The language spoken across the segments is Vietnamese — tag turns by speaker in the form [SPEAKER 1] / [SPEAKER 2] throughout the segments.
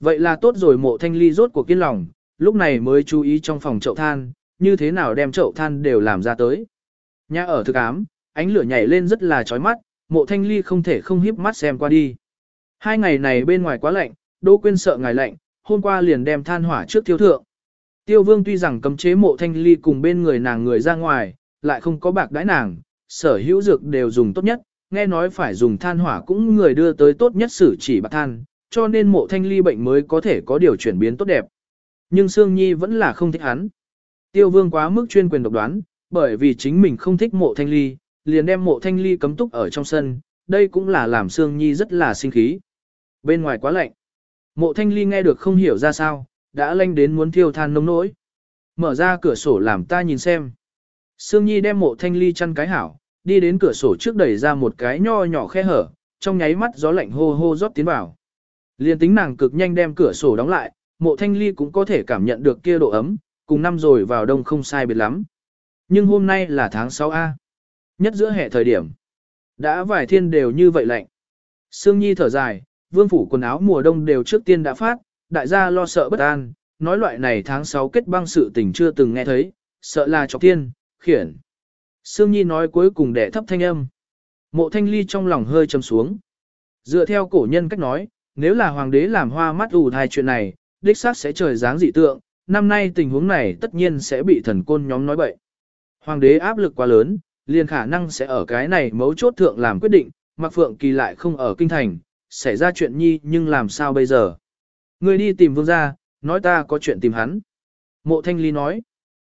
[SPEAKER 1] Vậy là tốt rồi mộ thanh ly rốt cuộc kiên lòng, lúc này mới chú ý trong phòng chậu than, như thế nào đem chậu than đều làm ra tới. Nhà ở thực ám, ánh lửa nhảy lên rất là chói mắt, mộ thanh ly không thể không híp mắt xem qua đi. Hai ngày này bên ngoài quá lạnh, Đỗ Quyên sợ ngài lạnh, hôm qua liền đem than hỏa trước thiếu thượng. Tiêu vương tuy rằng cấm chế mộ thanh ly cùng bên người nàng người ra ngoài, lại không có bạc đãi nàng, sở hữu dược đều dùng tốt nhất, nghe nói phải dùng than hỏa cũng người đưa tới tốt nhất xử chỉ bạc than, cho nên mộ thanh ly bệnh mới có thể có điều chuyển biến tốt đẹp. Nhưng Sương Nhi vẫn là không thích hắn. Tiêu vương quá mức chuyên quyền độc đoán, bởi vì chính mình không thích mộ thanh ly, liền đem mộ thanh ly cấm túc ở trong sân, đây cũng là làm Sương Nhi rất là sinh khí. Bên ngoài quá lạnh. Mộ thanh ly nghe được không hiểu ra sao, đã lanh đến muốn thiêu than nông nỗi. Mở ra cửa sổ làm ta nhìn xem. Sương Nhi đem mộ thanh ly chăn cái hảo, đi đến cửa sổ trước đẩy ra một cái nho nhỏ khe hở, trong nháy mắt gió lạnh hô hô rót tiến vào. Liên tính nàng cực nhanh đem cửa sổ đóng lại, mộ thanh ly cũng có thể cảm nhận được kia độ ấm, cùng năm rồi vào đông không sai biệt lắm. Nhưng hôm nay là tháng 6A. Nhất giữa hệ thời điểm. Đã vài thiên đều như vậy lạnh. Sương Nhi thở dài, vương phủ quần áo mùa đông đều trước tiên đã phát, đại gia lo sợ bất an, nói loại này tháng 6 kết băng sự tình chưa từng nghe thấy, sợ là chọc tiên, khiển. Sương Nhi nói cuối cùng để thấp thanh âm. Mộ thanh ly trong lòng hơi trầm xuống. Dựa theo cổ nhân cách nói, nếu là hoàng đế làm hoa mắt ù thai chuyện này, đích xác sẽ trời dáng dị tượng, năm nay tình huống này tất nhiên sẽ bị thần côn nhóm nói bậy. Hoàng đế áp lực quá lớn, liền khả năng sẽ ở cái này mấu chốt thượng làm quyết định, Mạc Phượng Kỳ lại không ở kinh thành, xảy ra chuyện nhi nhưng làm sao bây giờ? Người đi tìm vương gia, nói ta có chuyện tìm hắn. Mộ Thanh Ly nói.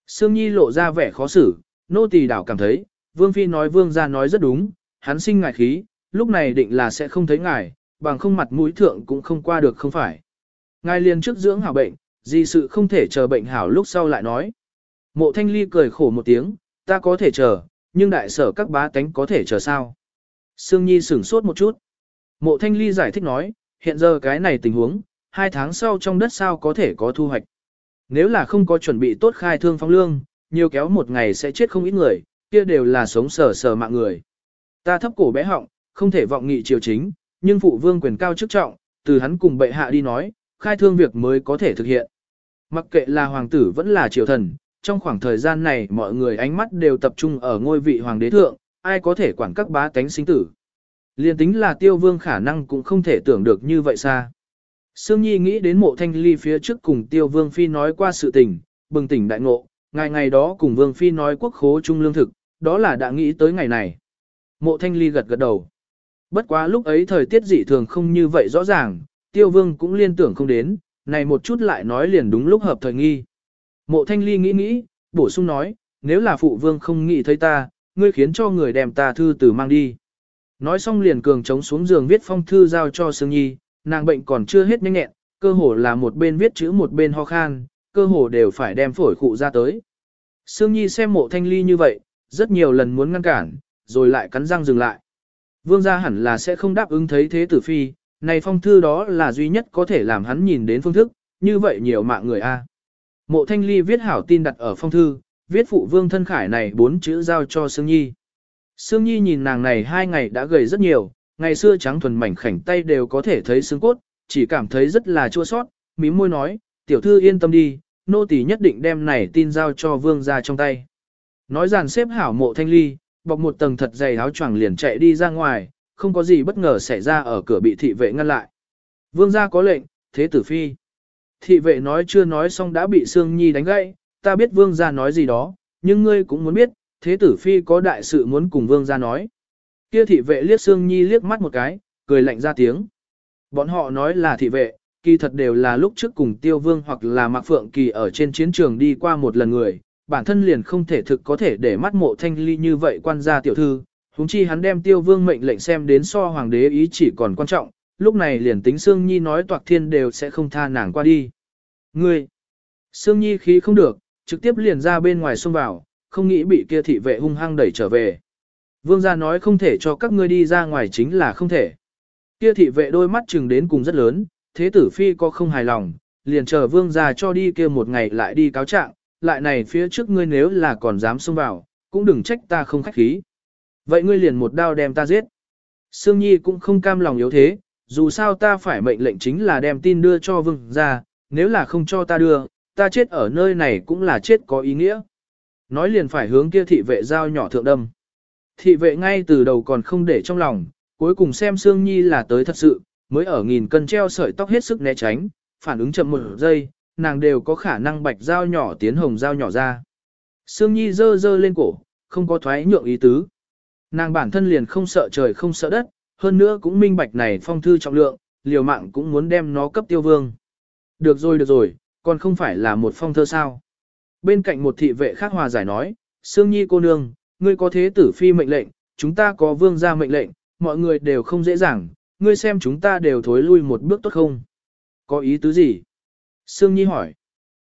[SPEAKER 1] Sương Nhi lộ ra vẻ khó xử, nô tỳ đảo cảm thấy, vương phi nói vương gia nói rất đúng, hắn sinh ngại khí, lúc này định là sẽ không thấy ngài, bằng không mặt mũi thượng cũng không qua được không phải. Ngài liền trước dưỡng hảo bệnh, gì sự không thể chờ bệnh hảo lúc sau lại nói. Mộ thanh ly cười khổ một tiếng, ta có thể chờ, nhưng đại sở các bá tánh có thể chờ sao. Sương Nhi sửng sốt một chút. Mộ thanh ly giải thích nói, hiện giờ cái này tình huống, hai tháng sau trong đất sao có thể có thu hoạch. Nếu là không có chuẩn bị tốt khai thương phong lương, nhiều kéo một ngày sẽ chết không ít người, kia đều là sống sờ sờ mạng người. Ta thấp cổ bé họng, không thể vọng nghị triều chính, nhưng phụ vương quyền cao chức trọng, từ hắn cùng bệ hạ đi nói, khai thương việc mới có thể thực hiện. Mặc kệ là hoàng tử vẫn là triều thần, trong khoảng thời gian này mọi người ánh mắt đều tập trung ở ngôi vị hoàng đế thượng, ai có thể quản các bá tánh sinh tử. Liên tính là tiêu vương khả năng cũng không thể tưởng được như vậy xa. Sương Nhi nghĩ đến mộ thanh ly phía trước cùng tiêu vương phi nói qua sự tình, bừng tỉnh đại ngộ, ngày ngày đó cùng vương phi nói quốc khố trung lương thực, đó là đã nghĩ tới ngày này. Mộ thanh ly gật gật đầu. Bất quá lúc ấy thời tiết dị thường không như vậy rõ ràng, tiêu vương cũng liên tưởng không đến, này một chút lại nói liền đúng lúc hợp thời nghi. Mộ thanh ly nghĩ nghĩ, bổ sung nói, nếu là phụ vương không nghĩ thấy ta, ngươi khiến cho người đem ta thư từ mang đi. Nói xong liền cường trống xuống giường viết phong thư giao cho Sương Nhi, nàng bệnh còn chưa hết nhanh nhẹn, cơ hồ là một bên viết chữ một bên ho khan, cơ hồ đều phải đem phổi khụ ra tới. Sương Nhi xem mộ thanh ly như vậy, rất nhiều lần muốn ngăn cản, rồi lại cắn răng dừng lại. Vương gia hẳn là sẽ không đáp ứng thấy thế tử phi, này phong thư đó là duy nhất có thể làm hắn nhìn đến phương thức, như vậy nhiều mạng người a. Mộ Thanh Ly viết hảo tin đặt ở phong thư, viết phụ vương thân khải này bốn chữ giao cho Sương Nhi. Sương Nhi nhìn nàng này hai ngày đã gầy rất nhiều, ngày xưa trắng thuần mảnh khảnh tay đều có thể thấy xương cốt, chỉ cảm thấy rất là chua sót, mím môi nói, tiểu thư yên tâm đi, nô tỳ nhất định đem này tin giao cho vương ra trong tay. Nói dàn xếp hảo mộ thanh ly, bọc một tầng thật dày áo choàng liền chạy đi ra ngoài, không có gì bất ngờ xảy ra ở cửa bị thị vệ ngăn lại. Vương gia có lệnh, thế tử phi. Thị vệ nói chưa nói xong đã bị Sương Nhi đánh gãy, ta biết vương gia nói gì đó, nhưng ngươi cũng muốn biết, thế tử phi có đại sự muốn cùng vương gia nói. Kia thị vệ liếc Sương Nhi liếc mắt một cái, cười lạnh ra tiếng. Bọn họ nói là thị vệ, kỳ thật đều là lúc trước cùng tiêu vương hoặc là mạc phượng kỳ ở trên chiến trường đi qua một lần người, bản thân liền không thể thực có thể để mắt mộ thanh ly như vậy quan gia tiểu thư, huống chi hắn đem tiêu vương mệnh lệnh xem đến so hoàng đế ý chỉ còn quan trọng, lúc này liền tính Sương Nhi nói toạc thiên đều sẽ không tha nàng qua đi. Ngươi! Sương Nhi khí không được, trực tiếp liền ra bên ngoài xông vào, không nghĩ bị kia thị vệ hung hăng đẩy trở về. Vương gia nói không thể cho các ngươi đi ra ngoài chính là không thể. Kia thị vệ đôi mắt chừng đến cùng rất lớn, thế tử phi có không hài lòng, liền chờ vương gia cho đi kia một ngày lại đi cáo trạng, lại này phía trước ngươi nếu là còn dám xông vào, cũng đừng trách ta không khách khí. Vậy ngươi liền một đao đem ta giết. Sương Nhi cũng không cam lòng yếu thế, dù sao ta phải mệnh lệnh chính là đem tin đưa cho vương ra, nếu là không cho ta đưa, ta chết ở nơi này cũng là chết có ý nghĩa. Nói liền phải hướng kia thị vệ giao nhỏ thượng đâm. Thị vệ ngay từ đầu còn không để trong lòng, cuối cùng xem Sương Nhi là tới thật sự, mới ở nghìn cân treo sợi tóc hết sức né tránh, phản ứng chậm một giây, nàng đều có khả năng bạch dao nhỏ tiến hồng dao nhỏ ra. Sương Nhi dơ dơ lên cổ, không có thoái nhượng ý tứ. Nàng bản thân liền không sợ trời không sợ đất, hơn nữa cũng minh bạch này phong thư trọng lượng, liều mạng cũng muốn đem nó cấp tiêu vương. Được rồi được rồi, còn không phải là một phong thơ sao. Bên cạnh một thị vệ khác hòa giải nói, Sương Nhi cô nương, ngươi có thế tử phi mệnh lệnh, chúng ta có vương gia mệnh lệnh, mọi người đều không dễ dàng, ngươi xem chúng ta đều thối lui một bước tốt không? Có ý tứ gì? Sương Nhi hỏi.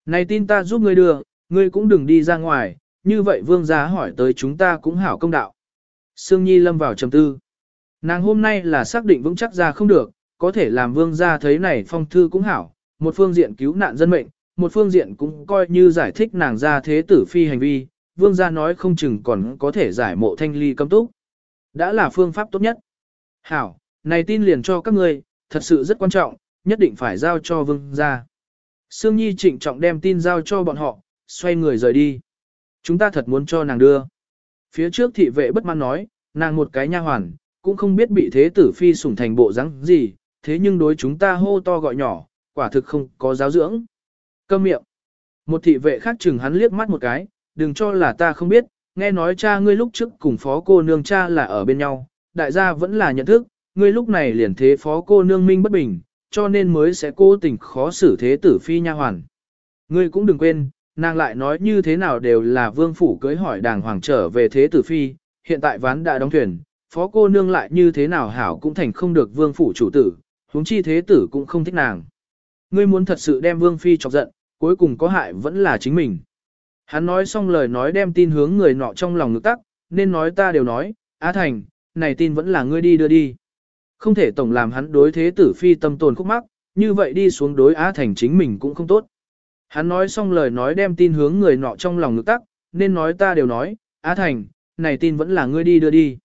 [SPEAKER 1] Này tin ta giúp ngươi đưa, ngươi cũng đừng đi ra ngoài, như vậy vương gia hỏi tới chúng ta cũng hảo công đạo. Sương Nhi lâm vào trầm tư. Nàng hôm nay là xác định vững chắc ra không được, có thể làm vương gia thấy này phong thư cũng hảo, một phương diện cứu nạn dân mệnh, một phương diện cũng coi như giải thích nàng ra thế tử phi hành vi, vương gia nói không chừng còn có thể giải mộ thanh ly cấm túc. Đã là phương pháp tốt nhất. Hảo, này tin liền cho các ngươi, thật sự rất quan trọng, nhất định phải giao cho vương gia. Sương Nhi trịnh trọng đem tin giao cho bọn họ, xoay người rời đi. Chúng ta thật muốn cho nàng đưa. Phía trước thị vệ bất mãn nói, nàng một cái nha hoàn, cũng không biết bị thế tử phi sủng thành bộ rắn gì, thế nhưng đối chúng ta hô to gọi nhỏ, quả thực không có giáo dưỡng. Câm miệng. Một thị vệ khác chừng hắn liếc mắt một cái, đừng cho là ta không biết, nghe nói cha ngươi lúc trước cùng phó cô nương cha là ở bên nhau, đại gia vẫn là nhận thức, ngươi lúc này liền thế phó cô nương minh bất bình, cho nên mới sẽ cố tình khó xử thế tử phi nha hoàn. Ngươi cũng đừng quên, nàng lại nói như thế nào đều là vương phủ cưới hỏi đàng hoàng trở về thế tử phi, hiện tại ván đã đóng thuyền, phó cô nương lại như thế nào hảo cũng thành không được vương phủ chủ tử, huống chi thế tử cũng không thích nàng. Ngươi muốn thật sự đem vương phi chọc giận, cuối cùng có hại vẫn là chính mình. Hắn nói xong lời nói đem tin hướng người nọ trong lòng ngực tắc, nên nói ta đều nói, Á Thành, này tin vẫn là ngươi đi đưa đi. Không thể tổng làm hắn đối thế tử phi tâm tồn khúc mắc, như vậy đi xuống đối Á Thành chính mình cũng không tốt. Hắn nói xong lời nói đem tin hướng người nọ trong lòng ngực tắc, nên nói ta đều nói, Á Thành, này tin vẫn là ngươi đi đưa đi.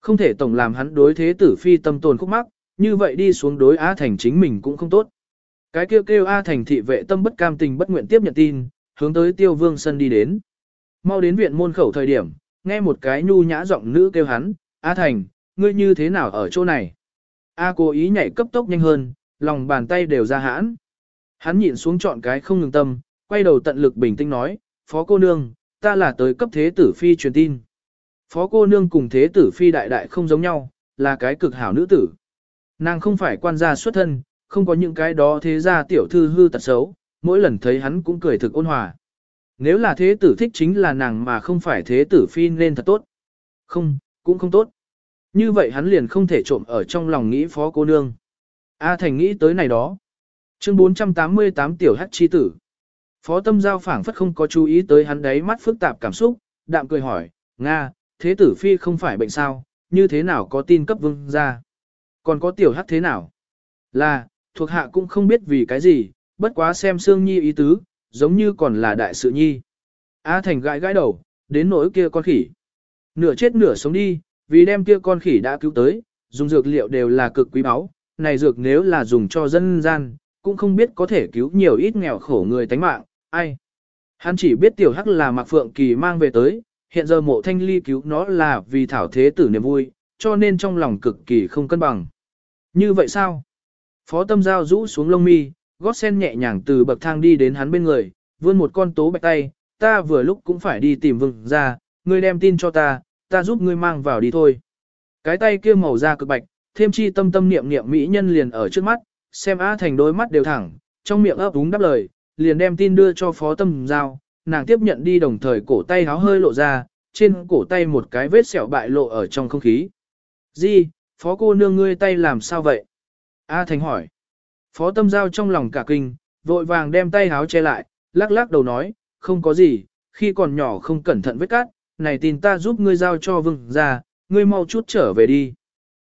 [SPEAKER 1] Không thể tổng làm hắn đối thế tử phi tâm tồn khúc mắc, như vậy đi xuống đối Á Thành chính mình cũng không tốt. Cái kêu kêu A Thành thị vệ tâm bất cam tình bất nguyện tiếp nhận tin, hướng tới tiêu vương sân đi đến. Mau đến viện môn khẩu thời điểm, nghe một cái nhu nhã giọng nữ kêu hắn, A Thành, ngươi như thế nào ở chỗ này? A cố ý nhảy cấp tốc nhanh hơn, lòng bàn tay đều ra hãn. Hắn nhịn xuống chọn cái không ngừng tâm, quay đầu tận lực bình tĩnh nói, Phó cô nương, ta là tới cấp thế tử phi truyền tin. Phó cô nương cùng thế tử phi đại đại không giống nhau, là cái cực hảo nữ tử. Nàng không phải quan gia xuất thân, không có những cái đó thế gia tiểu thư hư tật xấu, mỗi lần thấy hắn cũng cười thực ôn hòa. Nếu là thế tử thích chính là nàng mà không phải thế tử phi nên thật tốt. Không, cũng không tốt. Như vậy hắn liền không thể trộm ở trong lòng nghĩ phó cô nương. A Thành nghĩ tới này đó. Chương 488 tiểu hắc chi tử. Phó tâm giao phảng phất không có chú ý tới hắn đấy mắt phức tạp cảm xúc, đạm cười hỏi, Nga, thế tử phi không phải bệnh sao, như thế nào có tin cấp vương ra? Còn có tiểu hắc thế nào? Là, thuộc hạ cũng không biết vì cái gì, bất quá xem Sương Nhi ý tứ, giống như còn là đại sự nhi. A Thành gãi gãi đầu, đến nỗi kia con khỉ. Nửa chết nửa sống đi, vì đem kia con khỉ đã cứu tới, dùng dược liệu đều là cực quý báu, này dược nếu là dùng cho dân gian, cũng không biết có thể cứu nhiều ít nghèo khổ người tánh mạng, ai. Hắn chỉ biết tiểu hắc là Mạc Phượng Kỳ mang về tới, hiện giờ mộ thanh ly cứu nó là vì thảo thế tử niềm vui, cho nên trong lòng cực kỳ không cân bằng. Như vậy sao? Phó tâm giao rũ xuống lông mi, gót sen nhẹ nhàng từ bậc thang đi đến hắn bên người, vươn một con tố bạch tay, ta vừa lúc cũng phải đi tìm vương ra, ngươi đem tin cho ta, ta giúp ngươi mang vào đi thôi. Cái tay kia màu da cực bạch, thêm chi tâm tâm niệm niệm mỹ nhân liền ở trước mắt, xem a thành đôi mắt đều thẳng, trong miệng ấp úng đáp lời, liền đem tin đưa cho phó tâm giao, nàng tiếp nhận đi đồng thời cổ tay háo hơi lộ ra, trên cổ tay một cái vết sẹo bại lộ ở trong không khí. Di, phó cô nương ngươi tay làm sao vậy? A Thành hỏi. Phó tâm giao trong lòng cả kinh, vội vàng đem tay háo che lại, lắc lắc đầu nói, không có gì, khi còn nhỏ không cẩn thận vết cát, này tin ta giúp ngươi giao cho vương ra, ngươi mau chút trở về đi.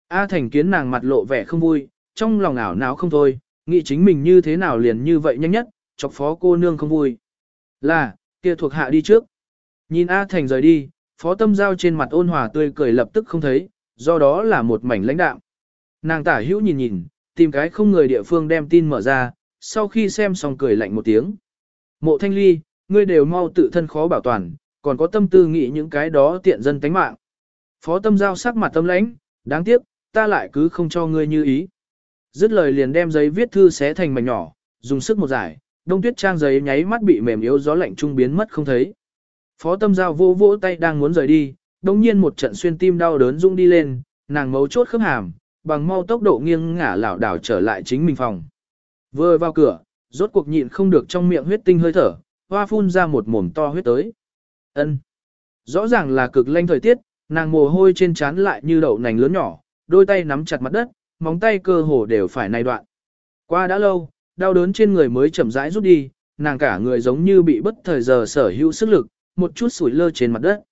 [SPEAKER 1] A Thành kiến nàng mặt lộ vẻ không vui, trong lòng ảo não không thôi, nghĩ chính mình như thế nào liền như vậy nhanh nhất, chọc phó cô nương không vui. Là, kia thuộc hạ đi trước. Nhìn A Thành rời đi, phó tâm giao trên mặt ôn hòa tươi cười lập tức không thấy, do đó là một mảnh lãnh đạm. Nàng tả hữu nhìn nhìn, tìm cái không người địa phương đem tin mở ra, sau khi xem xong cười lạnh một tiếng. Mộ thanh ly, ngươi đều mau tự thân khó bảo toàn, còn có tâm tư nghĩ những cái đó tiện dân tánh mạng. Phó tâm giao sắc mặt tâm lãnh, đáng tiếc, ta lại cứ không cho ngươi như ý. Dứt lời liền đem giấy viết thư xé thành mảnh nhỏ, dùng sức một giải, đông tuyết trang giấy nháy mắt bị mềm yếu gió lạnh trung biến mất không thấy. Phó tâm giao vô vỗ tay đang muốn rời đi, đồng nhiên một trận xuyên tim đau đớn rung đi lên, nàng mấu chốt khớp hàm, bằng mau tốc độ nghiêng ngả lảo đảo trở lại chính mình phòng. Vừa vào cửa, rốt cuộc nhịn không được trong miệng huyết tinh hơi thở, hoa phun ra một mồm to huyết tới. Ân, Rõ ràng là cực lanh thời tiết, nàng mồ hôi trên trán lại như đậu nành lớn nhỏ, đôi tay nắm chặt mặt đất, móng tay cơ hồ đều phải nay đoạn. Qua đã lâu, đau đớn trên người mới chậm rãi rút đi, nàng cả người giống như bị bất thời giờ sở hữu sức lực, một chút sủi lơ trên mặt đất.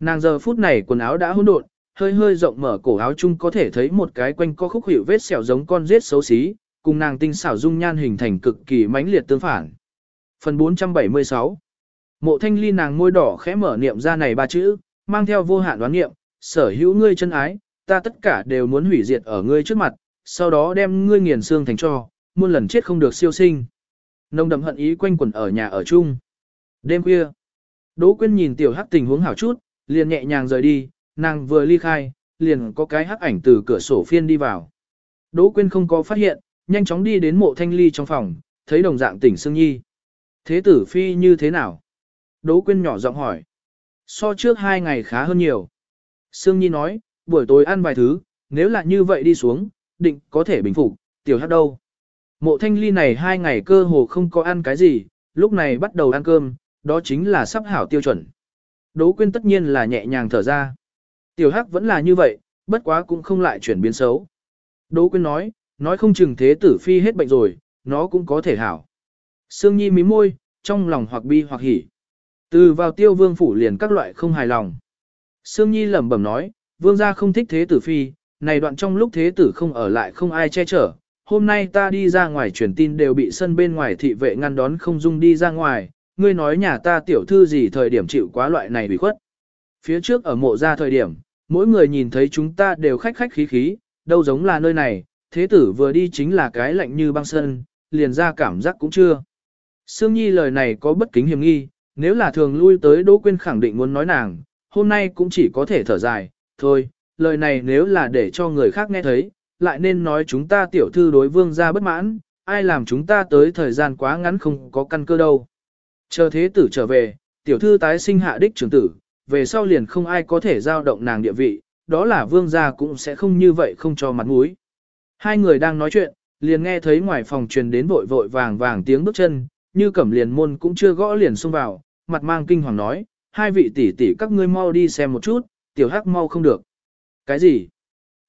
[SPEAKER 1] Nàng giờ phút này quần áo đã hỗn độn, hơi hơi rộng mở cổ áo chung có thể thấy một cái quanh co khúc hiệu vết sẹo giống con rết xấu xí, cùng nàng tinh xảo dung nhan hình thành cực kỳ mãnh liệt tương phản. Phần 476 Mộ thanh ly nàng môi đỏ khẽ mở niệm ra này ba chữ, mang theo vô hạn đoán niệm, sở hữu ngươi chân ái, ta tất cả đều muốn hủy diệt ở ngươi trước mặt, sau đó đem ngươi nghiền xương thành cho, muôn lần chết không được siêu sinh. Nông đậm hận ý quanh quẩn ở nhà ở chung. Đêm khuya, Đỗ Quyên nhìn tiểu hắc tình huống hảo chút, liền nhẹ nhàng rời đi, nàng vừa ly khai, liền có cái hắc ảnh từ cửa sổ phiên đi vào. Đỗ Quyên không có phát hiện, nhanh chóng đi đến mộ thanh ly trong phòng, thấy đồng dạng tỉnh Sương Nhi. Thế tử phi như thế nào? Đỗ Quyên nhỏ giọng hỏi. So trước hai ngày khá hơn nhiều. Sương Nhi nói, buổi tối ăn vài thứ, nếu là như vậy đi xuống, định có thể bình phục, tiểu hát đâu. Mộ thanh ly này hai ngày cơ hồ không có ăn cái gì, lúc này bắt đầu ăn cơm, đó chính là sắp hảo tiêu chuẩn. Đỗ Quyên tất nhiên là nhẹ nhàng thở ra. Tiểu Hắc vẫn là như vậy, bất quá cũng không lại chuyển biến xấu. Đỗ Quyên nói, nói không chừng thế tử phi hết bệnh rồi, nó cũng có thể hảo. Sương Nhi mí môi, trong lòng hoặc bi hoặc hỉ. Từ vào tiêu vương phủ liền các loại không hài lòng. Sương Nhi lẩm bẩm nói, vương gia không thích thế tử phi, này đoạn trong lúc thế tử không ở lại không ai che chở. Hôm nay ta đi ra ngoài truyền tin đều bị sân bên ngoài thị vệ ngăn đón không dung đi ra ngoài, ngươi nói nhà ta tiểu thư gì thời điểm chịu quá loại này bị khuất. Phía trước ở mộ ra thời điểm, mỗi người nhìn thấy chúng ta đều khách khách khí khí, đâu giống là nơi này, thế tử vừa đi chính là cái lạnh như băng sơn, liền ra cảm giác cũng chưa. Sương Nhi lời này có bất kính hiểm nghi, nếu là thường lui tới Đỗ Quyên khẳng định muốn nói nàng, hôm nay cũng chỉ có thể thở dài, thôi, lời này nếu là để cho người khác nghe thấy, lại nên nói chúng ta tiểu thư đối vương gia bất mãn, ai làm chúng ta tới thời gian quá ngắn không có căn cơ đâu. Chờ thế tử trở về, tiểu thư tái sinh hạ đích trưởng tử, về sau liền không ai có thể giao động nàng địa vị, đó là vương gia cũng sẽ không như vậy không cho mặt mũi. Hai người đang nói chuyện, liền nghe thấy ngoài phòng truyền đến vội vội vàng vàng tiếng bước chân, như cẩm liền môn cũng chưa gõ liền xông vào, mặt mang kinh hoàng nói, hai vị tỷ tỷ các ngươi mau đi xem một chút, tiểu hắc mau không được. Cái gì?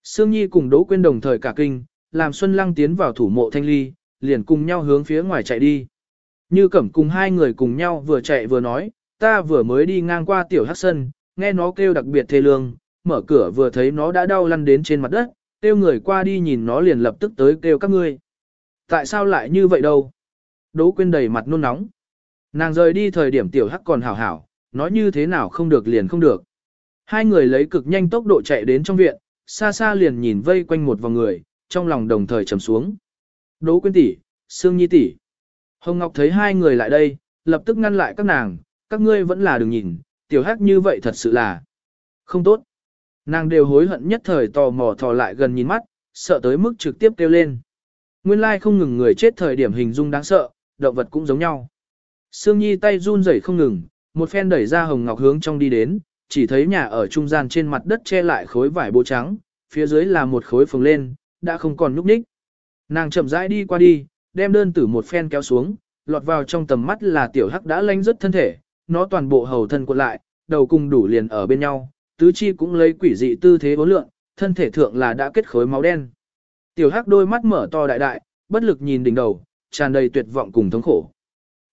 [SPEAKER 1] Sương Nhi cùng Đỗ Quyên đồng thời cả kinh, làm Xuân Lăng tiến vào thủ mộ thanh ly, liền cùng nhau hướng phía ngoài chạy đi. Như cẩm cùng hai người cùng nhau vừa chạy vừa nói, ta vừa mới đi ngang qua tiểu hắc sân, nghe nó kêu đặc biệt thê lương, mở cửa vừa thấy nó đã đau lăn đến trên mặt đất, kêu người qua đi nhìn nó liền lập tức tới kêu các ngươi. Tại sao lại như vậy đâu? Đỗ quên đầy mặt nôn nóng. Nàng rời đi thời điểm tiểu hắc còn hảo hảo, nói như thế nào không được liền không được. Hai người lấy cực nhanh tốc độ chạy đến trong viện, xa xa liền nhìn vây quanh một vòng người, trong lòng đồng thời trầm xuống. Đỗ quên tỷ, Sương Nhi tỷ. Hồng Ngọc thấy hai người lại đây, lập tức ngăn lại các nàng, các ngươi vẫn là đừng nhìn, tiểu hắc như vậy thật sự là không tốt. Nàng đều hối hận nhất thời tò mò thò lại gần nhìn mắt, sợ tới mức trực tiếp kêu lên. Nguyên lai không ngừng người chết thời điểm hình dung đáng sợ, động vật cũng giống nhau. Sương Nhi tay run rẩy không ngừng, một phen đẩy ra Hồng Ngọc hướng trong đi đến, chỉ thấy nhà ở trung gian trên mặt đất che lại khối vải bố trắng, phía dưới là một khối phồng lên, đã không còn nhúc nhích. Nàng chậm rãi đi qua đi, đem đơn tử một phen kéo xuống, lọt vào trong tầm mắt là tiểu hắc đã lanh rất thân thể, nó toàn bộ hầu thân cuộn lại, đầu cùng đủ liền ở bên nhau, tứ chi cũng lấy quỷ dị tư thế bốn lượng, thân thể thượng là đã kết khối máu đen. Tiểu hắc đôi mắt mở to đại đại, bất lực nhìn đỉnh đầu, tràn đầy tuyệt vọng cùng thống khổ.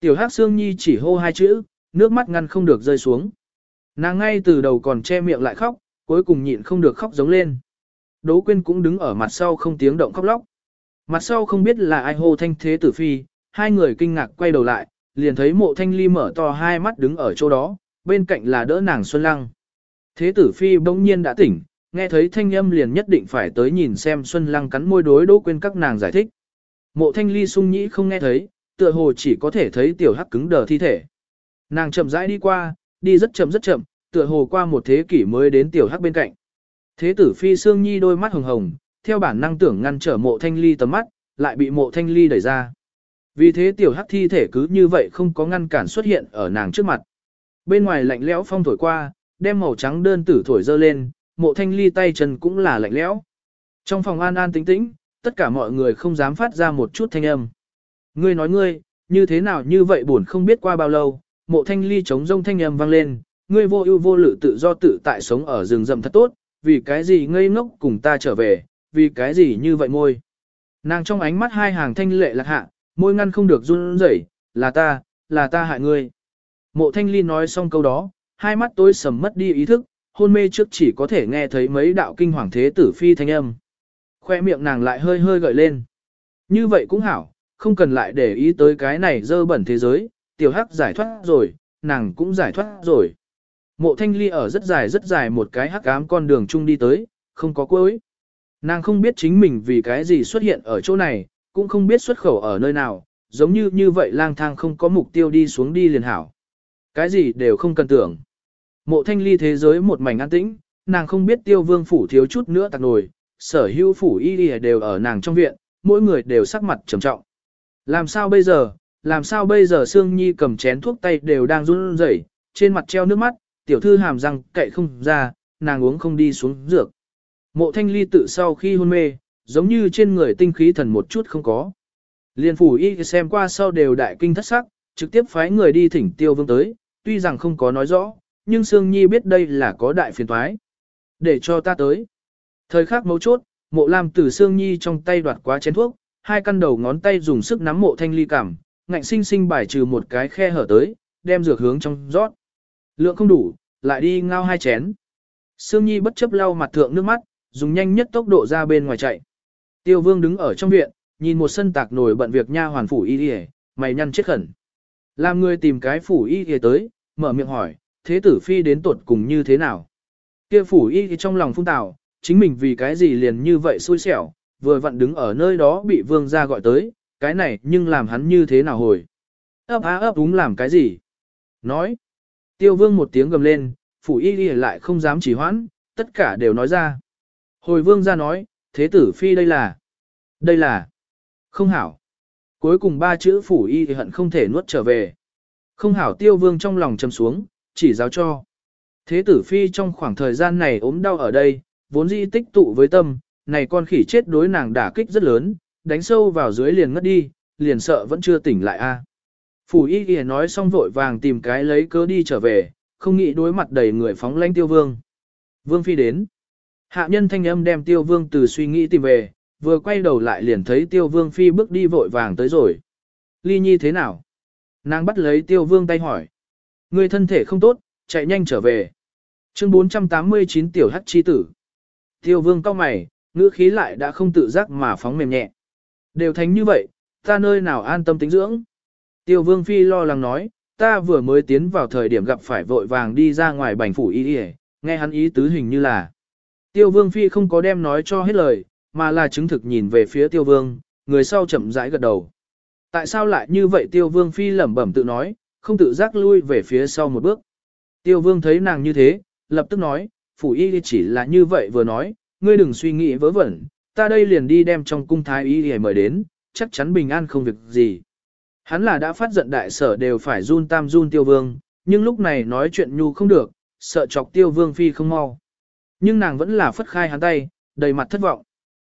[SPEAKER 1] Tiểu hắc xương nhi chỉ hô hai chữ, nước mắt ngăn không được rơi xuống. Nàng ngay từ đầu còn che miệng lại khóc, cuối cùng nhịn không được khóc giống lên. Đỗ Quyên cũng đứng ở mặt sau không tiếng động khóc lóc. Mặt sau không biết là ai hô thanh thế tử phi, hai người kinh ngạc quay đầu lại, liền thấy mộ thanh ly mở to hai mắt đứng ở chỗ đó, bên cạnh là đỡ nàng Xuân Lăng. Thế tử phi bỗng nhiên đã tỉnh, nghe thấy thanh âm liền nhất định phải tới nhìn xem Xuân Lăng cắn môi đối Đỗ Quyên các nàng giải thích. Mộ thanh ly sung nhĩ không nghe thấy, tựa hồ chỉ có thể thấy tiểu hắc cứng đờ thi thể. Nàng chậm rãi đi qua, đi rất chậm rất chậm, tựa hồ qua một thế kỷ mới đến tiểu hắc bên cạnh. Thế tử phi sương nhi đôi mắt hồng hồng, theo bản năng tưởng ngăn trở mộ thanh ly tầm mắt, lại bị mộ thanh ly đẩy ra. Vì thế tiểu hắc thi thể cứ như vậy không có ngăn cản xuất hiện ở nàng trước mặt. Bên ngoài lạnh lẽo phong thổi qua, đem màu trắng đơn tử thổi dơ lên, mộ thanh ly tay chân cũng là lạnh lẽo. Trong phòng an an tĩnh tĩnh, tất cả mọi người không dám phát ra một chút thanh âm. Ngươi nói ngươi, như thế nào như vậy buồn không biết qua bao lâu, mộ thanh ly chống rông thanh âm vang lên, ngươi vô ưu vô lự tự do tự tại sống ở rừng rậm thật tốt, vì cái gì ngây ngốc cùng ta trở về, vì cái gì như vậy môi. Nàng trong ánh mắt hai hàng thanh lệ lạc hạ, môi ngăn không được run rẩy, là ta, là ta hại ngươi. Mộ thanh ly nói xong câu đó, hai mắt tối sầm mất đi ý thức, hôn mê trước chỉ có thể nghe thấy mấy đạo kinh hoàng thế tử phi thanh âm. Khoe miệng nàng lại hơi hơi gợi lên. Như vậy cũng hảo, không cần lại để ý tới cái này dơ bẩn thế giới, tiểu hắc giải thoát rồi, nàng cũng giải thoát rồi. Mộ thanh ly ở rất dài rất dài một cái hắc ám con đường chung đi tới, không có cuối. Nàng không biết chính mình vì cái gì xuất hiện ở chỗ này, cũng không biết xuất khẩu ở nơi nào, giống như như vậy lang thang không có mục tiêu đi xuống đi liền hảo. Cái gì đều không cần tưởng. Mộ thanh ly thế giới một mảnh an tĩnh, nàng không biết tiêu vương phủ thiếu chút nữa tạc nổi, sở hữu phủ y đều ở nàng trong viện, mỗi người đều sắc mặt trầm trọng. Làm sao bây giờ, làm sao bây giờ Sương Nhi cầm chén thuốc tay đều đang run rẩy, trên mặt treo nước mắt, tiểu thư hàm răng cậy không ra, nàng uống không đi xuống dược. Mộ thanh ly tự sau khi hôn mê, giống như trên người tinh khí thần một chút không có. Liên phủ y xem qua sau đều đại kinh thất sắc, trực tiếp phái người đi thỉnh tiêu vương tới, tuy rằng không có nói rõ, nhưng Sương Nhi biết đây là có đại phiền toái. Để cho ta tới. Thời khắc mấu chốt, mộ lam từ xương Nhi trong tay đoạt quá chén thuốc, hai căn đầu ngón tay dùng sức nắm mộ thanh ly cảm, ngạnh sinh sinh bài trừ một cái khe hở tới, đem dược hướng trong rót. Lượng không đủ, lại đi ngao hai chén. Sương Nhi bất chấp lau mặt thượng nước mắt, dùng nhanh nhất tốc độ ra bên ngoài chạy. Tiêu Vương đứng ở trong viện, nhìn một sân tạc nổi bận việc nha hoàn phủ y y, mày nhăn chết khẩn. Làm người tìm cái phủ y y tới, mở miệng hỏi, thế tử phi đến tuột cùng như thế nào? Kia phủ y y trong lòng phung tạo, chính mình vì cái gì liền như vậy xui xẻo, vừa vặn đứng ở nơi đó bị vương gia gọi tới, cái này nhưng làm hắn như thế nào hồi. Ấp á ấp đúng làm cái gì? Nói. Tiêu vương một tiếng gầm lên, phủ y đi lại không dám chỉ hoãn, tất cả đều nói ra. Hồi vương gia nói, thế tử phi đây là. Đây là. Không hảo. Cuối cùng ba chữ phủ y thì hận không thể nuốt trở về. Không hảo tiêu vương trong lòng trầm xuống, chỉ giáo cho. Thế tử phi trong khoảng thời gian này ốm đau ở đây, vốn dĩ tích tụ với tâm, này con khỉ chết đối nàng đả kích rất lớn, đánh sâu vào dưới liền ngất đi, liền sợ vẫn chưa tỉnh lại a. Phủ y ghi nói xong vội vàng tìm cái lấy cớ đi trở về, không nghĩ đối mặt đầy người phóng lanh tiêu vương. Vương phi đến. Hạ nhân thanh âm đem tiêu vương từ suy nghĩ tìm về, vừa quay đầu lại liền thấy tiêu vương phi bước đi vội vàng tới rồi. Ly nhi thế nào? Nàng bắt lấy tiêu vương tay hỏi. Người thân thể không tốt, chạy nhanh trở về. Chương 489 tiểu hắc chi tử. Tiêu vương cao mày, ngữ khí lại đã không tự giác mà phóng mềm nhẹ. Đều thành như vậy, ta nơi nào an tâm tính dưỡng. Tiêu vương phi lo lắng nói, ta vừa mới tiến vào thời điểm gặp phải vội vàng đi ra ngoài bành phủ y y, nghe hắn ý tứ hình như là. Tiêu vương phi không có đem nói cho hết lời, mà là chứng thực nhìn về phía tiêu vương, người sau chậm rãi gật đầu. Tại sao lại như vậy tiêu vương phi lẩm bẩm tự nói, không tự giác lui về phía sau một bước. Tiêu vương thấy nàng như thế, lập tức nói, phủ y chỉ là như vậy vừa nói, ngươi đừng suy nghĩ vớ vẩn, ta đây liền đi đem trong cung thái y để mời đến, chắc chắn bình an không việc gì. Hắn là đã phát giận đại sở đều phải run tam run tiêu vương, nhưng lúc này nói chuyện nhu không được, sợ chọc tiêu vương phi không mau. Nhưng nàng vẫn là phất khai hắn tay, đầy mặt thất vọng.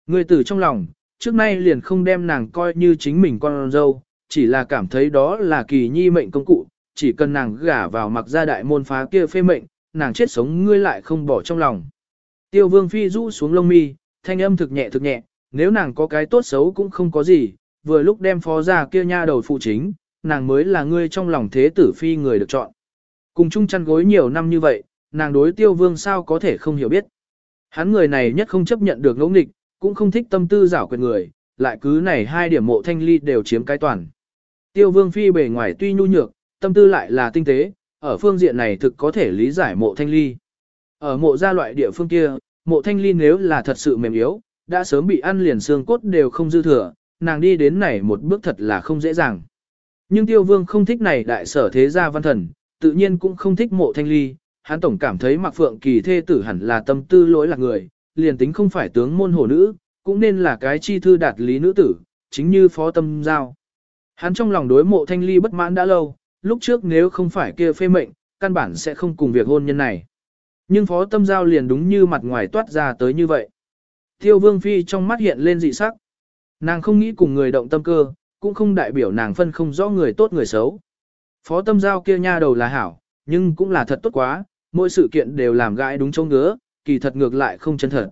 [SPEAKER 1] Người tử trong lòng, trước nay liền không đem nàng coi như chính mình con dâu, chỉ là cảm thấy đó là kỳ nhi mệnh công cụ, chỉ cần nàng gả vào mặc gia đại môn phá kia phê mệnh, nàng chết sống ngươi lại không bỏ trong lòng. Tiêu vương phi rũ xuống lông mi, thanh âm thực nhẹ thực nhẹ, nếu nàng có cái tốt xấu cũng không có gì, vừa lúc đem phó ra kia nha đầu phụ chính, nàng mới là ngươi trong lòng thế tử phi người được chọn. Cùng chung chăn gối nhiều năm như vậy, nàng đối tiêu vương sao có thể không hiểu biết. Hắn người này nhất không chấp nhận được ngẫu nghịch, cũng không thích tâm tư giảo quyệt người, lại cứ này hai điểm mộ thanh ly đều chiếm cái toàn. Tiêu vương phi bề ngoài tuy nhu nhược, tâm tư lại là tinh tế, ở phương diện này thực có thể lý giải mộ thanh ly. Ở mộ gia loại địa phương kia, mộ thanh ly nếu là thật sự mềm yếu, đã sớm bị ăn liền xương cốt đều không dư thừa, nàng đi đến này một bước thật là không dễ dàng. Nhưng tiêu vương không thích này đại sở thế gia văn thần, tự nhiên cũng không thích mộ thanh ly, hắn tổng cảm thấy mặc phượng kỳ thê tử hẳn là tâm tư lỗi lạc người, liền tính không phải tướng môn hổ nữ, cũng nên là cái chi thư đạt lý nữ tử, chính như phó tâm giao. Hắn trong lòng đối mộ thanh ly bất mãn đã lâu, lúc trước nếu không phải kia phê mệnh, căn bản sẽ không cùng việc hôn nhân này. Nhưng phó tâm giao liền đúng như mặt ngoài toát ra tới như vậy. Tiêu vương phi trong mắt hiện lên dị sắc. Nàng không nghĩ cùng người động tâm cơ, cũng không đại biểu nàng phân không rõ người tốt người xấu. Phó tâm giao kia nha đầu là hảo, nhưng cũng là thật tốt quá, mỗi sự kiện đều làm gãi đúng châu ngứa, kỳ thật ngược lại không chân thật.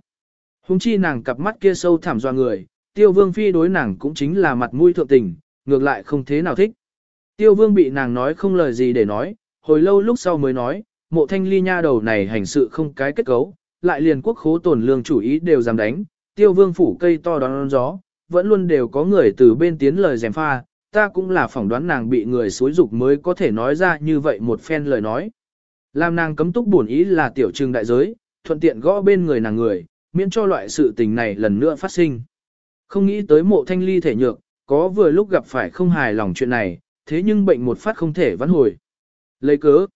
[SPEAKER 1] Hùng chi nàng cặp mắt kia sâu thẳm doa người, tiêu vương phi đối nàng cũng chính là mặt mũi thượng tình, ngược lại không thế nào thích. Tiêu vương bị nàng nói không lời gì để nói, hồi lâu lúc sau mới nói, mộ thanh ly nha đầu này hành sự không cái kết cấu, lại liền quốc khố tổn lương chủ ý đều dám đánh, tiêu vương phủ cây to đón gió, vẫn luôn đều có người từ bên tiến lời dèm pha, ta cũng là phỏng đoán nàng bị người xối dục mới có thể nói ra như vậy một phen lời nói. Làm nàng cấm túc buồn ý là tiểu trưng đại giới, thuận tiện gõ bên người nàng người, miễn cho loại sự tình này lần nữa phát sinh. Không nghĩ tới mộ thanh ly thể nhược, có vừa lúc gặp phải không hài lòng chuyện này, thế nhưng bệnh một phát không thể vãn hồi. Lấy cớ.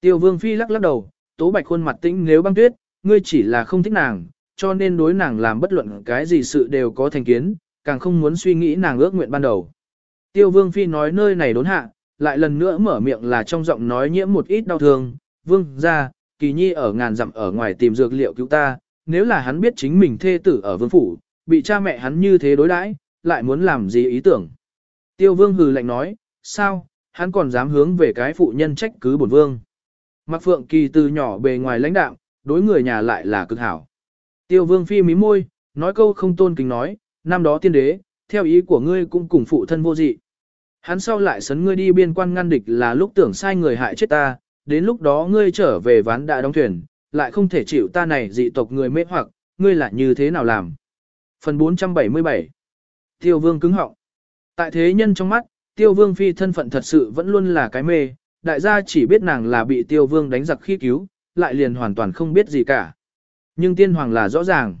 [SPEAKER 1] Tiêu vương phi lắc lắc đầu, tố bạch khuôn mặt tĩnh nếu băng tuyết, ngươi chỉ là không thích nàng, cho nên đối nàng làm bất luận cái gì sự đều có thành kiến, càng không muốn suy nghĩ nàng ước nguyện ban đầu. Tiêu vương phi nói nơi này đốn hạ, lại lần nữa mở miệng là trong giọng nói nhiễm một ít đau thương, vương ra, kỳ nhi ở ngàn dặm ở ngoài tìm dược liệu cứu ta, nếu là hắn biết chính mình thê tử ở vương phủ, bị cha mẹ hắn như thế đối đãi, lại muốn làm gì ý tưởng. Tiêu vương hừ lạnh nói, sao, hắn còn dám hướng về cái phụ nhân trách cứ bổn vương. Mạc Phượng Kỳ từ nhỏ bề ngoài lãnh đạo, đối người nhà lại là cực hảo. Tiêu vương phi mí môi, nói câu không tôn kính nói, năm đó tiên đế, theo ý của ngươi cũng cùng phụ thân vô dị. Hắn sau lại sấn ngươi đi biên quan ngăn địch là lúc tưởng sai người hại chết ta, đến lúc đó ngươi trở về ván đã đóng thuyền, lại không thể chịu ta này dị tộc người mê hoặc, ngươi lại như thế nào làm. Phần 477 Tiêu vương cứng họng Tại thế nhân trong mắt, tiêu vương phi thân phận thật sự vẫn luôn là cái mê, đại gia chỉ biết nàng là bị tiêu vương đánh giặc khi cứu, lại liền hoàn toàn không biết gì cả. Nhưng tiên hoàng là rõ ràng.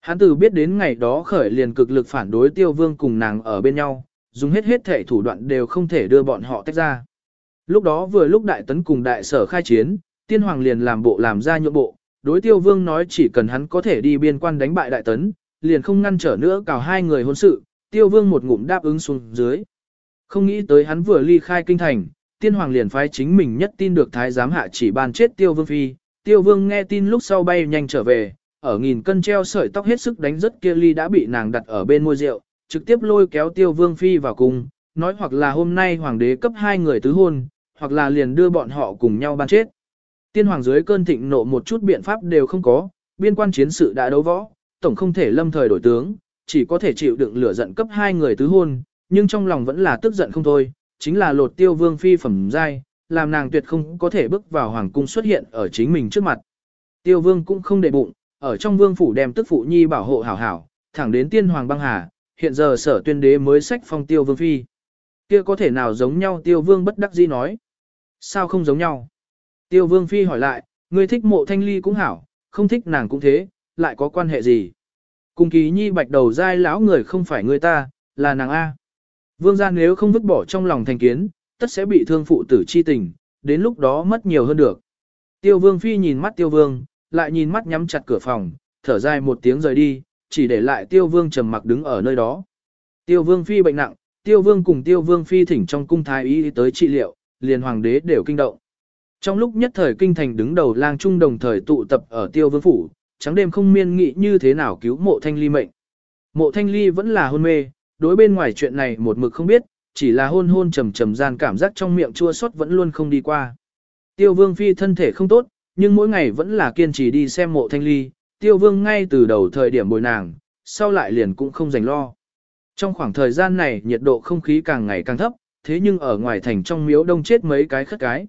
[SPEAKER 1] Hắn từ biết đến ngày đó khởi liền cực lực phản đối tiêu vương cùng nàng ở bên nhau, dùng hết hết thể thủ đoạn đều không thể đưa bọn họ tách ra. Lúc đó vừa lúc đại tấn cùng đại sở khai chiến, tiên hoàng liền làm bộ làm ra nhượng bộ, đối tiêu vương nói chỉ cần hắn có thể đi biên quan đánh bại đại tấn, liền không ngăn trở nữa cào hai người hôn sự, tiêu vương một ngụm đáp ứng xuống dưới. Không nghĩ tới hắn vừa ly khai kinh thành, tiên hoàng liền phái chính mình nhất tin được thái giám hạ chỉ ban chết tiêu vương phi, tiêu vương nghe tin lúc sau bay nhanh trở về, ở nghìn cân treo sợi tóc hết sức đánh rất kia ly đã bị nàng đặt ở bên môi rượu, trực tiếp lôi kéo tiêu vương phi vào cùng, nói hoặc là hôm nay hoàng đế cấp hai người tứ hôn, hoặc là liền đưa bọn họ cùng nhau ban chết. Tiên hoàng dưới cơn thịnh nộ một chút biện pháp đều không có, biên quan chiến sự đã đấu võ, tổng không thể lâm thời đổi tướng, chỉ có thể chịu đựng lửa giận cấp hai người tứ hôn, nhưng trong lòng vẫn là tức giận không thôi, chính là lột tiêu vương phi phẩm giai, làm nàng tuyệt không có thể bước vào hoàng cung xuất hiện ở chính mình trước mặt. Tiêu vương cũng không để bụng, ở trong vương phủ đem tức phụ nhi bảo hộ hảo hảo, thẳng đến tiên hoàng băng hà, hiện giờ sở tuyên đế mới sách phong tiêu vương phi. Kia có thể nào giống nhau tiêu vương bất đắc dĩ nói. Sao không giống nhau? Tiêu vương phi hỏi lại, người thích mộ thanh ly cũng hảo, không thích nàng cũng thế, lại có quan hệ gì? Cùng kỳ nhi bạch đầu dai lão người không phải người ta, là nàng A. Vương gia nếu không vứt bỏ trong lòng thành kiến, tất sẽ bị thương phụ tử chi tình, đến lúc đó mất nhiều hơn được. Tiêu vương phi nhìn mắt tiêu vương, lại nhìn mắt nhắm chặt cửa phòng, thở dài một tiếng rời đi, chỉ để lại tiêu vương trầm mặc đứng ở nơi đó. Tiêu vương phi bệnh nặng, tiêu vương cùng tiêu vương phi thỉnh trong cung thái y tới trị liệu, liền hoàng đế đều kinh động. Trong lúc nhất thời kinh thành đứng đầu lang trung đồng thời tụ tập ở tiêu vương phủ, trắng đêm không miên nghị như thế nào cứu mộ thanh ly mệnh. Mộ thanh ly vẫn là hôn mê, đối bên ngoài chuyện này một mực không biết, chỉ là hôn hôn trầm trầm gian cảm giác trong miệng chua xót vẫn luôn không đi qua. Tiêu vương phi thân thể không tốt, nhưng mỗi ngày vẫn là kiên trì đi xem mộ thanh ly, tiêu vương ngay từ đầu thời điểm bồi nàng, sau lại liền cũng không dành lo. Trong khoảng thời gian này nhiệt độ không khí càng ngày càng thấp, thế nhưng ở ngoài thành trong miếu đông chết mấy cái khất cái.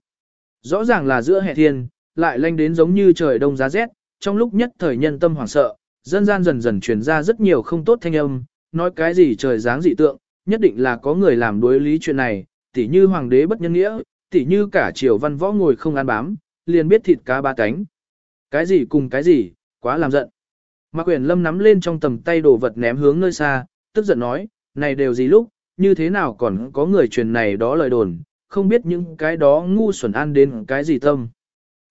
[SPEAKER 1] Rõ ràng là giữa hè thiên, lại lanh đến giống như trời đông giá rét, trong lúc nhất thời nhân tâm hoảng sợ, dân gian dần dần truyền ra rất nhiều không tốt thanh âm, nói cái gì trời dáng dị tượng, nhất định là có người làm đối lý chuyện này, tỉ như hoàng đế bất nhân nghĩa, tỉ như cả triều văn võ ngồi không ăn bám, liền biết thịt cá ba cánh. Cái gì cùng cái gì, Quá làm giận. Mạc Quyền Lâm nắm lên trong tầm tay đồ vật ném hướng nơi xa, tức giận nói, này đều gì lúc, như thế nào còn có người truyền này đó lời đồn, không biết những cái đó ngu xuẩn ăn đến cái gì tâm.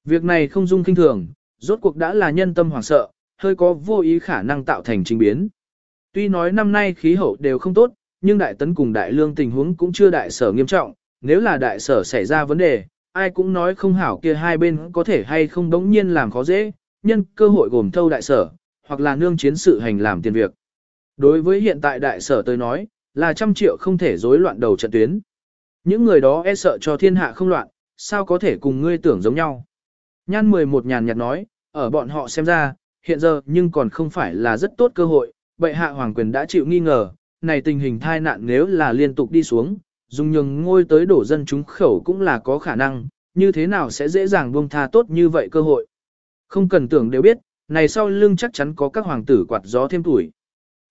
[SPEAKER 1] Việc này không dung kinh thường, rốt cuộc đã là nhân tâm hoảng sợ, hơi có vô ý khả năng tạo thành trình biến. Tuy nói năm nay khí hậu đều không tốt, nhưng đại tấn cùng đại lương tình huống cũng chưa đại sở nghiêm trọng, nếu là đại sở xảy ra vấn đề, ai cũng nói không hảo kia hai bên có thể hay không đống nhiên làm khó dễ, nhân cơ hội gồm thâu đại sở, hoặc là nương chiến sự hành làm tiền việc. Đối với hiện tại đại sở tôi nói, là trăm triệu không thể rối loạn đầu trận tuyến. Những người đó e sợ cho thiên hạ không loạn, sao có thể cùng ngươi tưởng giống nhau. Nhan 11 nhàn nhạt nói, ở bọn họ xem ra, hiện giờ nhưng còn không phải là rất tốt cơ hội, bệ hạ hoàng quyền đã chịu nghi ngờ, này tình hình thai nạn nếu là liên tục đi xuống, dùng nhường ngôi tới đổ dân chúng khẩu cũng là có khả năng, như thế nào sẽ dễ dàng buông tha tốt như vậy cơ hội. Không cần tưởng đều biết, này sau lưng chắc chắn có các hoàng tử quạt gió thêm tuổi.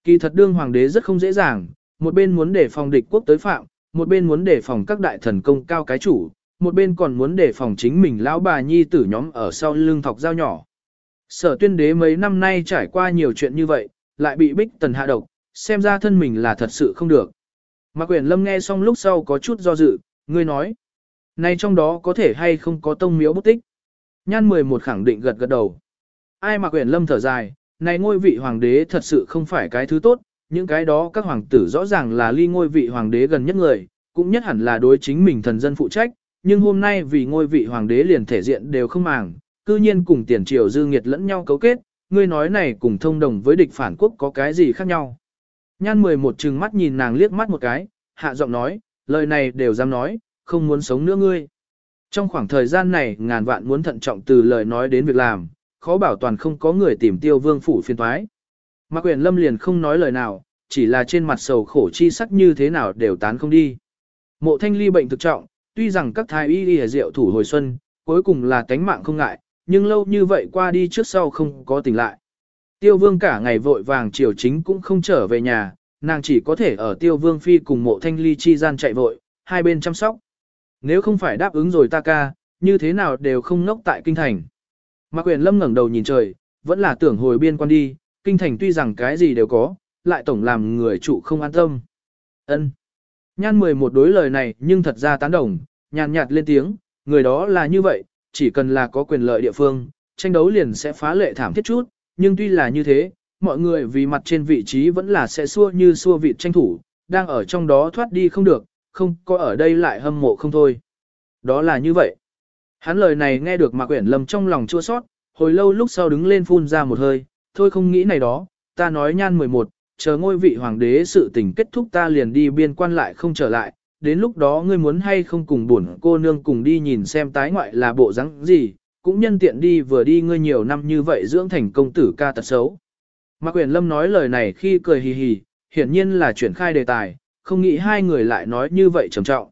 [SPEAKER 1] Kỳ thật đương hoàng đế rất không dễ dàng, một bên muốn để phòng địch quốc tới phạm, một bên muốn để phòng các đại thần công cao cái chủ, một bên còn muốn để phòng chính mình lão bà nhi tử nhóm ở sau lưng thọc dao nhỏ. Sở tuyên đế mấy năm nay trải qua nhiều chuyện như vậy, lại bị bích tần hạ độc, xem ra thân mình là thật sự không được. Mạc Quyển Lâm nghe xong lúc sau có chút do dự, ngươi nói. Này trong đó có thể hay không có tông miếu bút tích. Nhan 11 khẳng định gật gật đầu. Ai Mạc Quyển Lâm thở dài, này ngôi vị hoàng đế thật sự không phải cái thứ tốt, những cái đó các hoàng tử rõ ràng là ly ngôi vị hoàng đế gần nhất người, cũng nhất hẳn là đối chính mình thần dân phụ trách, nhưng hôm nay vì ngôi vị hoàng đế liền thể diện đều không màng, cư nhiên cùng tiền triều dư nghiệt lẫn nhau cấu kết, ngươi nói này cùng thông đồng với địch phản quốc có cái gì khác nhau. Nhan 11 trừng mắt nhìn nàng liếc mắt một cái, hạ giọng nói, lời này đều dám nói, không muốn sống nữa ngươi. Trong khoảng thời gian này ngàn vạn muốn thận trọng từ lời nói đến việc làm, khó bảo toàn không có người tìm tiêu vương phủ phiên thoái. Mạc quyền lâm liền không nói lời nào, chỉ là trên mặt sầu khổ chi sắc như thế nào đều tán không đi. Mộ thanh ly bệnh thực trọng, tuy rằng các thái y y rượu thủ hồi xuân, cuối cùng là tánh mạng không ngại, nhưng lâu như vậy qua đi trước sau không có tỉnh lại. Tiêu vương cả ngày vội vàng chiều chính cũng không trở về nhà, nàng chỉ có thể ở tiêu vương phi cùng mộ thanh ly chi gian chạy vội, hai bên chăm sóc. Nếu không phải đáp ứng rồi ta ca, như thế nào đều không ngốc tại kinh thành. Mạc quyền lâm ngẩng đầu nhìn trời, vẫn là tưởng hồi biên quan đi, kinh thành tuy rằng cái gì đều có, lại tổng làm người trụ không an tâm. Ân. Nhan 11 đối lời này nhưng thật ra tán đồng, nhàn nhạt lên tiếng, người đó là như vậy, chỉ cần là có quyền lợi địa phương, tranh đấu liền sẽ phá lệ thảm thiết chút, nhưng tuy là như thế, mọi người vì mặt trên vị trí vẫn là sẽ xua như xua vị tranh thủ, đang ở trong đó thoát đi không được, không có ở đây lại hâm mộ không thôi. Đó là như vậy. Hắn lời này nghe được Mạc Quyển Lâm trong lòng chua sót, hồi lâu lúc sau đứng lên phun ra một hơi, thôi không nghĩ này đó, ta nói nhan 11, chờ ngôi vị hoàng đế sự tình kết thúc ta liền đi biên quan lại không trở lại, đến lúc đó ngươi muốn hay không cùng buồn cô nương cùng đi nhìn xem tái ngoại là bộ dáng gì, cũng nhân tiện đi vừa đi ngươi nhiều năm như vậy dưỡng thành công tử ca tật xấu. Mạc Quyền Lâm nói lời này khi cười hì hì, hiển nhiên là chuyển khai đề tài, không nghĩ hai người lại nói như vậy trầm trọng.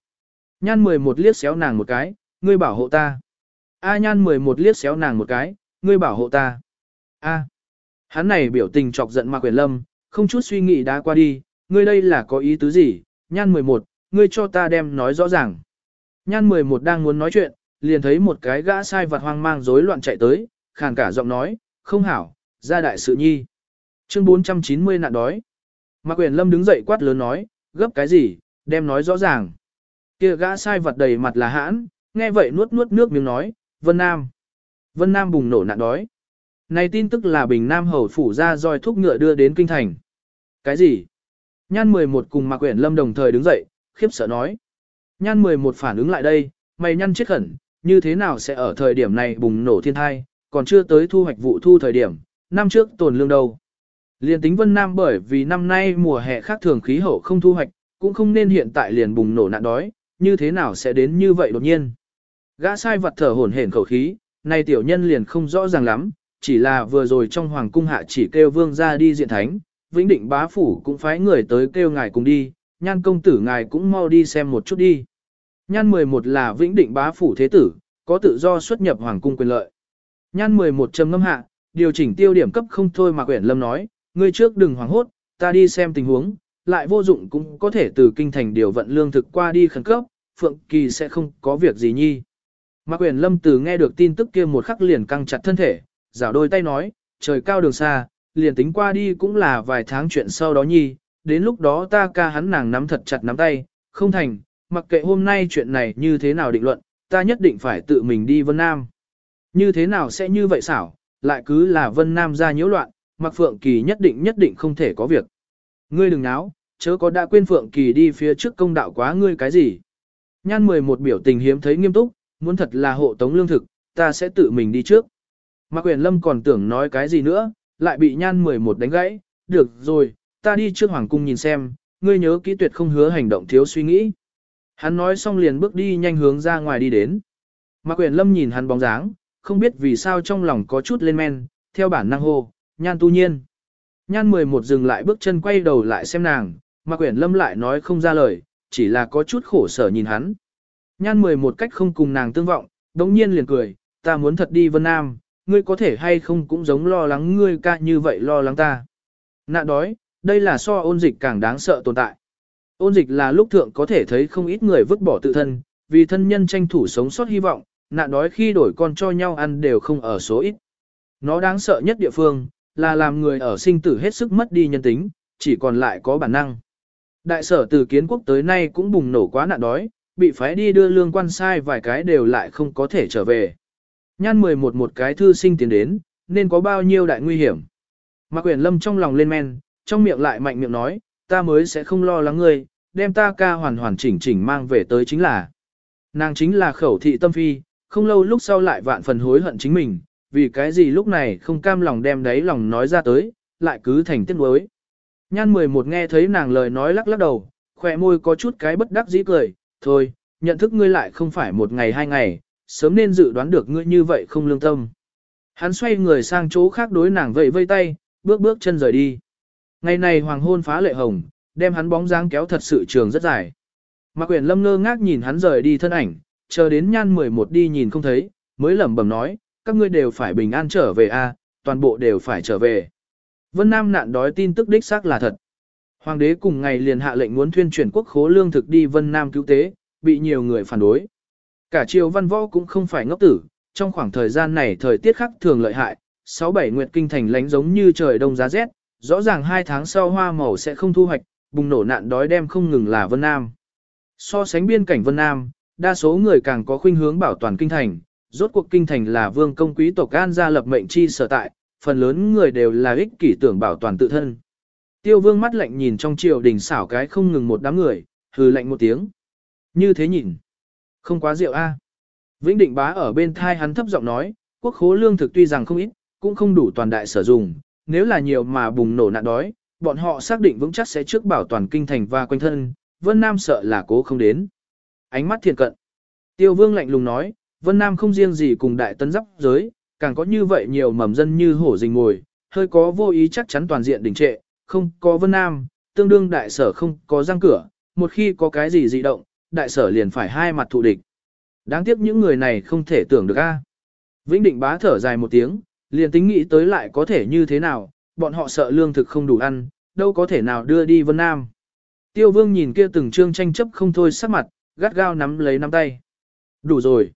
[SPEAKER 1] Nhan 11 liếc xéo nàng một cái, ngươi bảo hộ ta. A Nhan 11 liếc xéo nàng một cái, ngươi bảo hộ ta. A. Hắn này biểu tình chọc giận Mạc Quyền Lâm, không chút suy nghĩ đã qua đi, ngươi đây là có ý tứ gì? Nhan 11, ngươi cho ta đem nói rõ ràng. Nhan 11 đang muốn nói chuyện, liền thấy một cái gã sai vật hoang mang rối loạn chạy tới, khàn cả giọng nói, không hảo, ra đại sự nhi. Chương 490 nạn đói. Mạc Quyền Lâm đứng dậy quát lớn nói, gấp cái gì, đem nói rõ ràng. Kia gã sai vật đầy mặt là hãn, nghe vậy nuốt nuốt nước miếng nói, Vân Nam. Vân Nam bùng nổ nạn đói. Này tin tức là Bình Nam hầu phủ ra roi thúc ngựa đưa đến kinh thành. Cái gì? Nhan 11 cùng Mạc Quyển Lâm đồng thời đứng dậy, khiếp sợ nói. Nhan 11 phản ứng lại đây, mày nhăn chết khẩn, như thế nào sẽ ở thời điểm này bùng nổ thiên thai, còn chưa tới thu hoạch vụ thu thời điểm, năm trước tồn lương đâu. Liên tính Vân Nam bởi vì năm nay mùa hè khác thường khí hậu không thu hoạch, cũng không nên hiện tại liền bùng nổ nạn đói, như thế nào sẽ đến như vậy đột nhiên. Gã sai vật thở hổn hển khẩu khí, nay tiểu nhân liền không rõ ràng lắm, chỉ là vừa rồi trong hoàng cung hạ chỉ kêu vương ra đi diện thánh, vĩnh định bá phủ cũng phái người tới kêu ngài cùng đi, nhan công tử ngài cũng mau đi xem một chút đi. Nhan 11 là vĩnh định bá phủ thế tử, có tự do xuất nhập hoàng cung quyền lợi. Nhan 11 trầm ngâm hạ, điều chỉnh tiêu điểm cấp không thôi mà quyển lâm nói, ngươi trước đừng hoảng hốt, ta đi xem tình huống, lại vô dụng cũng có thể từ kinh thành điều vận lương thực qua đi khẩn cấp, Phượng Kỳ sẽ không có việc gì nhi. Mạc Quyền Lâm từ nghe được tin tức kia một khắc liền căng chặt thân thể, giảo đôi tay nói, trời cao đường xa, liền tính qua đi cũng là vài tháng chuyện sau đó nhi, đến lúc đó ta ca hắn nàng nắm thật chặt nắm tay, không thành, mặc kệ hôm nay chuyện này như thế nào định luận, ta nhất định phải tự mình đi Vân Nam. Như thế nào sẽ như vậy xảo, lại cứ là Vân Nam ra nhiễu loạn, mặc Phượng Kỳ nhất định nhất định không thể có việc. Ngươi đừng náo, chớ có đã quên Phượng Kỳ đi phía trước công đạo quá ngươi cái gì. Nhan 11 biểu tình hiếm thấy nghiêm túc, muốn thật là hộ tống lương thực, ta sẽ tự mình đi trước. Mạc Quyền Lâm còn tưởng nói cái gì nữa, lại bị Nhan 11 đánh gãy, được rồi, ta đi trước Hoàng Cung nhìn xem, ngươi nhớ kỹ tuyệt không hứa hành động thiếu suy nghĩ. Hắn nói xong liền bước đi nhanh hướng ra ngoài đi đến. Mạc Quyền Lâm nhìn hắn bóng dáng, không biết vì sao trong lòng có chút lên men, theo bản năng hô, Nhan tu nhiên. Nhan 11 dừng lại bước chân quay đầu lại xem nàng, Mạc Uyển Lâm lại nói không ra lời, chỉ là có chút khổ sở nhìn hắn. Nhan 11 cách không cùng nàng tương vọng, đống nhiên liền cười, ta muốn thật đi Vân Nam, ngươi có thể hay không cũng giống lo lắng ngươi ca như vậy lo lắng ta. Nạn đói, đây là so ôn dịch càng đáng sợ tồn tại. Ôn dịch là lúc thượng có thể thấy không ít người vứt bỏ tự thân, vì thân nhân tranh thủ sống sót hy vọng, nạn đói khi đổi con cho nhau ăn đều không ở số ít. Nó đáng sợ nhất địa phương, là làm người ở sinh tử hết sức mất đi nhân tính, chỉ còn lại có bản năng. Đại sở từ kiến quốc tới nay cũng bùng nổ quá nạn đói, bị phái đi đưa lương quan sai vài cái đều lại không có thể trở về. Nhan 11 một cái thư sinh tiến đến, nên có bao nhiêu đại nguy hiểm. Mạc Quyền Lâm trong lòng lên men, trong miệng lại mạnh miệng nói, ta mới sẽ không lo lắng ngươi, đem ta ca hoàn hoàn chỉnh chỉnh mang về tới chính là. Nàng chính là khẩu thị tâm phi, không lâu lúc sau lại vạn phần hối hận chính mình, vì cái gì lúc này không cam lòng đem đấy lòng nói ra tới, lại cứ thành tiếc nuối. Nhan 11 nghe thấy nàng lời nói lắc lắc đầu, khỏe môi có chút cái bất đắc dĩ cười, thôi, nhận thức ngươi lại không phải một ngày hai ngày, sớm nên dự đoán được ngươi như vậy không lương tâm. Hắn xoay người sang chỗ khác đối nàng vẫy vây tay, bước bước chân rời đi. Ngày này hoàng hôn phá lệ hồng, đem hắn bóng dáng kéo thật sự trường rất dài. Mạc Uyển Lâm ngơ ngác nhìn hắn rời đi thân ảnh, chờ đến nhan 11 đi nhìn không thấy, mới lẩm bẩm nói, các ngươi đều phải bình an trở về a, toàn bộ đều phải trở về. Vân Nam nạn đói tin tức đích xác là thật. Hoàng đế cùng ngày liền hạ lệnh muốn thuyên chuyển quốc khố lương thực đi Vân Nam cứu tế, bị nhiều người phản đối. Cả triều văn võ cũng không phải ngốc tử, trong khoảng thời gian này thời tiết khắc thường lợi hại, 6-7 nguyệt kinh thành lánh giống như trời đông giá rét, rõ ràng hai tháng sau hoa màu sẽ không thu hoạch, bùng nổ nạn đói đem không ngừng là Vân Nam. So sánh biên cảnh Vân Nam, đa số người càng có khuynh hướng bảo toàn kinh thành, rốt cuộc kinh thành là vương công quý tộc An gia lập mệnh chi sở tại, phần lớn người đều là ích kỷ tưởng bảo toàn tự thân. Tiêu vương mắt lạnh nhìn trong triều đình xảo cái không ngừng một đám người, hừ lạnh một tiếng. Như thế nhìn. Không quá rượu a. Vĩnh định bá ở bên thai hắn thấp giọng nói, quốc khố lương thực tuy rằng không ít, cũng không đủ toàn đại sử dụng, nếu là nhiều mà bùng nổ nạn đói, bọn họ xác định vững chắc sẽ trước bảo toàn kinh thành và quanh thân, Vân Nam sợ là cố không đến. Ánh mắt thiền cận. Tiêu vương lạnh lùng nói, Vân Nam không riêng gì cùng đại tấn giáp giới, càng có như vậy nhiều mầm dân như hổ rình ngồi, hơi có vô ý chắc chắn toàn diện đình trệ, không có Vân Nam, tương đương đại sở không có răng cửa, một khi có cái gì dị động, đại sở liền phải hai mặt thụ địch. Đáng tiếc những người này không thể tưởng được a. Vĩnh Định bá thở dài một tiếng, liền tính nghĩ tới lại có thể như thế nào, bọn họ sợ lương thực không đủ ăn, đâu có thể nào đưa đi Vân Nam. Tiêu Vương nhìn kia từng trương tranh chấp không thôi sắc mặt, gắt gao nắm lấy nắm tay. Đủ rồi.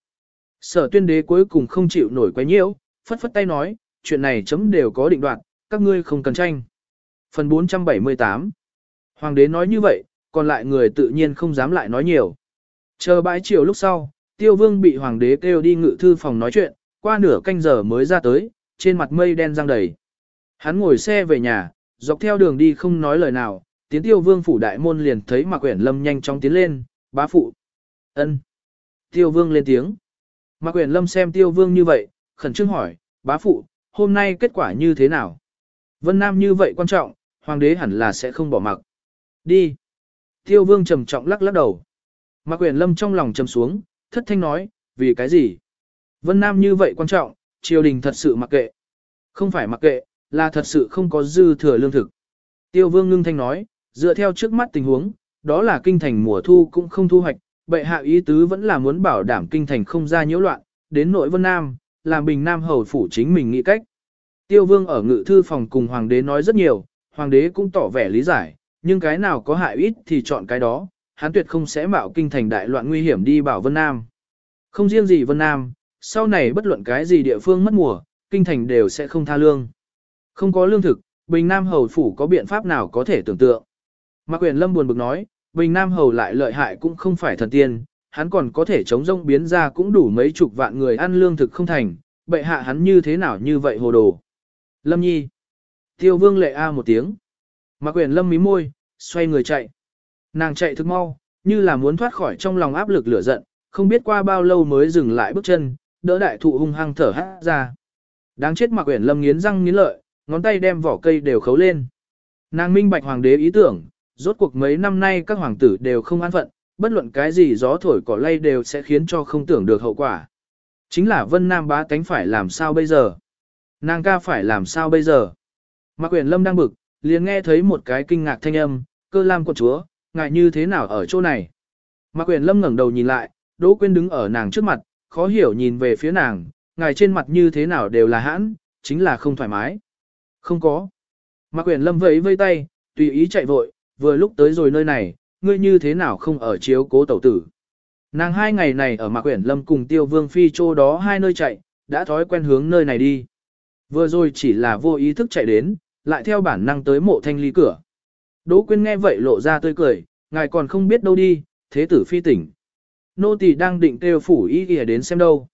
[SPEAKER 1] Sở tuyên đế cuối cùng không chịu nổi quấy nhiễu, phất phất tay nói, chuyện này chấm đều có định đoạt, các ngươi không cần tranh. Phần 478 Hoàng đế nói như vậy, còn lại người tự nhiên không dám lại nói nhiều. Chờ bãi chiều lúc sau, tiêu vương bị hoàng đế kêu đi ngự thư phòng nói chuyện, qua nửa canh giờ mới ra tới, trên mặt mây đen răng đầy. Hắn ngồi xe về nhà, dọc theo đường đi không nói lời nào, tiến tiêu vương phủ đại môn liền thấy Mạc quyển lâm nhanh chóng tiến lên, bá phụ. ân Tiêu vương lên tiếng. Mạc quyển Lâm xem Tiêu Vương như vậy, khẩn trương hỏi, bá phụ, hôm nay kết quả như thế nào? Vân Nam như vậy quan trọng, hoàng đế hẳn là sẽ không bỏ mặc. Đi. Tiêu Vương trầm trọng lắc lắc đầu. Mạc quyển Lâm trong lòng trầm xuống, thất thanh nói, vì cái gì? Vân Nam như vậy quan trọng, triều đình thật sự mặc kệ. Không phải mặc kệ, là thật sự không có dư thừa lương thực. Tiêu Vương ngưng thanh nói, dựa theo trước mắt tình huống, đó là kinh thành mùa thu cũng không thu hoạch, bệ hạ ý tứ vẫn là muốn bảo đảm kinh thành không ra nhiễu loạn, đến nội vân nam, làm bình nam hầu phủ chính mình nghĩ cách. Tiêu vương ở ngự thư phòng cùng hoàng đế nói rất nhiều, hoàng đế cũng tỏ vẻ lý giải, nhưng cái nào có hại ít thì chọn cái đó, hắn tuyệt không sẽ bảo kinh thành đại loạn nguy hiểm đi bảo vân nam. Không riêng gì vân nam, sau này bất luận cái gì địa phương mất mùa, kinh thành đều sẽ không tha lương. Không có lương thực, Bình Nam Hầu Phủ có biện pháp nào có thể tưởng tượng. Mạc Quyền Lâm buồn bực nói, Bình Nam Hầu lại lợi hại cũng không phải thần tiên, hắn còn có thể chống rông biến ra cũng đủ mấy chục vạn người ăn lương thực không thành, bệ hạ hắn như thế nào như vậy hồ đồ. Lâm Nhi. Tiêu Vương lệ a một tiếng. Mạc Quyền Lâm mí môi, xoay người chạy. Nàng chạy thức mau, như là muốn thoát khỏi trong lòng áp lực lửa giận, không biết qua bao lâu mới dừng lại bước chân, đỡ đại thụ hung hăng thở hát ra. Đáng chết Mạc Uyển Lâm nghiến răng nghiến lợi, ngón tay đem vỏ cây đều khấu lên. Nàng minh bạch hoàng đế ý tưởng, rốt cuộc mấy năm nay các hoàng tử đều không an phận, bất luận cái gì gió thổi cỏ lay đều sẽ khiến cho không tưởng được hậu quả. Chính là Vân Nam bá tánh phải làm sao bây giờ? Nàng ca phải làm sao bây giờ? Mạc Uyển Lâm đang bực, liền nghe thấy một cái kinh ngạc thanh âm, cơ lam quận chúa, ngại như thế nào ở chỗ này? Mạc Uyển Lâm ngẩng đầu nhìn lại, Đỗ Quyên đứng ở nàng trước mặt, khó hiểu nhìn về phía nàng, ngài trên mặt như thế nào đều là hãn, chính là không thoải mái. Không có. Mạc Uyển Lâm vẫy vây tay, tùy ý chạy vội, vừa lúc tới rồi nơi này, ngươi như thế nào không ở chiếu cố tẩu tử. Nàng hai ngày này ở Mạc Quyển Lâm cùng Tiêu Vương Phi chỗ đó hai nơi chạy, đã thói quen hướng nơi này đi. Vừa rồi chỉ là vô ý thức chạy đến, lại theo bản năng tới mộ thanh ly cửa. Đỗ Quyên nghe vậy lộ ra tươi cười, ngài còn không biết đâu đi, thế tử phi tỉnh. Nô tỳ đang định kêu phủ y y đến xem đâu.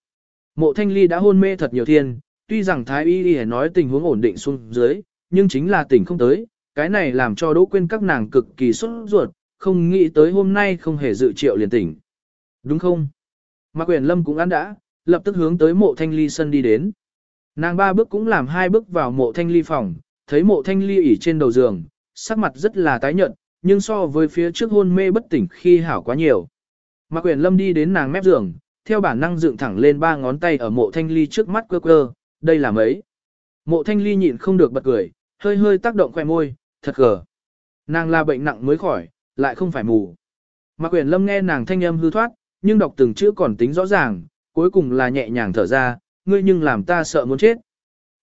[SPEAKER 1] Mộ thanh ly đã hôn mê thật nhiều thiên, tuy rằng thái y y nói tình huống ổn định xuống dưới, nhưng chính là tỉnh không tới, cái này làm cho Đỗ Quyên các nàng cực kỳ sốt ruột, không nghĩ tới hôm nay không hề dự triệu liền tỉnh. Đúng không? Mạc Quyền Lâm cũng ăn đã, lập tức hướng tới mộ thanh ly sân đi đến. Nàng ba bước cũng làm hai bước vào mộ thanh ly phòng, thấy mộ thanh ly ỉ trên đầu giường, sắc mặt rất là tái nhợt, nhưng so với phía trước hôn mê bất tỉnh khi hảo quá nhiều. Mạc Quyền Lâm đi đến nàng mép giường, theo bản năng dựng thẳng lên ba ngón tay ở mộ thanh ly trước mắt quơ quơ, đây là mấy. Mộ thanh ly nhịn không được bật cười, hơi hơi tác động khoe môi, thật gờ. Nàng là bệnh nặng mới khỏi, lại không phải mù. Mạc Quyền Lâm nghe nàng thanh âm hư thoát, nhưng đọc từng chữ còn tính rõ ràng, cuối cùng là nhẹ nhàng thở ra, ngươi nhưng làm ta sợ muốn chết.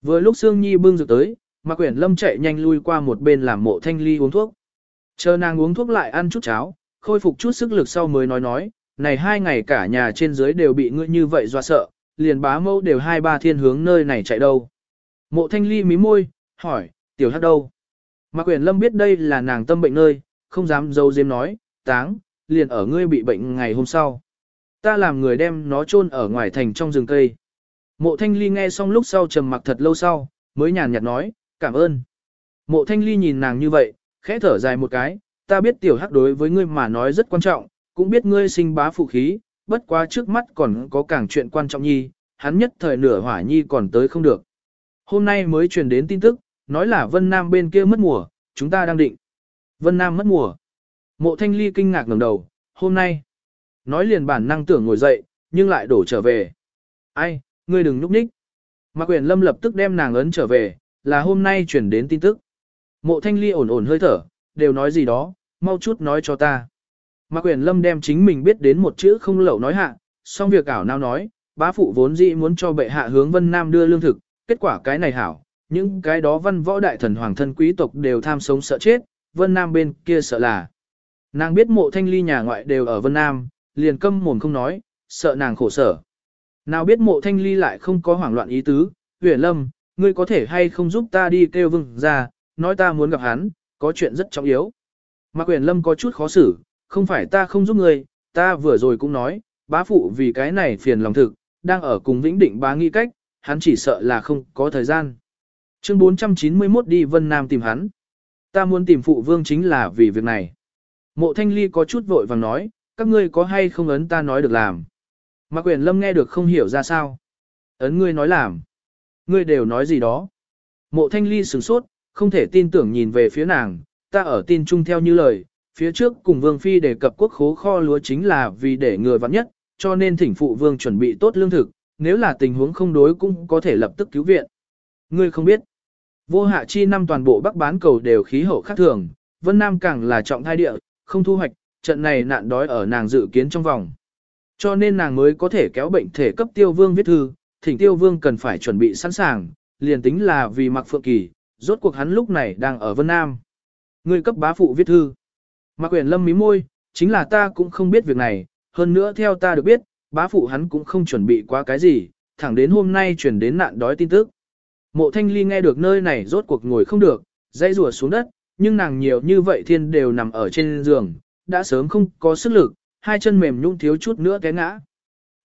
[SPEAKER 1] Vừa lúc Sương Nhi bưng rực tới, Mạc Quyền Lâm chạy nhanh lui qua một bên làm mộ thanh ly uống thuốc. Chờ nàng uống thuốc lại ăn chút cháo, khôi phục chút sức lực sau mới nói nói, này hai ngày cả nhà trên dưới đều bị ngươi như vậy dọa sợ, liền bá mẫu đều hai ba thiên hướng nơi này chạy đâu. Mộ thanh ly mí môi, hỏi, tiểu hát đâu? Mạc Quyền Lâm biết đây là nàng tâm bệnh nơi, không dám dâu diêm nói, táng, liền ở ngươi bị bệnh ngày hôm sau. Ta làm người đem nó chôn ở ngoài thành trong rừng cây. Mộ thanh ly nghe xong lúc sau trầm mặc thật lâu sau, mới nhàn nhạt nói, cảm ơn. Mộ thanh ly nhìn nàng như vậy, khẽ thở dài một cái, ta biết tiểu hắc đối với ngươi mà nói rất quan trọng, cũng biết ngươi sinh bá phụ khí, bất quá trước mắt còn có càng chuyện quan trọng nhi, hắn nhất thời nửa hỏa nhi còn tới không được. Hôm nay mới truyền đến tin tức, nói là Vân Nam bên kia mất mùa, chúng ta đang định. Vân Nam mất mùa. Mộ thanh ly kinh ngạc ngẩng đầu, hôm nay. Nói liền bản năng tưởng ngồi dậy, nhưng lại đổ trở về. Ai, ngươi đừng núp ních. Mạc quyền lâm lập tức đem nàng ấn trở về, là hôm nay truyền đến tin tức. Mộ thanh ly ổn ổn hơi thở, đều nói gì đó, mau chút nói cho ta. Mạc Quyền Lâm đem chính mình biết đến một chữ không lậu nói hạ, xong việc ảo nào nói, bá phụ vốn dĩ muốn cho bệ hạ hướng Vân Nam đưa lương thực, kết quả cái này hảo, những cái đó văn võ đại thần hoàng thân quý tộc đều tham sống sợ chết, Vân Nam bên kia sợ là. Nàng biết mộ thanh ly nhà ngoại đều ở Vân Nam, liền câm mồm không nói, sợ nàng khổ sở. Nào biết mộ thanh ly lại không có hoảng loạn ý tứ, huyền lâm, ngươi có thể hay không giúp ta đi kêu vương ra, nói ta muốn gặp hắn, có chuyện rất trọng yếu. Mạc Quyền Lâm có chút khó xử, không phải ta không giúp ngươi, ta vừa rồi cũng nói, bá phụ vì cái này phiền lòng thực, đang ở cùng Vĩnh Định bá nghĩ cách, hắn chỉ sợ là không có thời gian. Chương 491 đi Vân Nam tìm hắn. Ta muốn tìm phụ vương chính là vì việc này. Mộ Thanh Ly có chút vội vàng nói, các ngươi có hay không ấn ta nói được làm. Mạc Quyền Lâm nghe được không hiểu ra sao. Ấn ngươi nói làm. Ngươi đều nói gì đó. Mộ Thanh Ly sửng sốt, không thể tin tưởng nhìn về phía nàng, ta ở tin chung theo như lời, phía trước cùng Vương Phi đề cập quốc khố kho lúa chính là vì để người vắng nhất, cho nên thỉnh phụ Vương chuẩn bị tốt lương thực, nếu là tình huống không đối cũng có thể lập tức cứu viện. Ngươi không biết, vô hạ chi năm toàn bộ bắc bán cầu đều khí hậu khác thường, Vân Nam càng là trọng thai địa, không thu hoạch, trận này nạn đói ở nàng dự kiến trong vòng. Cho nên nàng mới có thể kéo bệnh thể cấp tiêu vương viết thư, thỉnh tiêu vương cần phải chuẩn bị sẵn sàng, liền tính là vì mặc phượng kỳ, rốt cuộc hắn lúc này đang ở Vân Nam. Ngươi cấp bá phụ viết thư. Mạc Quyền Lâm mí môi, chính là ta cũng không biết việc này, hơn nữa theo ta được biết, bá phụ hắn cũng không chuẩn bị quá cái gì, thẳng đến hôm nay chuyển đến nạn đói tin tức. Mộ thanh ly nghe được nơi này rốt cuộc ngồi không được, dây rùa xuống đất, nhưng nàng nhiều như vậy thiên đều nằm ở trên giường, đã sớm không có sức lực, hai chân mềm nhung thiếu chút nữa té ngã.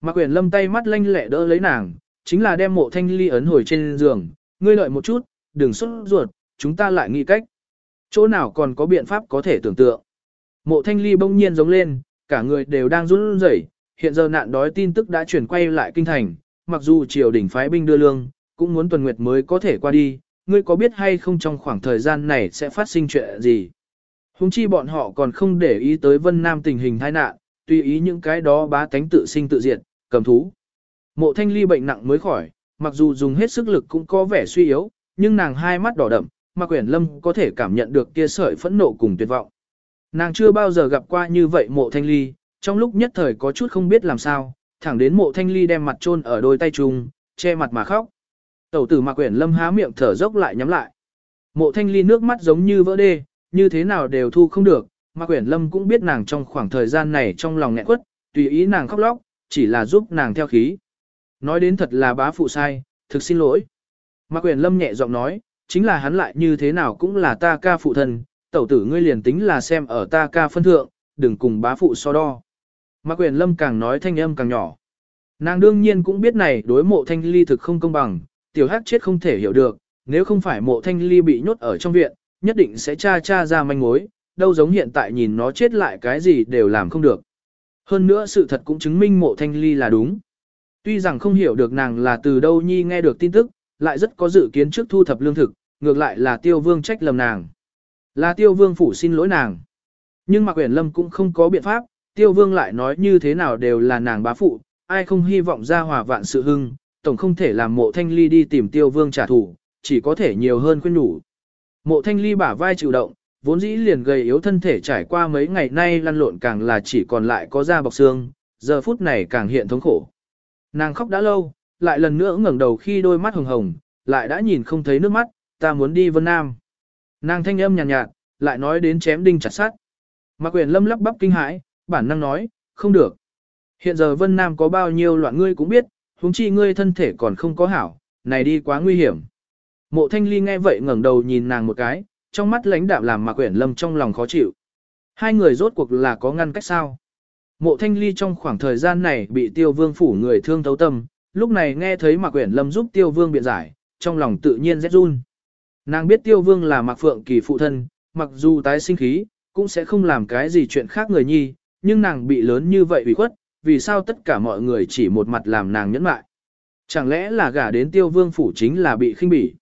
[SPEAKER 1] Mạc Quyền Lâm tay mắt lanh lẹ đỡ lấy nàng, chính là đem mộ thanh ly ấn hồi trên giường, ngươi lợi một chút, đừng xuất ruột, chúng ta lại nghĩ cách. Chỗ nào còn có biện pháp có thể tưởng tượng. Mộ thanh ly bỗng nhiên giống lên, cả người đều đang run rẩy. hiện giờ nạn đói tin tức đã chuyển quay lại kinh thành, mặc dù triều đình phái binh đưa lương, cũng muốn tuần nguyệt mới có thể qua đi, ngươi có biết hay không trong khoảng thời gian này sẽ phát sinh chuyện gì. Hùng chi bọn họ còn không để ý tới Vân Nam tình hình tai nạn, tùy ý những cái đó bá tánh tự sinh tự diệt, cầm thú. Mộ thanh ly bệnh nặng mới khỏi, mặc dù dùng hết sức lực cũng có vẻ suy yếu, nhưng nàng hai mắt đỏ đậm, mà quyển lâm có thể cảm nhận được kia sợi phẫn nộ cùng tuyệt vọng. Nàng chưa bao giờ gặp qua như vậy mộ thanh ly, trong lúc nhất thời có chút không biết làm sao, thẳng đến mộ thanh ly đem mặt chôn ở đôi tay chung, che mặt mà khóc. Tẩu tử mạc quyển lâm há miệng thở dốc lại nhắm lại. Mộ thanh ly nước mắt giống như vỡ đê, như thế nào đều thu không được, mạc quyển lâm cũng biết nàng trong khoảng thời gian này trong lòng nghẹn quất, tùy ý nàng khóc lóc, chỉ là giúp nàng theo khí. Nói đến thật là bá phụ sai, thực xin lỗi. Mạc Quyền lâm nhẹ giọng nói, chính là hắn lại như thế nào cũng là ta ca phụ thân, tẩu tử ngươi liền tính là xem ở ta ca phân thượng, đừng cùng bá phụ so đo. Mạc Quyền lâm càng nói thanh âm càng nhỏ. Nàng đương nhiên cũng biết này đối mộ thanh ly thực không công bằng, tiểu hắc chết không thể hiểu được, nếu không phải mộ thanh ly bị nhốt ở trong viện, nhất định sẽ tra tra ra manh mối, đâu giống hiện tại nhìn nó chết lại cái gì đều làm không được. Hơn nữa sự thật cũng chứng minh mộ thanh ly là đúng. Tuy rằng không hiểu được nàng là từ đâu nhi nghe được tin tức, lại rất có dự kiến trước thu thập lương thực, ngược lại là tiêu vương trách lầm nàng. Là tiêu vương phủ xin lỗi nàng. Nhưng mà quyển lâm cũng không có biện pháp, tiêu vương lại nói như thế nào đều là nàng bá phụ, ai không hy vọng ra hòa vạn sự hưng, tổng không thể làm mộ thanh ly đi tìm tiêu vương trả thù, chỉ có thể nhiều hơn khuyên nhủ. Mộ thanh ly bả vai chịu động, vốn dĩ liền gầy yếu thân thể trải qua mấy ngày nay lăn lộn càng là chỉ còn lại có da bọc xương, giờ phút này càng hiện thống khổ. Nàng khóc đã lâu, lại lần nữa ngẩng đầu khi đôi mắt hồng hồng, lại đã nhìn không thấy nước mắt, ta muốn đi Vân Nam. Nàng thanh âm nhàn nhạt, nhạt, lại nói đến chém đinh chặt sắt. Mạc quyền lâm lắp bắp kinh hãi, bản năng nói, không được. Hiện giờ Vân Nam có bao nhiêu loạn ngươi cũng biết, huống chi ngươi thân thể còn không có hảo, này đi quá nguy hiểm. Mộ thanh ly nghe vậy ngẩng đầu nhìn nàng một cái, trong mắt lãnh đạm làm Mạc Quyển Lâm trong lòng khó chịu. Hai người rốt cuộc là có ngăn cách sao? Mộ thanh ly trong khoảng thời gian này bị tiêu vương phủ người thương thấu tâm, lúc này nghe thấy Mạc uyển Lâm giúp tiêu vương biện giải, trong lòng tự nhiên rét run. Nàng biết tiêu vương là Mạc Phượng kỳ phụ thân, mặc dù tái sinh khí, cũng sẽ không làm cái gì chuyện khác người nhi, nhưng nàng bị lớn như vậy ủy khuất, vì sao tất cả mọi người chỉ một mặt làm nàng nhẫn mại. Chẳng lẽ là gả đến tiêu vương phủ chính là bị khinh bỉ.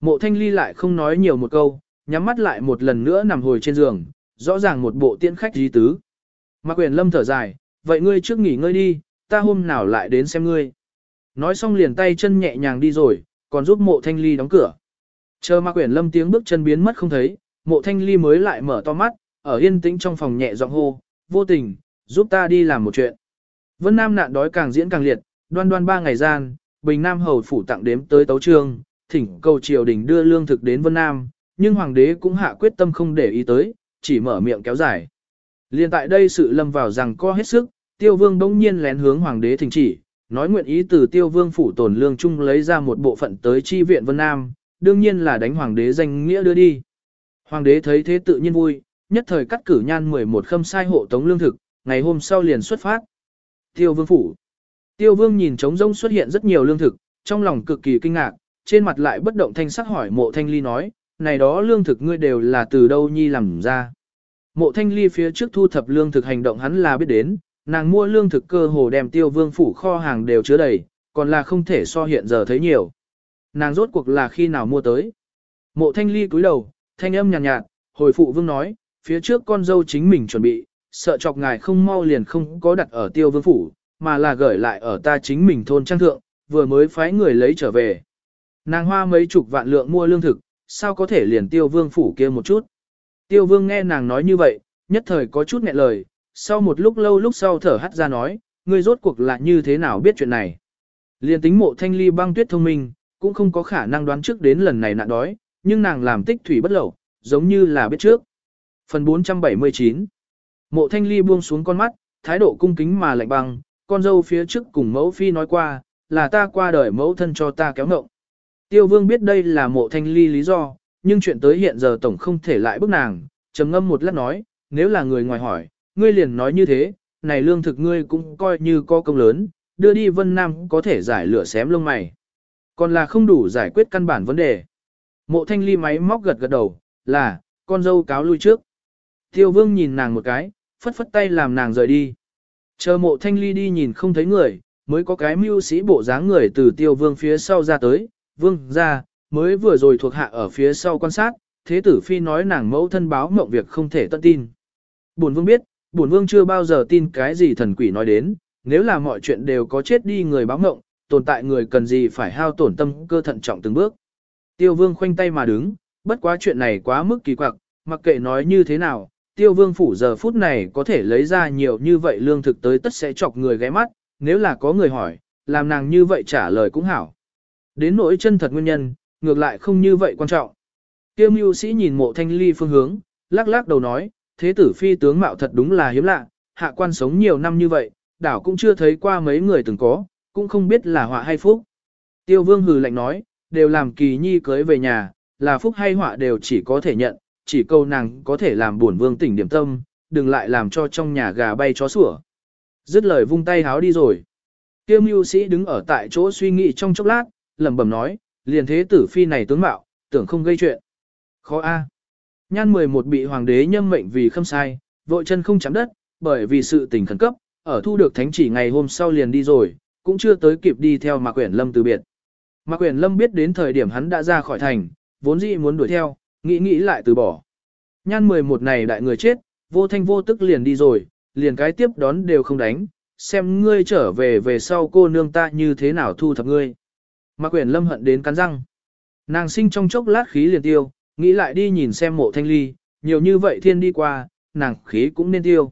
[SPEAKER 1] Mộ thanh ly lại không nói nhiều một câu, nhắm mắt lại một lần nữa nằm hồi trên giường, rõ ràng một bộ tiễn khách dí tứ. Mạc quyền lâm thở dài, vậy ngươi trước nghỉ ngơi đi, ta hôm nào lại đến xem ngươi. Nói xong liền tay chân nhẹ nhàng đi rồi, còn giúp mộ thanh ly đóng cửa. Chờ mà quyển lâm tiếng bước chân biến mất không thấy, mộ thanh ly mới lại mở to mắt, ở yên tĩnh trong phòng nhẹ giọng hô, vô tình, giúp ta đi làm một chuyện. Vân Nam nạn đói càng diễn càng liệt, đoan đoan ba ngày gian, Bình Nam hầu phủ tặng đếm tới tấu trương, thỉnh cầu triều đình đưa lương thực đến Vân Nam, nhưng hoàng đế cũng hạ quyết tâm không để ý tới, chỉ mở miệng kéo dài. Liên tại đây sự lâm vào rằng co hết sức, tiêu vương bỗng nhiên lén hướng hoàng đế thỉnh chỉ, nói nguyện ý từ tiêu vương phủ tổn lương chung lấy ra một bộ phận tới chi viện Vân Nam, đương nhiên là đánh hoàng đế danh nghĩa đưa đi. Hoàng đế thấy thế tự nhiên vui, nhất thời cắt cử nhan 11 khâm sai hộ tống lương thực, ngày hôm sau liền xuất phát. Tiêu vương phủ. Tiêu vương nhìn trống rông xuất hiện rất nhiều lương thực, trong lòng cực kỳ kinh ngạc, trên mặt lại bất động thanh sắc hỏi mộ thanh ly nói, này đó lương thực ngươi đều là từ đâu nhi làm ra. Mộ thanh ly phía trước thu thập lương thực hành động hắn là biết đến, nàng mua lương thực cơ hồ đem tiêu vương phủ kho hàng đều chứa đầy, còn là không thể so hiện giờ thấy nhiều. Nàng rốt cuộc là khi nào mua tới. Mộ thanh ly cúi đầu, thanh âm nhàn nhạt, nhạt, hồi phụ vương nói, phía trước con dâu chính mình chuẩn bị, sợ chọc ngài không mau liền không có đặt ở tiêu vương phủ, mà là gửi lại ở ta chính mình thôn trang thượng, vừa mới phái người lấy trở về. Nàng hoa mấy chục vạn lượng mua lương thực, sao có thể liền tiêu vương phủ kia một chút. Tiêu vương nghe nàng nói như vậy, nhất thời có chút nghẹn lời, sau một lúc lâu lúc sau thở hắt ra nói, ngươi rốt cuộc là như thế nào biết chuyện này. Liền tính mộ thanh ly băng tuyết thông minh, cũng không có khả năng đoán trước đến lần này nạn đói, nhưng nàng làm tích thủy bất lậu, giống như là biết trước. Phần 479 Mộ thanh ly buông xuống con mắt, thái độ cung kính mà lạnh băng, con dâu phía trước cùng mẫu phi nói qua, là ta qua đời mẫu thân cho ta kéo ngộng. Tiêu vương biết đây là mộ thanh ly lý do, nhưng chuyện tới hiện giờ tổng không thể lại bức nàng, trầm ngâm một lát nói, nếu là người ngoài hỏi, ngươi liền nói như thế, này lương thực ngươi cũng coi như có công lớn, đưa đi Vân Nam có thể giải lửa xém lông mày. Còn là không đủ giải quyết căn bản vấn đề. Mộ thanh ly máy móc gật gật đầu, là, con dâu cáo lui trước. Tiêu vương nhìn nàng một cái, phất phất tay làm nàng rời đi. Chờ mộ thanh ly đi nhìn không thấy người, mới có cái mưu sĩ bộ dáng người từ tiêu vương phía sau ra tới, vương ra, mới vừa rồi thuộc hạ ở phía sau quan sát, thế tử phi nói nàng mẫu thân báo mộng việc không thể tận tin. Bổn vương biết, bổn vương chưa bao giờ tin cái gì thần quỷ nói đến, nếu là mọi chuyện đều có chết đi người báo ngộng, tồn tại người cần gì phải hao tổn tâm cơ thận trọng từng bước. Tiêu vương khoanh tay mà đứng, bất quá chuyện này quá mức kỳ quặc, mặc kệ nói như thế nào, tiêu vương phủ giờ phút này có thể lấy ra nhiều như vậy lương thực tới tất sẽ chọc người ghé mắt, nếu là có người hỏi, làm nàng như vậy trả lời cũng hảo. Đến nỗi chân thật nguyên nhân, ngược lại không như vậy quan trọng. Tiêu mưu sĩ nhìn mộ thanh ly phương hướng, lắc lắc đầu nói, thế tử phi tướng mạo thật đúng là hiếm lạ, hạ quan sống nhiều năm như vậy, đảo cũng chưa thấy qua mấy người từng có, cũng không biết là họa hay phúc. Tiêu vương hừ lạnh nói, đều làm kỳ nhi cưới về nhà, là phúc hay họa đều chỉ có thể nhận, chỉ câu nàng có thể làm buồn vương tỉnh điểm tâm, đừng lại làm cho trong nhà gà bay chó sủa. Dứt lời vung tay háo đi rồi. Tiêu mưu sĩ đứng ở tại chỗ suy nghĩ trong chốc lát, lẩm bẩm nói, liền thế tử phi này tướng mạo, tưởng không gây chuyện. Khó A. Nhan 11 bị hoàng đế nhâm mệnh vì khâm sai, vội chân không chạm đất, bởi vì sự tình khẩn cấp, ở thu được thánh chỉ ngày hôm sau liền đi rồi, cũng chưa tới kịp đi theo Mạc Quyển Lâm từ biệt. Mạc Quyển Lâm biết đến thời điểm hắn đã ra khỏi thành, vốn dĩ muốn đuổi theo, nghĩ nghĩ lại từ bỏ. Nhan 11 này đại người chết, vô thanh vô tức liền đi rồi, liền cái tiếp đón đều không đánh, xem ngươi trở về về sau cô nương ta như thế nào thu thập ngươi. Mạc Quyển Lâm hận đến cắn răng. Nàng sinh trong chốc lát khí liền tiêu, nghĩ lại đi nhìn xem mộ thanh ly, nhiều như vậy thiên đi qua, nàng khí cũng nên tiêu.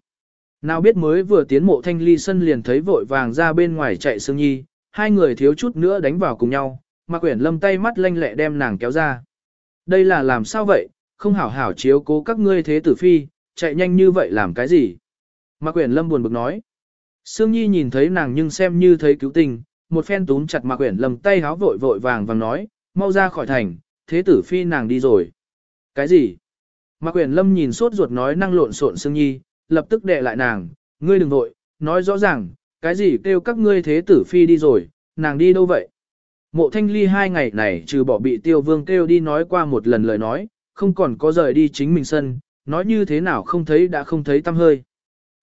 [SPEAKER 1] Nào biết mới vừa tiến mộ thanh ly sân liền thấy vội vàng ra bên ngoài chạy Sương Nhi, hai người thiếu chút nữa đánh vào cùng nhau, mà Quyển Lâm tay mắt lanh lẹ đem nàng kéo ra. Đây là làm sao vậy, không hảo hảo chiếu cố các ngươi thế tử phi, chạy nhanh như vậy làm cái gì? Mạc Quyển Lâm buồn bực nói. Sương Nhi nhìn thấy nàng nhưng xem như thấy cứu tình, một phen túm chặt Mạc Quyển Lâm tay háo vội vội vàng vàng nói, mau ra khỏi thành, thế tử phi nàng đi rồi. Cái gì? Mạc Quyền Lâm nhìn sốt ruột nói năng lộn xộn Sương Nhi, lập tức đệ lại nàng, ngươi đừng vội, nói rõ ràng, cái gì kêu các ngươi thế tử phi đi rồi, nàng đi đâu vậy? Mộ thanh ly hai ngày này trừ bỏ bị tiêu vương kêu đi nói qua một lần lời nói, không còn có rời đi chính mình sân, nói như thế nào không thấy đã không thấy tâm hơi.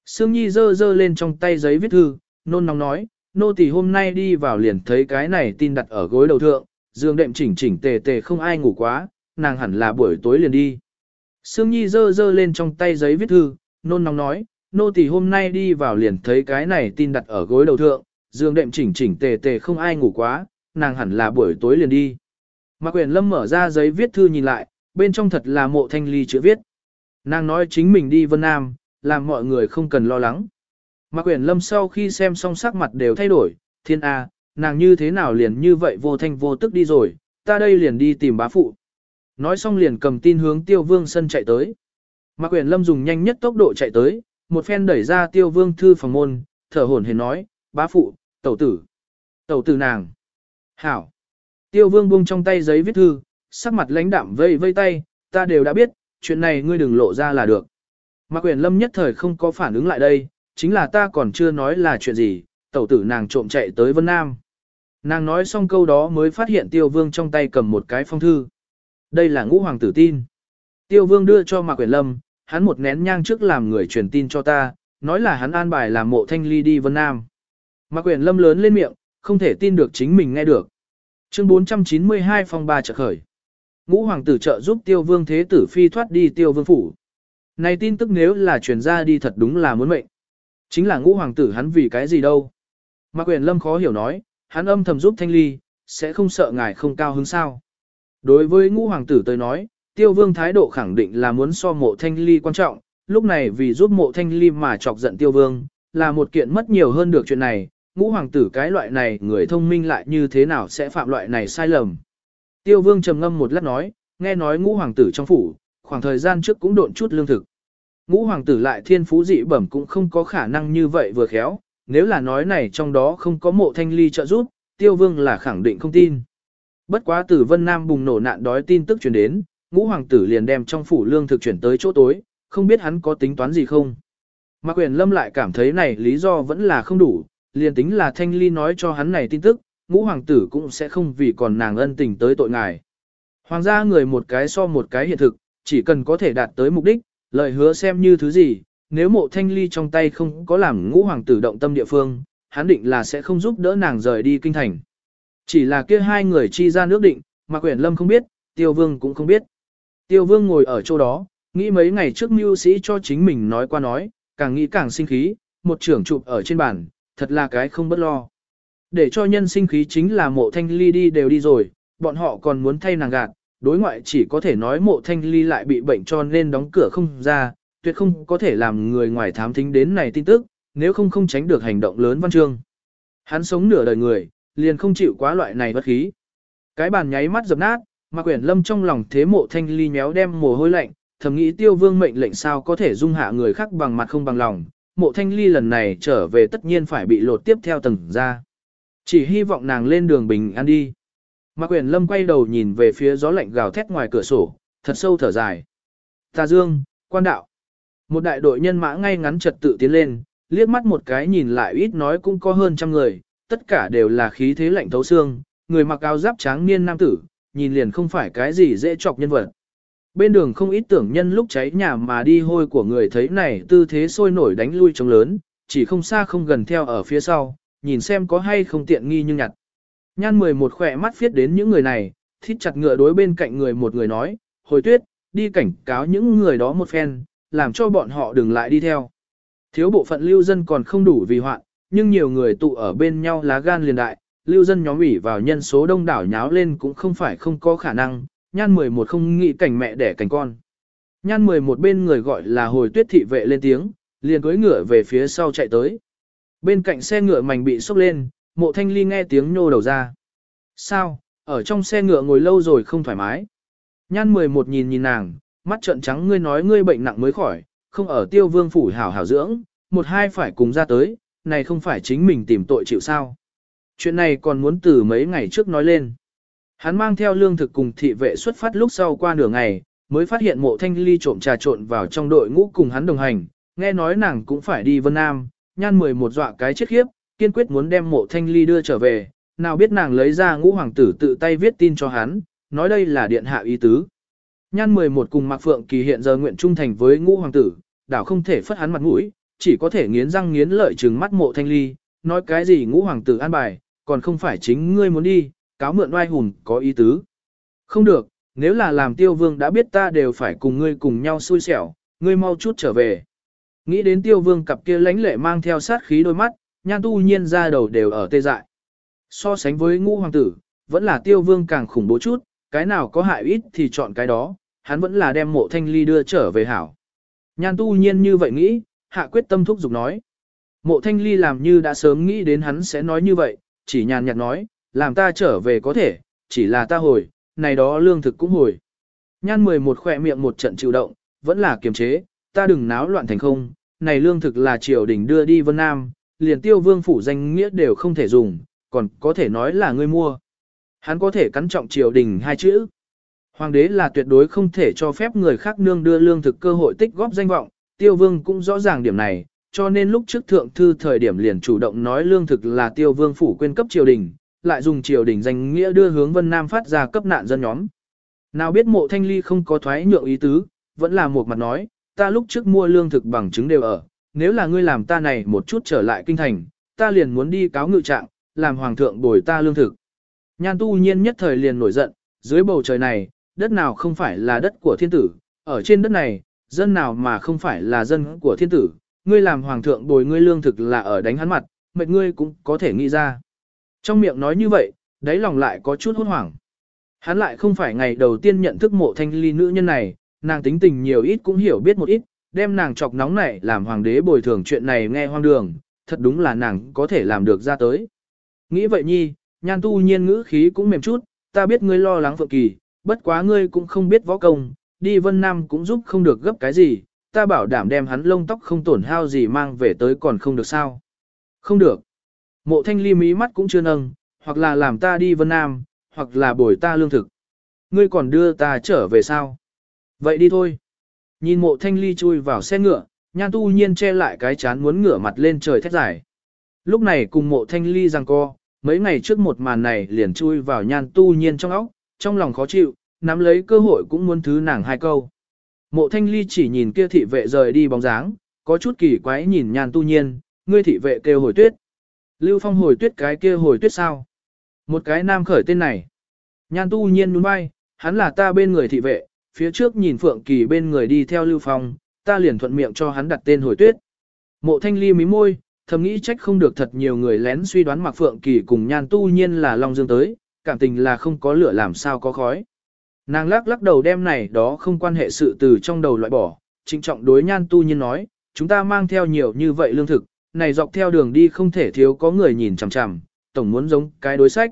[SPEAKER 1] Sương Nhi dơ dơ lên trong tay giấy viết thư, nôn nóng nói, nô tỳ hôm nay đi vào liền thấy cái này tin đặt ở gối đầu thượng, giường đệm chỉnh chỉnh tề tề không ai ngủ quá, nàng hẳn là buổi tối liền đi. Sương Nhi dơ dơ lên trong tay giấy viết thư, nôn nóng nói, nô tỳ hôm nay đi vào liền thấy cái này tin đặt ở gối đầu thượng, giường đệm chỉnh chỉnh tề tề không ai ngủ quá, nàng hẳn là buổi tối liền đi. Mạc Quyền Lâm mở ra giấy viết thư nhìn lại, bên trong thật là mộ thanh ly chữ viết. Nàng nói chính mình đi Vân Nam, làm mọi người không cần lo lắng. Mạc Quyền Lâm sau khi xem xong sắc mặt đều thay đổi, thiên A, nàng như thế nào liền như vậy vô thanh vô tức đi rồi, ta đây liền đi tìm bá phụ. Nói xong liền cầm tin hướng tiêu vương sân chạy tới. Mạc Quyền Lâm dùng nhanh nhất tốc độ chạy tới, một phen đẩy ra tiêu vương thư phòng môn, thở hổn hển nói, bá phụ, tẩu tử, tẩu tử nàng. Hảo. Tiêu vương buông trong tay giấy viết thư, sắc mặt lãnh đạm vây vây tay, ta đều đã biết, chuyện này ngươi đừng lộ ra là được. Mạc Quyền Lâm nhất thời không có phản ứng lại đây, chính là ta còn chưa nói là chuyện gì, tẩu tử nàng trộm chạy tới Vân Nam. Nàng nói xong câu đó mới phát hiện tiêu vương trong tay cầm một cái phong thư. Đây là ngũ hoàng tử tin. Tiêu vương đưa cho Mạc Quyền Lâm, hắn một nén nhang trước làm người truyền tin cho ta, nói là hắn an bài làm mộ thanh ly đi Vân Nam. Mạc Quyền Lâm lớn lên miệng, không thể tin được chính mình nghe được. Chương 492 phong ba trợ khởi. Ngũ hoàng tử trợ giúp tiêu vương thế tử phi thoát đi tiêu vương phủ. Này tin tức nếu là truyền ra đi thật đúng là muốn mệnh. Chính là ngũ hoàng tử hắn vì cái gì đâu. Mạc Quyền Lâm khó hiểu nói, hắn âm thầm giúp thanh ly, sẽ không sợ ngài không cao hứng sao. Đối với ngũ hoàng tử tôi nói, tiêu vương thái độ khẳng định là muốn so mộ thanh ly quan trọng, lúc này vì giúp mộ thanh ly mà chọc giận tiêu vương, là một kiện mất nhiều hơn được chuyện này, ngũ hoàng tử cái loại này người thông minh lại như thế nào sẽ phạm loại này sai lầm. Tiêu vương trầm ngâm một lát nói, nghe nói ngũ hoàng tử trong phủ, khoảng thời gian trước cũng độn chút lương thực. Ngũ hoàng tử lại thiên phú dị bẩm cũng không có khả năng như vậy vừa khéo, nếu là nói này trong đó không có mộ thanh ly trợ giúp, tiêu vương là khẳng định không tin. Bất quá từ Vân Nam bùng nổ nạn đói tin tức truyền đến, ngũ hoàng tử liền đem trong phủ lương thực chuyển tới chỗ tối, không biết hắn có tính toán gì không. Mạc Quyền Lâm lại cảm thấy này lý do vẫn là không đủ, liền tính là Thanh Ly nói cho hắn này tin tức, ngũ hoàng tử cũng sẽ không vì còn nàng ân tình tới tội ngài. Hoàng gia người một cái so một cái hiện thực, chỉ cần có thể đạt tới mục đích, lời hứa xem như thứ gì, nếu mộ Thanh Ly trong tay không có làm ngũ hoàng tử động tâm địa phương, hắn định là sẽ không giúp đỡ nàng rời đi kinh thành. Chỉ là kia hai người chi ra nước định, mà quyển lâm không biết, tiêu vương cũng không biết. Tiêu vương ngồi ở chỗ đó, nghĩ mấy ngày trước mưu sĩ cho chính mình nói qua nói, càng nghĩ càng sinh khí, một trưởng chụp ở trên bàn, thật là cái không bất lo. Để cho nhân sinh khí chính là mộ thanh ly đi đều đi rồi, bọn họ còn muốn thay nàng gạt, đối ngoại chỉ có thể nói mộ thanh ly lại bị bệnh cho nên đóng cửa không ra, tuyệt không có thể làm người ngoài thám thính đến này tin tức, nếu không không tránh được hành động lớn văn chương. Hắn sống nửa đời người, liền không chịu quá loại này bất khí. Cái bàn nháy mắt dập nát, mà quyển lâm trong lòng thế mộ thanh ly méo đem mồ hôi lạnh, thầm nghĩ tiêu vương mệnh lệnh sao có thể dung hạ người khác bằng mặt không bằng lòng, mộ thanh ly lần này trở về tất nhiên phải bị lột tiếp theo tầng ra. Chỉ hy vọng nàng lên đường bình an đi. Mạc Quyền Lâm quay đầu nhìn về phía gió lạnh gào thét ngoài cửa sổ, thật sâu thở dài. Tà Dương, quan đạo. Một đại đội nhân mã ngay ngắn trật tự tiến lên, liếc mắt một cái nhìn lại ít nói cũng có hơn trăm người, tất cả đều là khí thế lạnh thấu xương, người mặc áo giáp tráng niên nam tử, nhìn liền không phải cái gì dễ chọc nhân vật. Bên đường không ít tưởng nhân lúc cháy nhà mà đi hôi của người thấy này tư thế sôi nổi đánh lui trống lớn, chỉ không xa không gần theo ở phía sau, nhìn xem có hay không tiện nghi nhưng nhặt. Nhan 11 khỏe mắt viết đến những người này, thít chặt ngựa đối bên cạnh người một người nói, hồi tuyết, đi cảnh cáo những người đó một phen, làm cho bọn họ đừng lại đi theo. Thiếu bộ phận lưu dân còn không đủ vì hoạn, nhưng nhiều người tụ ở bên nhau lá gan liền đại, lưu dân nhóm ủy vào nhân số đông đảo nháo lên cũng không phải không có khả năng, nhan 11 không nghĩ cảnh mẹ đẻ cảnh con. Nhan 11 bên người gọi là hồi tuyết thị vệ lên tiếng, liền cưỡi ngựa về phía sau chạy tới. Bên cạnh xe ngựa mảnh bị sốc lên, mộ thanh ly nghe tiếng nhô đầu ra. Sao, ở trong xe ngựa ngồi lâu rồi không thoải mái. Nhan 11 nhìn nhìn nàng, mắt trợn trắng ngươi nói ngươi bệnh nặng mới khỏi, không ở tiêu vương phủ hảo hảo dưỡng, một hai phải cùng ra tới, này không phải chính mình tìm tội chịu sao. Chuyện này còn muốn từ mấy ngày trước nói lên. Hắn mang theo lương thực cùng thị vệ xuất phát lúc sau qua nửa ngày, mới phát hiện mộ thanh ly trộm trà trộn vào trong đội ngũ cùng hắn đồng hành, nghe nói nàng cũng phải đi Vân Nam, nhan 11 dọa cái chết khiếp, kiên quyết muốn đem mộ thanh ly đưa trở về, nào biết nàng lấy ra ngũ hoàng tử tự tay viết tin cho hắn, nói đây là điện hạ ý tứ. Nhan 11 cùng Mạc Phượng Kỳ hiện giờ nguyện trung thành với ngũ hoàng tử, đảo không thể phất hắn mặt mũi, chỉ có thể nghiến răng nghiến lợi trừng mắt mộ thanh ly, nói cái gì ngũ hoàng tử an bài, còn không phải chính ngươi muốn đi, cáo mượn oai hùng có ý tứ. Không được, nếu là làm tiêu vương đã biết ta đều phải cùng ngươi cùng nhau xui xẻo, ngươi mau chút trở về. Nghĩ đến tiêu vương cặp kia lãnh lệ mang theo sát khí đôi mắt, nhan tu nhiên ra đầu đều ở tê dại. So sánh với ngũ hoàng tử, vẫn là tiêu vương càng khủng bố chút, cái nào có hại ít thì chọn cái đó, hắn vẫn là đem mộ thanh ly đưa trở về hảo. Nhan tu nhiên như vậy nghĩ, hạ quyết tâm thúc giục nói. Mộ thanh ly làm như đã sớm nghĩ đến hắn sẽ nói như vậy, chỉ nhàn nhạt nói, làm ta trở về có thể, chỉ là ta hồi, này đó lương thực cũng hồi. Nhan 11 khỏe miệng một trận chịu động, vẫn là kiềm chế, ta đừng náo loạn thành không, này lương thực là triều đình đưa đi Vân Nam, liền tiêu vương phủ danh nghĩa đều không thể dùng, còn có thể nói là ngươi mua. Hắn có thể cắn trọng triều đình hai chữ. Hoàng đế là tuyệt đối không thể cho phép người khác nương đưa lương thực cơ hội tích góp danh vọng, tiêu vương cũng rõ ràng điểm này, cho nên lúc trước thượng thư thời điểm liền chủ động nói lương thực là tiêu vương phủ quên cấp triều đình, lại dùng triều đình danh nghĩa đưa hướng Vân Nam phát ra cấp nạn dân nhóm. Nào biết mộ thanh ly không có thoái nhượng ý tứ, vẫn là một mặt nói, ta lúc trước mua lương thực bằng chứng đều ở, nếu là ngươi làm ta này một chút trở lại kinh thành, ta liền muốn đi cáo ngự trạng, làm hoàng thượng bồi ta lương thực. Nhan tu nhiên nhất thời liền nổi giận, dưới bầu trời này, đất nào không phải là đất của thiên tử, ở trên đất này, dân nào mà không phải là dân của thiên tử, ngươi làm hoàng thượng bồi ngươi lương thực là ở đánh hắn mặt, mệt ngươi cũng có thể nghĩ ra. Trong miệng nói như vậy, đáy lòng lại có chút hốt hoảng. Hắn lại không phải ngày đầu tiên nhận thức mộ thanh ly nữ nhân này, nàng tính tình nhiều ít cũng hiểu biết một ít, đem nàng chọc nóng này làm hoàng đế bồi thường chuyện này nghe hoang đường, thật đúng là nàng có thể làm được ra tới. Nghĩ vậy nhi, nhan tu nhiên ngữ khí cũng mềm chút, ta biết ngươi lo lắng phượng kỳ, bất quá ngươi cũng không biết võ công, đi vân nam cũng giúp không được gấp cái gì, ta bảo đảm đem hắn lông tóc không tổn hao gì mang về tới còn không được sao. Không được. Mộ thanh ly mí mắt cũng chưa nâng, hoặc là làm ta đi vân nam, hoặc là bồi ta lương thực. Ngươi còn đưa ta trở về sao? Vậy đi thôi. Nhìn mộ thanh ly chui vào xe ngựa, nhan tu nhiên che lại cái chán muốn ngửa mặt lên trời thét dài. Lúc này cùng mộ thanh ly rằng co, mấy ngày trước một màn này liền chui vào nhan tu nhiên trong óc, trong lòng khó chịu, nắm lấy cơ hội cũng muốn thứ nàng hai câu. Mộ thanh ly chỉ nhìn kia thị vệ rời đi bóng dáng, có chút kỳ quái nhìn nhan tu nhiên, ngươi thị vệ kêu hồi tuyết. Lưu phong hồi tuyết cái kia hồi tuyết sao? Một cái nam khởi tên này. Nhan tu nhiên nhún vai, hắn là ta bên người thị vệ, phía trước nhìn Phượng Kỳ bên người đi theo Lưu Phong, ta liền thuận miệng cho hắn đặt tên hồi tuyết. Mộ thanh ly mí môi, thầm nghĩ trách không được thật nhiều người lén suy đoán Mạc Phượng Kỳ cùng nhan tu nhiên là Long Dương tới, cảm tình là không có lửa làm sao có khói. Nàng lắc lắc đầu đem này đó không quan hệ sự từ trong đầu loại bỏ, trinh trọng đối nhan tu nhiên nói, chúng ta mang theo nhiều như vậy lương thực, này dọc theo đường đi không thể thiếu có người nhìn chằm chằm, tổng muốn giống cái đối sách.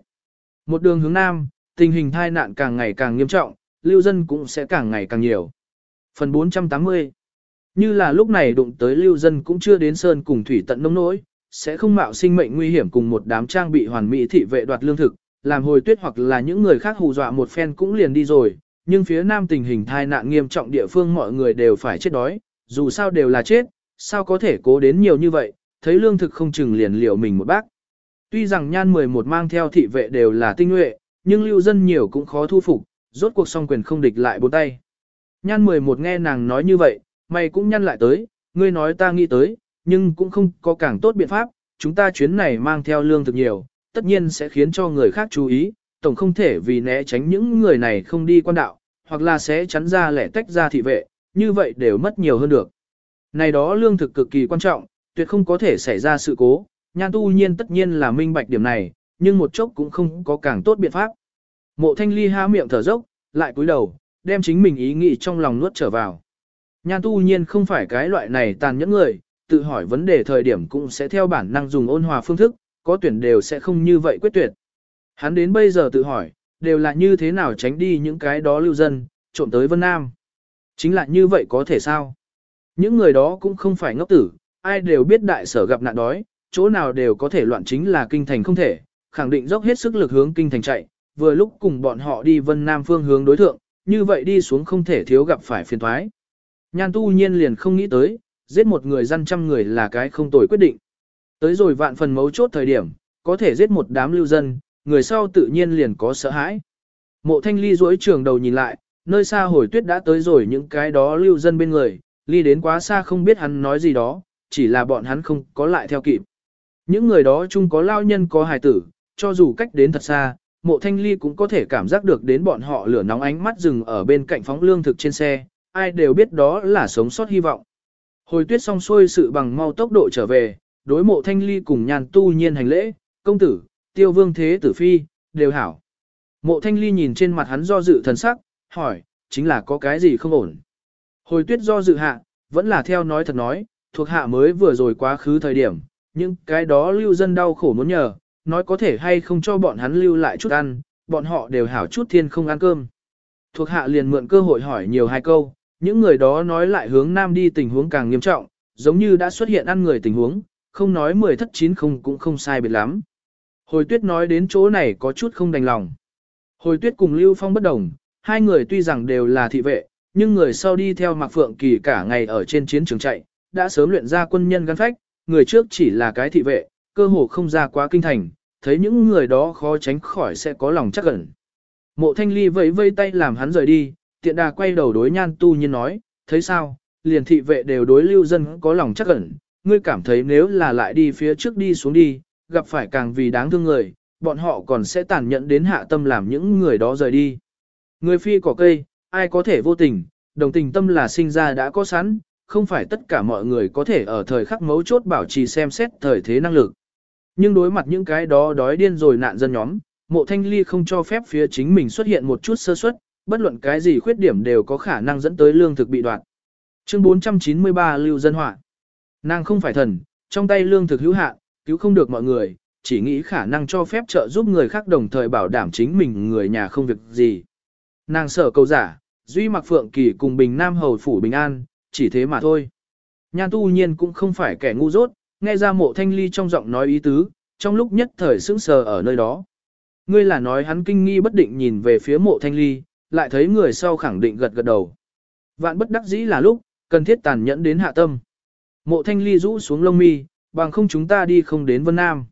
[SPEAKER 1] Một đường hướng nam, tình hình thai nạn càng ngày càng nghiêm trọng, lưu dân cũng sẽ càng ngày càng nhiều. Phần 480 Như là lúc này đụng tới lưu dân cũng chưa đến sơn cùng thủy tận nông nỗi, sẽ không mạo sinh mệnh nguy hiểm cùng một đám trang bị hoàn mỹ thị vệ đoạt lương thực, làm hồi tuyết hoặc là những người khác hù dọa một phen cũng liền đi rồi, nhưng phía nam tình hình thai nạn nghiêm trọng địa phương mọi người đều phải chết đói, dù sao đều là chết, sao có thể cố đến nhiều như vậy, thấy lương thực không chừng liền liều mình một bác. Tuy rằng nhan 11 mang theo thị vệ đều là tinh nhuệ, nhưng lưu dân nhiều cũng khó thu phục, rốt cuộc song quyền không địch lại bốn tay. Nhan 11 nghe nàng nói như vậy, mày cũng nhăn lại tới, ngươi nói ta nghĩ tới, nhưng cũng không có càng tốt biện pháp, chúng ta chuyến này mang theo lương thực nhiều, tất nhiên sẽ khiến cho người khác chú ý, tổng không thể vì né tránh những người này không đi quan đạo, hoặc là sẽ chắn ra lẻ tách ra thị vệ, như vậy đều mất nhiều hơn được. Này đó lương thực cực kỳ quan trọng, tuyệt không có thể xảy ra sự cố, nhan tu nhiên tất nhiên là minh bạch điểm này, nhưng một chốc cũng không có càng tốt biện pháp. Mộ thanh ly há miệng thở dốc, lại cúi đầu, đem chính mình ý nghĩ trong lòng nuốt trở vào. Nhan tu nhiên không phải cái loại này tàn nhẫn người, tự hỏi vấn đề thời điểm cũng sẽ theo bản năng dùng ôn hòa phương thức, có tuyển đều sẽ không như vậy quyết tuyệt. Hắn đến bây giờ tự hỏi, đều là như thế nào tránh đi những cái đó lưu dân, trộm tới Vân Nam. Chính là như vậy có thể sao? Những người đó cũng không phải ngốc tử, ai đều biết đại sở gặp nạn đói, chỗ nào đều có thể loạn chính là kinh thành không thể, khẳng định dốc hết sức lực hướng kinh thành chạy, vừa lúc cùng bọn họ đi vân nam phương hướng đối thượng, như vậy đi xuống không thể thiếu gặp phải phiền thoái. Nhan tu nhiên liền không nghĩ tới, giết một người dân trăm người là cái không tồi quyết định. Tới rồi vạn phần mấu chốt thời điểm, có thể giết một đám lưu dân, người sau tự nhiên liền có sợ hãi. Mộ thanh ly duỗi trường đầu nhìn lại, nơi xa hồi tuyết đã tới rồi những cái đó lưu dân bên người, ly đến quá xa không biết hắn nói gì đó, chỉ là bọn hắn không có lại theo kịp. Những người đó chung có lao nhân có hài tử, cho dù cách đến thật xa, mộ thanh ly cũng có thể cảm giác được đến bọn họ lửa nóng ánh mắt rừng ở bên cạnh phóng lương thực trên xe, ai đều biết đó là sống sót hy vọng. Hồi tuyết xong xuôi sự bằng mau tốc độ trở về, đối mộ thanh ly cùng nhàn tu nhiên hành lễ, công tử, tiêu vương thế tử phi, đều hảo. Mộ thanh ly nhìn trên mặt hắn do dự thần sắc, hỏi, chính là có cái gì không ổn. Hồi tuyết do dự hạ, vẫn là theo nói thật nói, thuộc hạ mới vừa rồi quá khứ thời điểm, nhưng cái đó lưu dân đau khổ muốn nhờ, nói có thể hay không cho bọn hắn lưu lại chút ăn, bọn họ đều hảo chút thiên không ăn cơm. Thuộc hạ liền mượn cơ hội hỏi nhiều hai câu, những người đó nói lại hướng nam đi tình huống càng nghiêm trọng, giống như đã xuất hiện ăn người tình huống, không nói mười thất chín không cũng không sai biệt lắm. Hồi tuyết nói đến chỗ này có chút không đành lòng. Hồi tuyết cùng Lưu Phong bất đồng, hai người tuy rằng đều là thị vệ, nhưng người sau đi theo Mạc Phượng Kỳ cả ngày ở trên chiến trường chạy, đã sớm luyện ra quân nhân gắn phách, người trước chỉ là cái thị vệ, cơ hồ không ra quá kinh thành, thấy những người đó khó tránh khỏi sẽ có lòng chắc ẩn. Mộ thanh ly vẫy vây tay làm hắn rời đi, tiện đà quay đầu đối nhan tu nhiên nói, thấy sao, liền thị vệ đều đối lưu dân có lòng chắc ẩn, ngươi cảm thấy nếu là lại đi phía trước đi xuống đi, gặp phải càng vì đáng thương người, bọn họ còn sẽ tàn nhẫn đến hạ tâm làm những người đó rời đi. Người phi cỏ cây, ai có thể vô tình, đồng tình tâm là sinh ra đã có sẵn, không phải tất cả mọi người có thể ở thời khắc mấu chốt bảo trì xem xét thời thế năng lực. Nhưng đối mặt những cái đó đói điên rồi nạn dân nhóm, mộ thanh ly không cho phép phía chính mình xuất hiện một chút sơ suất, bất luận cái gì khuyết điểm đều có khả năng dẫn tới lương thực bị đoạt. Chương 493 Lưu Dân Họa Nàng không phải thần, trong tay lương thực hữu hạn, cứu không được mọi người, chỉ nghĩ khả năng cho phép trợ giúp người khác đồng thời bảo đảm chính mình người nhà không việc gì. Nàng sở cầu giả, duy mặc phượng kỳ cùng bình nam hầu phủ bình an, chỉ thế mà thôi. Nhan tu nhiên cũng không phải kẻ ngu dốt, nghe ra mộ thanh ly trong giọng nói ý tứ, trong lúc nhất thời sững sờ ở nơi đó. ngươi là nói hắn kinh nghi bất định nhìn về phía mộ thanh ly, lại thấy người sau khẳng định gật gật đầu. Vạn bất đắc dĩ là lúc, cần thiết tàn nhẫn đến hạ tâm. Mộ thanh ly rũ xuống lông mi, bằng không chúng ta đi không đến Vân Nam.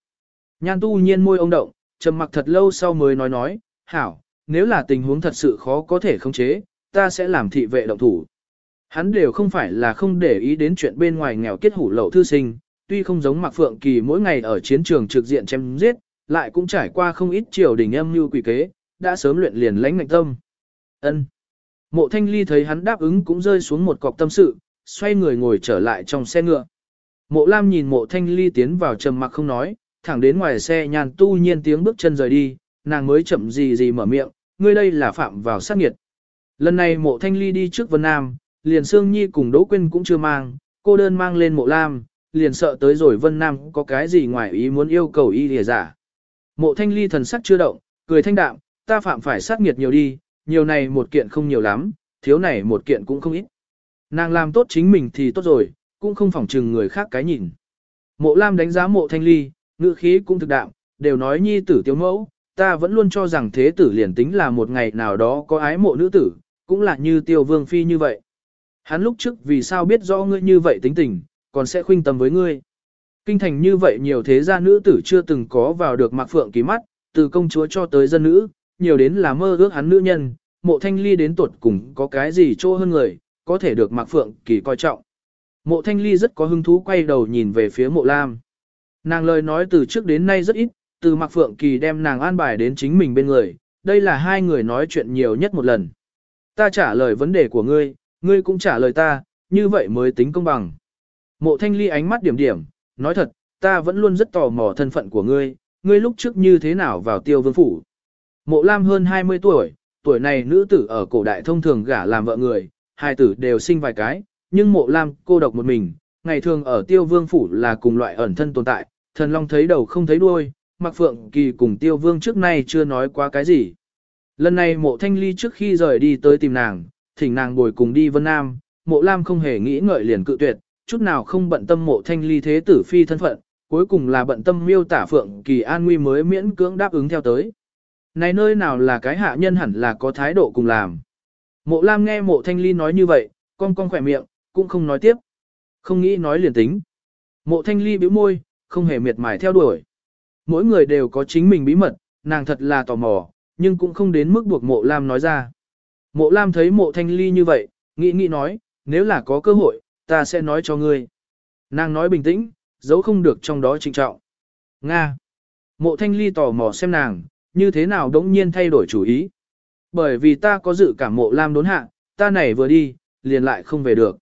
[SPEAKER 1] Nhan tu nhiên môi ông động, trầm mặc thật lâu sau mới nói nói, hảo, nếu là tình huống thật sự khó có thể khống chế, ta sẽ làm thị vệ động thủ. Hắn đều không phải là không để ý đến chuyện bên ngoài nghèo kết hủ lậu thư sinh, tuy không giống Mạc Phượng Kỳ mỗi ngày ở chiến trường trực diện chém giết, lại cũng trải qua không ít triều đình âm như quỷ kế, đã sớm luyện liền lãnh ngạnh tâm. Ân. Mộ Thanh Ly thấy hắn đáp ứng cũng rơi xuống một cọc tâm sự, xoay người ngồi trở lại trong xe ngựa. Mộ Lam nhìn Mộ Thanh Ly tiến vào trầm mặc không nói, thẳng đến ngoài xe nhàn tu nhiên tiếng bước chân rời đi, nàng mới chậm gì gì mở miệng, ngươi đây là phạm vào sát nghiệt. Lần này Mộ Thanh Ly đi trước Vân Nam, liền Sương Nhi cùng Đỗ Quyên cũng chưa mang, cô đơn mang lên Mộ Lam, liền sợ tới rồi Vân Nam có cái gì ngoài ý muốn yêu cầu y lìa giả. Mộ thanh ly thần sắc chưa động, cười thanh đạm, ta phạm phải sát nghiệt nhiều đi, nhiều này một kiện không nhiều lắm, thiếu này một kiện cũng không ít. Nàng làm tốt chính mình thì tốt rồi, cũng không phỏng trừng người khác cái nhìn. Mộ Lam đánh giá mộ thanh ly, ngữ khí cũng thực đạm, đều nói nhi tử tiêu mẫu, ta vẫn luôn cho rằng thế tử liền tính là một ngày nào đó có ái mộ nữ tử, cũng là như tiêu vương phi như vậy. Hắn lúc trước vì sao biết rõ ngươi như vậy tính tình, còn sẽ khuynh tâm với ngươi. Kinh thành như vậy nhiều thế gia nữ tử chưa từng có vào được mạc phượng kỳ mắt, từ công chúa cho tới dân nữ, nhiều đến là mơ ước hắn nữ nhân, mộ thanh ly đến tuột cùng có cái gì trô hơn người, có thể được mạc phượng kỳ coi trọng. Mộ thanh ly rất có hứng thú quay đầu nhìn về phía mộ lam. Nàng lời nói từ trước đến nay rất ít, từ mạc phượng kỳ đem nàng an bài đến chính mình bên người, đây là hai người nói chuyện nhiều nhất một lần. Ta trả lời vấn đề của ngươi, ngươi cũng trả lời ta, như vậy mới tính công bằng. Mộ thanh ly ánh mắt điểm điểm, nói thật, ta vẫn luôn rất tò mò thân phận của ngươi, ngươi lúc trước như thế nào vào tiêu vương phủ. Mộ Lam hơn 20 tuổi, tuổi này nữ tử ở cổ đại thông thường gả làm vợ người, hai tử đều sinh vài cái, nhưng mộ Lam cô độc một mình, ngày thường ở tiêu vương phủ là cùng loại ẩn thân tồn tại, thần long thấy đầu không thấy đuôi, mặc phượng kỳ cùng tiêu vương trước nay chưa nói qua cái gì. Lần này mộ thanh ly trước khi rời đi tới tìm nàng, thỉnh nàng bồi cùng đi Vân Nam, mộ Lam không hề nghĩ ngợi liền cự tuyệt, chút nào không bận tâm mộ thanh ly thế tử phi thân phận, cuối cùng là bận tâm miêu tả phượng kỳ an nguy mới miễn cưỡng đáp ứng theo tới. Này nơi nào là cái hạ nhân hẳn là có thái độ cùng làm. Mộ Lam nghe mộ thanh ly nói như vậy, con con khỏe miệng, cũng không nói tiếp. Không nghĩ nói liền tính. Mộ thanh ly bĩu môi, không hề miệt mài theo đuổi. Mỗi người đều có chính mình bí mật, nàng thật là tò mò, nhưng cũng không đến mức buộc mộ Lam nói ra. Mộ Lam thấy mộ thanh ly như vậy, nghĩ nghĩ nói, nếu là có cơ hội, ta sẽ nói cho ngươi. Nàng nói bình tĩnh, giấu không được trong đó trịnh trọng. Nga. Mộ thanh ly tò mò xem nàng, như thế nào đống nhiên thay đổi chủ ý. Bởi vì ta có dự cảm mộ lam đốn hạ, ta này vừa đi, liền lại không về được.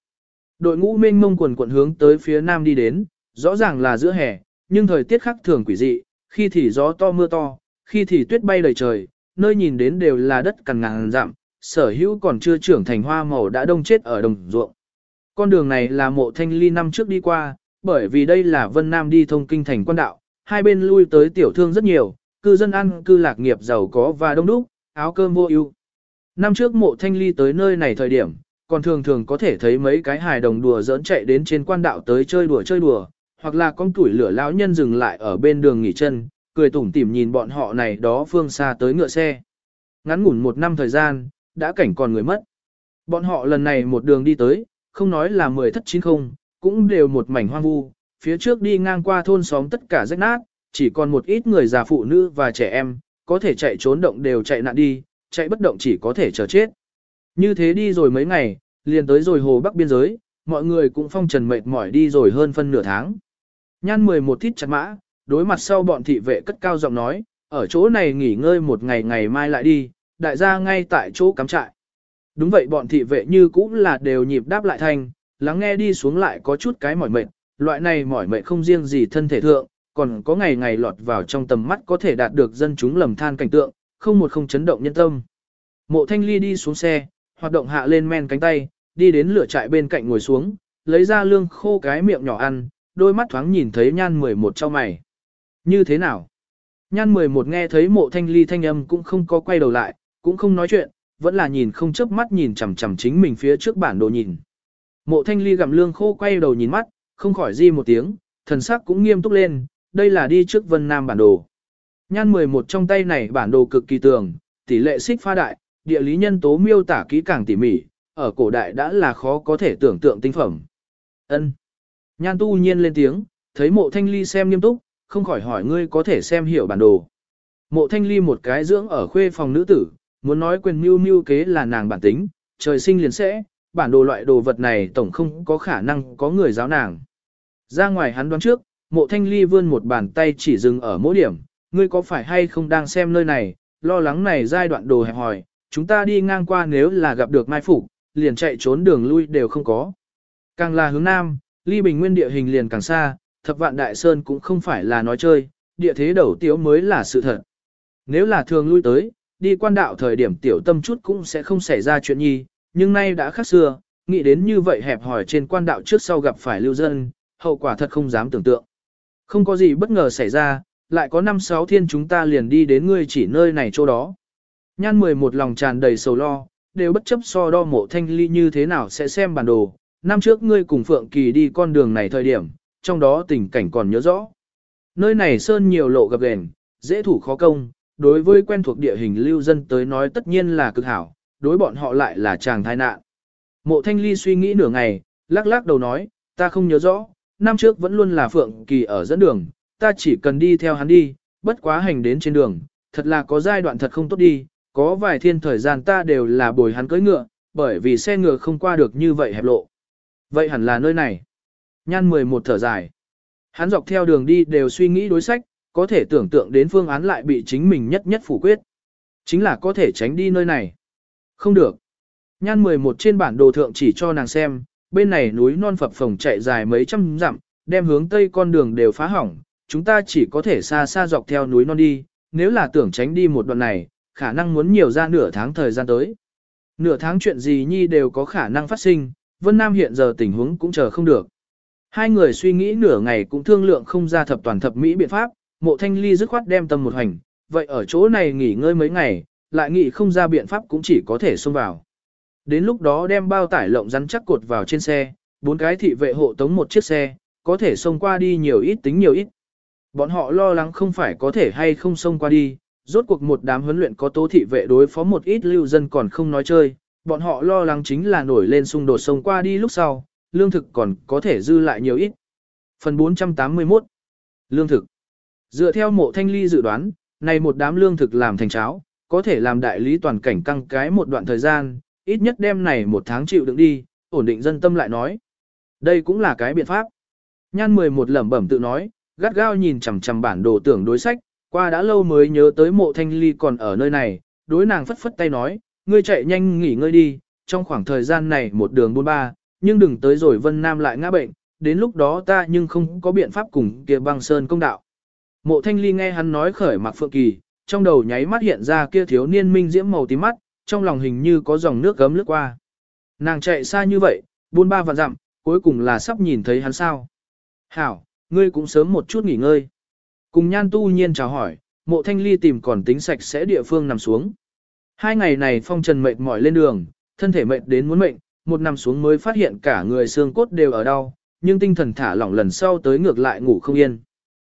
[SPEAKER 1] Đội ngũ mênh mông quần quận hướng tới phía nam đi đến, rõ ràng là giữa hè, nhưng thời tiết khắc thường quỷ dị, khi thì gió to mưa to, khi thì tuyết bay đầy trời, nơi nhìn đến đều là đất cằn ngàn dặm, sở hữu còn chưa trưởng thành hoa màu đã đông chết ở đồng ruộng. Con đường này là mộ thanh ly năm trước đi qua, bởi vì đây là Vân Nam đi thông kinh thành quan đạo, hai bên lui tới tiểu thương rất nhiều, cư dân ăn cư lạc nghiệp giàu có và đông đúc, áo cơm vô ưu. Năm trước mộ thanh ly tới nơi này thời điểm, còn thường thường có thể thấy mấy cái hài đồng đùa dỡn chạy đến trên quan đạo tới chơi đùa chơi đùa, hoặc là con tuổi lửa lão nhân dừng lại ở bên đường nghỉ chân, cười tủm tỉm nhìn bọn họ này đó phương xa tới ngựa xe. Ngắn ngủn một năm thời gian, đã cảnh còn người mất. Bọn họ lần này một đường đi tới, không nói là mười thất chín không, cũng đều một mảnh hoang vu, phía trước đi ngang qua thôn xóm tất cả rách nát, chỉ còn một ít người già phụ nữ và trẻ em, có thể chạy trốn động đều chạy nạn đi, chạy bất động chỉ có thể chờ chết. Như thế đi rồi mấy ngày, liền tới rồi hồ bắc biên giới, mọi người cũng phong trần mệt mỏi đi rồi hơn phân nửa tháng. Nhan 11 thít chặt mã, đối mặt sau bọn thị vệ cất cao giọng nói, ở chỗ này nghỉ ngơi một ngày ngày mai lại đi, đại gia ngay tại chỗ cắm trại. Đúng vậy bọn thị vệ như cũng là đều nhịp đáp lại thanh, lắng nghe đi xuống lại có chút cái mỏi mệt, loại này mỏi mệt không riêng gì thân thể thượng, còn có ngày ngày lọt vào trong tầm mắt có thể đạt được dân chúng lầm than cảnh tượng, không một không chấn động nhân tâm. Mộ thanh ly đi xuống xe, hoạt động hạ lên men cánh tay, đi đến lửa trại bên cạnh ngồi xuống, lấy ra lương khô cái miệng nhỏ ăn, đôi mắt thoáng nhìn thấy nhan 11 trao mày. Như thế nào? Nhan 11 nghe thấy mộ thanh ly thanh âm cũng không có quay đầu lại, cũng không nói chuyện, vẫn là nhìn không chớp mắt nhìn chằm chằm chính mình phía trước bản đồ nhìn. Mộ thanh ly gặm lương khô quay đầu nhìn mắt, không khỏi di một tiếng, thần sắc cũng nghiêm túc lên, đây là đi trước vân nam bản đồ. Nhan 11 trong tay này bản đồ cực kỳ tường, tỷ lệ xích pha đại, địa lý nhân tố miêu tả kỹ càng tỉ mỉ, ở cổ đại đã là khó có thể tưởng tượng tinh phẩm. Ân. Nhan tu nhiên lên tiếng, thấy mộ thanh ly xem nghiêm túc, không khỏi hỏi ngươi có thể xem hiểu bản đồ. Mộ thanh ly một cái dưỡng ở khuê phòng nữ tử, muốn nói quyền mưu mưu kế là nàng bản tính, trời sinh liền sẽ, bản đồ loại đồ vật này tổng không có khả năng có người giáo nàng. Ra ngoài hắn đoán trước, mộ thanh ly vươn một bàn tay chỉ dừng ở mỗi điểm, ngươi có phải hay không đang xem nơi này, lo lắng này giai đoạn đồ hẹp hỏi, chúng ta đi ngang qua nếu là gặp được mai phục, liền chạy trốn đường lui đều không có. Càng là hướng nam, ly bình nguyên địa hình liền càng xa, thập vạn đại sơn cũng không phải là nói chơi, địa thế đầu tiếu mới là sự thật. Nếu là thường lui tới, đi quan đạo thời điểm tiểu tâm chút cũng sẽ không xảy ra chuyện nhi, nhưng nay đã khác xưa, nghĩ đến như vậy hẹp hỏi trên quan đạo trước sau gặp phải lưu dân, hậu quả thật không dám tưởng tượng. Không có gì bất ngờ xảy ra, lại có năm sáu thiên chúng ta liền đi đến ngươi chỉ nơi này chỗ đó. Nhan 11 lòng tràn đầy sầu lo, đều bất chấp so đo mộ thanh ly như thế nào sẽ xem bản đồ. Năm trước ngươi cùng Phượng Kỳ đi con đường này thời điểm, trong đó tình cảnh còn nhớ rõ. Nơi này sơn nhiều lộ gặp gền, dễ thủ khó công, đối với quen thuộc địa hình lưu dân tới nói tất nhiên là cực hảo, đối bọn họ lại là chàng thai nạn. Mộ thanh ly suy nghĩ nửa ngày, lắc lắc đầu nói, ta không nhớ rõ, năm trước vẫn luôn là Phượng Kỳ ở dẫn đường, ta chỉ cần đi theo hắn đi, bất quá hành đến trên đường, thật là có giai đoạn thật không tốt đi, có vài thiên thời gian ta đều là bồi hắn cưỡi ngựa, bởi vì xe ngựa không qua được như vậy hẹp lộ. Vậy hẳn là nơi này. Nhan 11 thở dài. Hắn dọc theo đường đi đều suy nghĩ đối sách, có thể tưởng tượng đến phương án lại bị chính mình nhất nhất phủ quyết. Chính là có thể tránh đi nơi này. Không được. Nhan 11 trên bản đồ thượng chỉ cho nàng xem, bên này núi non phập phồng chạy dài mấy trăm dặm, đem hướng tây con đường đều phá hỏng, chúng ta chỉ có thể xa xa dọc theo núi non đi, nếu là tưởng tránh đi một đoạn này, khả năng muốn nhiều ra nửa tháng thời gian tới. Nửa tháng chuyện gì nhi đều có khả năng phát sinh, Vân Nam hiện giờ tình huống cũng chờ không được. Hai người suy nghĩ nửa ngày cũng thương lượng không ra thập toàn thập mỹ biện pháp, mộ thanh ly dứt khoát đem tâm một hành, vậy ở chỗ này nghỉ ngơi mấy ngày, lại nghĩ không ra biện pháp cũng chỉ có thể xông vào. Đến lúc đó đem bao tải lộng rắn chắc cột vào trên xe, bốn cái thị vệ hộ tống một chiếc xe, có thể xông qua đi nhiều ít tính nhiều ít. Bọn họ lo lắng không phải có thể hay không xông qua đi, rốt cuộc một đám huấn luyện có tố thị vệ đối phó một ít lưu dân còn không nói chơi, bọn họ lo lắng chính là nổi lên xung đột xông qua đi lúc sau, lương thực còn có thể dư lại nhiều ít. Phần 481 Lương thực Dựa theo mộ thanh ly dự đoán, này một đám lương thực làm thành cháo, có thể làm đại lý toàn cảnh căng cái một đoạn thời gian, ít nhất đem này một tháng chịu đựng đi, ổn định dân tâm lại nói. Đây cũng là cái biện pháp. Nhan 11 lẩm bẩm tự nói, gắt gao nhìn chằm chằm bản đồ tưởng đối sách, qua đã lâu mới nhớ tới mộ thanh ly còn ở nơi này, đối nàng phất phất tay nói, ngươi chạy nhanh nghỉ ngơi đi, trong khoảng thời gian này một đường buôn ba, nhưng đừng tới rồi Vân Nam lại ngã bệnh, đến lúc đó ta nhưng không có biện pháp cùng kia băng sơn công đạo. Mộ thanh ly nghe hắn nói khởi mặc phượng kỳ, trong đầu nháy mắt hiện ra kia thiếu niên minh diễm màu tím mắt, trong lòng hình như có dòng nước gấm lướt qua. Nàng chạy xa như vậy, buôn ba vạn dặm, cuối cùng là sắp nhìn thấy hắn sao. Hảo, ngươi cũng sớm một chút nghỉ ngơi. Cùng nhan tu nhiên chào hỏi, mộ thanh ly tìm còn tính sạch sẽ địa phương nằm xuống. Hai ngày này phong trần mệt mỏi lên đường, thân thể mệt đến muốn mệnh, một nằm xuống mới phát hiện cả người xương cốt đều ở đau, nhưng tinh thần thả lỏng lần sau tới ngược lại ngủ không yên.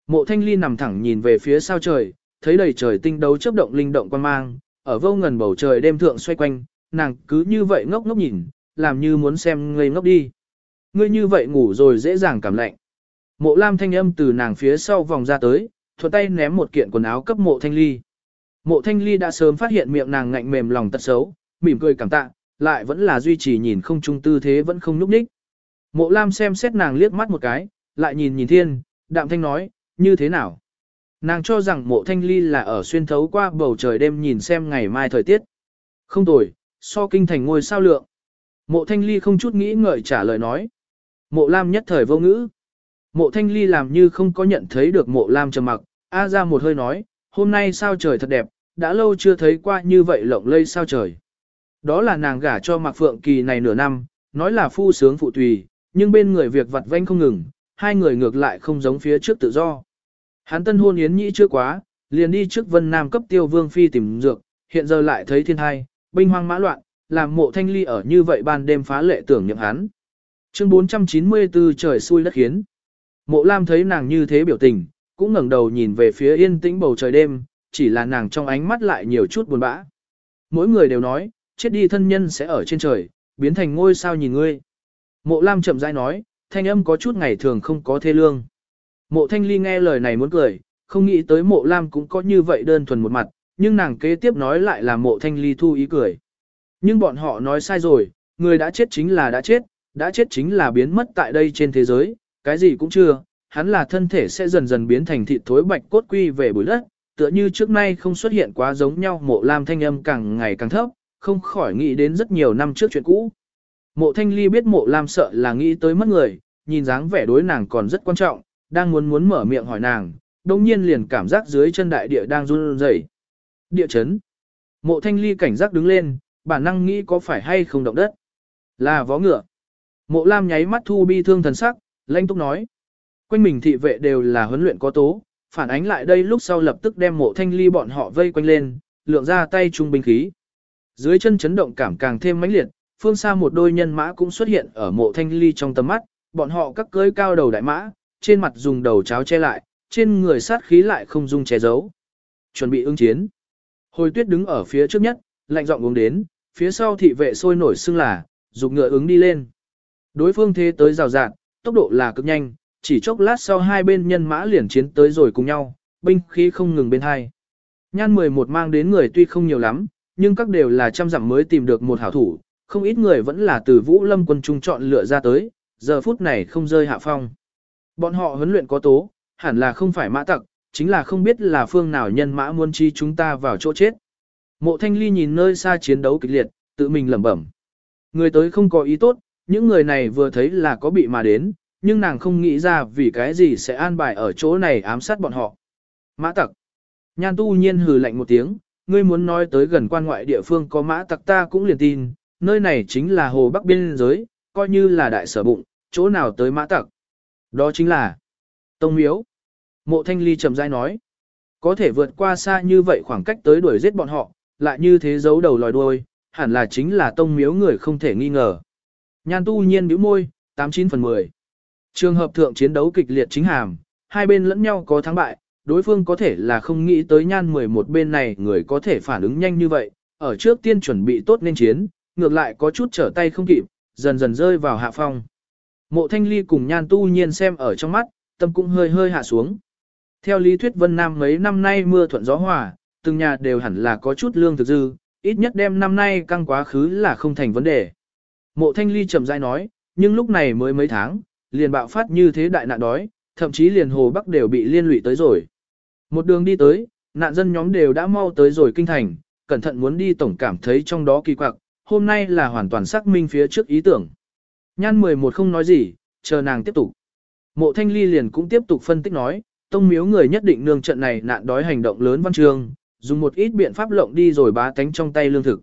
[SPEAKER 1] Mộ thanh ly nằm thẳng nhìn về phía sao trời, thấy đầy trời tinh đấu chớp động linh động quan mang, ở vô ngần bầu trời đêm thượng xoay quanh, nàng cứ như vậy ngốc ngốc nhìn, làm như muốn xem ngây ngốc đi. Ngươi như vậy ngủ rồi dễ dàng cảm lạnh. Mộ lam thanh âm từ nàng phía sau vòng ra tới, thuận tay ném một kiện quần áo cấp mộ thanh ly. Mộ thanh ly đã sớm phát hiện miệng nàng ngạnh mềm lòng tật xấu, mỉm cười cảm tạ, lại vẫn là duy trì nhìn không trung tư thế vẫn không núp ních. Mộ lam xem xét nàng liếc mắt một cái, lại nhìn nhìn thiên, đạm thanh nói, như thế nào? Nàng cho rằng mộ thanh ly là ở xuyên thấu qua bầu trời đêm nhìn xem ngày mai thời tiết. Không tồi, so kinh thành ngôi sao lượng. Mộ thanh ly không chút nghĩ ngợi trả lời nói. Mộ lam nhất thời vô ngữ. Mộ thanh ly làm như không có nhận thấy được mộ lam trầm mặc, a ra một hơi nói, hôm nay sao trời thật đẹp, đã lâu chưa thấy qua như vậy lộng lây sao trời. Đó là nàng gả cho Mạc Phượng Kỳ này nửa năm, nói là phu sướng phụ tùy, nhưng bên người việc vặt vanh không ngừng, hai người ngược lại không giống phía trước tự do. Hắn tân hôn yến nhĩ chưa quá, liền đi trước Vân Nam cấp tiêu vương phi tìm dược, hiện giờ lại thấy thiên hai, binh hoang mã loạn, làm mộ thanh ly ở như vậy ban đêm phá lệ tưởng niệm hắn. Chương 494 trời xui đất khiến. Mộ Lam thấy nàng như thế biểu tình, cũng ngẩng đầu nhìn về phía yên tĩnh bầu trời đêm, chỉ là nàng trong ánh mắt lại nhiều chút buồn bã. Mỗi người đều nói, chết đi thân nhân sẽ ở trên trời, biến thành ngôi sao nhìn ngươi. Mộ Lam chậm rãi nói, thanh âm có chút ngày thường không có thê lương. Mộ Thanh Ly nghe lời này muốn cười, không nghĩ tới mộ Lam cũng có như vậy đơn thuần một mặt, nhưng nàng kế tiếp nói lại là mộ Thanh Ly thu ý cười. Nhưng bọn họ nói sai rồi, người đã chết chính là đã chết, đã chết chính là biến mất tại đây trên thế giới, cái gì cũng chưa, hắn là thân thể sẽ dần dần biến thành thịt thối bạch cốt quy về bụi đất, tựa như trước nay không xuất hiện quá giống nhau mộ lam thanh âm càng ngày càng thấp, không khỏi nghĩ đến rất nhiều năm trước chuyện cũ. Mộ thanh ly biết mộ lam sợ là nghĩ tới mất người, nhìn dáng vẻ đối nàng còn rất quan trọng, đang muốn muốn mở miệng hỏi nàng, đồng nhiên liền cảm giác dưới chân đại địa đang run rẩy. Địa chấn. Mộ thanh ly cảnh giác đứng lên, bản năng nghĩ có phải hay không động đất. Là vó ngựa. Mộ lam nháy mắt thu bi thương thần sắc, lanh túc nói. Quanh mình thị vệ đều là huấn luyện có tố, phản ánh lại đây lúc sau lập tức đem mộ thanh ly bọn họ vây quanh lên, lượng ra tay trung binh khí. Dưới chân chấn động cảm càng thêm mãnh liệt, phương xa một đôi nhân mã cũng xuất hiện ở mộ thanh ly trong tầm mắt, bọn họ các cưới cao đầu đại mã, trên mặt dùng đầu cháo che lại, trên người sát khí lại không dung che giấu. Chuẩn bị ứng chiến. Hồi tuyết đứng ở phía trước nhất, lạnh giọng uống đến, phía sau thị vệ sôi nổi xưng là, dục ngựa ứng đi lên. Đối phương thế tới rào rạt, tốc độ là cực nhanh, chỉ chốc lát sau hai bên nhân mã liền chiến tới rồi cùng nhau, binh khí không ngừng bên hai. Nhan 11 mang đến người tuy không nhiều lắm, nhưng các đều là trăm dặm mới tìm được một hảo thủ, không ít người vẫn là từ Vũ Lâm quân trung chọn lựa ra tới, giờ phút này không rơi hạ phong. Bọn họ huấn luyện có tố, hẳn là không phải mã tặc, chính là không biết là phương nào nhân mã muôn chi chúng ta vào chỗ chết. Mộ Thanh Ly nhìn nơi xa chiến đấu kịch liệt, tự mình lẩm bẩm. Người tới không có ý tốt, những người này vừa thấy là có bị mà đến, nhưng nàng không nghĩ ra vì cái gì sẽ an bài ở chỗ này ám sát bọn họ. Mã tặc. Nhan tu nhiên hừ lạnh một tiếng, ngươi muốn nói tới gần quan ngoại địa phương có mã tặc ta cũng liền tin, nơi này chính là hồ bắc biên giới, coi như là đại sở bụng, chỗ nào tới mã tặc. Đó chính là Tông Miếu. Mộ Thanh Ly trầm rãi nói, có thể vượt qua xa như vậy khoảng cách tới đuổi giết bọn họ, lại như thế giấu đầu lòi đuôi, hẳn là chính là Tông Miếu người không thể nghi ngờ. Nhan tu nhiên bĩu môi, 89 phần 10. Trường hợp thượng chiến đấu kịch liệt chính hàm, hai bên lẫn nhau có thắng bại, đối phương có thể là không nghĩ tới nhan 11 bên này người có thể phản ứng nhanh như vậy, ở trước tiên chuẩn bị tốt nên chiến, ngược lại có chút trở tay không kịp, dần dần rơi vào hạ phong. Mộ thanh ly cùng nhan tu nhiên xem ở trong mắt, tâm cũng hơi hơi hạ xuống. Theo lý thuyết Vân Nam mấy năm nay mưa thuận gió hòa, từng nhà đều hẳn là có chút lương thực dư, ít nhất đem năm nay căng quá khứ là không thành vấn đề. Mộ thanh ly chậm rãi nói, nhưng lúc này mới mấy tháng, liền bạo phát như thế đại nạn đói, thậm chí liền Hồ Bắc đều bị liên lụy tới rồi. Một đường đi tới, nạn dân nhóm đều đã mau tới rồi kinh thành, cẩn thận muốn đi tổng cảm thấy trong đó kỳ quặc, hôm nay là hoàn toàn xác minh phía trước ý tưởng. Nhan 11 không nói gì, chờ nàng tiếp tục. Mộ Thanh Ly liền cũng tiếp tục phân tích nói, tông miếu người nhất định nương trận này nạn đói hành động lớn văn trường, dùng một ít biện pháp lộng đi rồi bá tánh trong tay lương thực.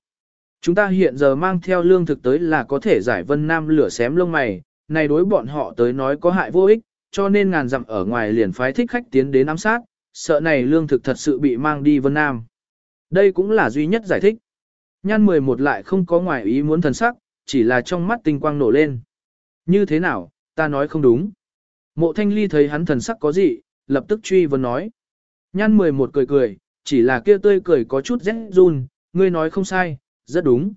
[SPEAKER 1] Chúng ta hiện giờ mang theo lương thực tới là có thể giải vân nam lửa xém lông mày, này đối bọn họ tới nói có hại vô ích, cho nên ngàn dặm ở ngoài liền phái thích khách tiến đến ám sát, sợ này lương thực thật sự bị mang đi Vân Nam. Đây cũng là duy nhất giải thích. Nhan 11 lại không có ngoài ý muốn thần sắc, chỉ là trong mắt tinh quang nổ lên. Như thế nào, ta nói không đúng. Mộ thanh ly thấy hắn thần sắc có gì, lập tức truy vấn nói. Nhan 11 cười cười, chỉ là kia tươi cười có chút rét run, ngươi nói không sai, rất đúng.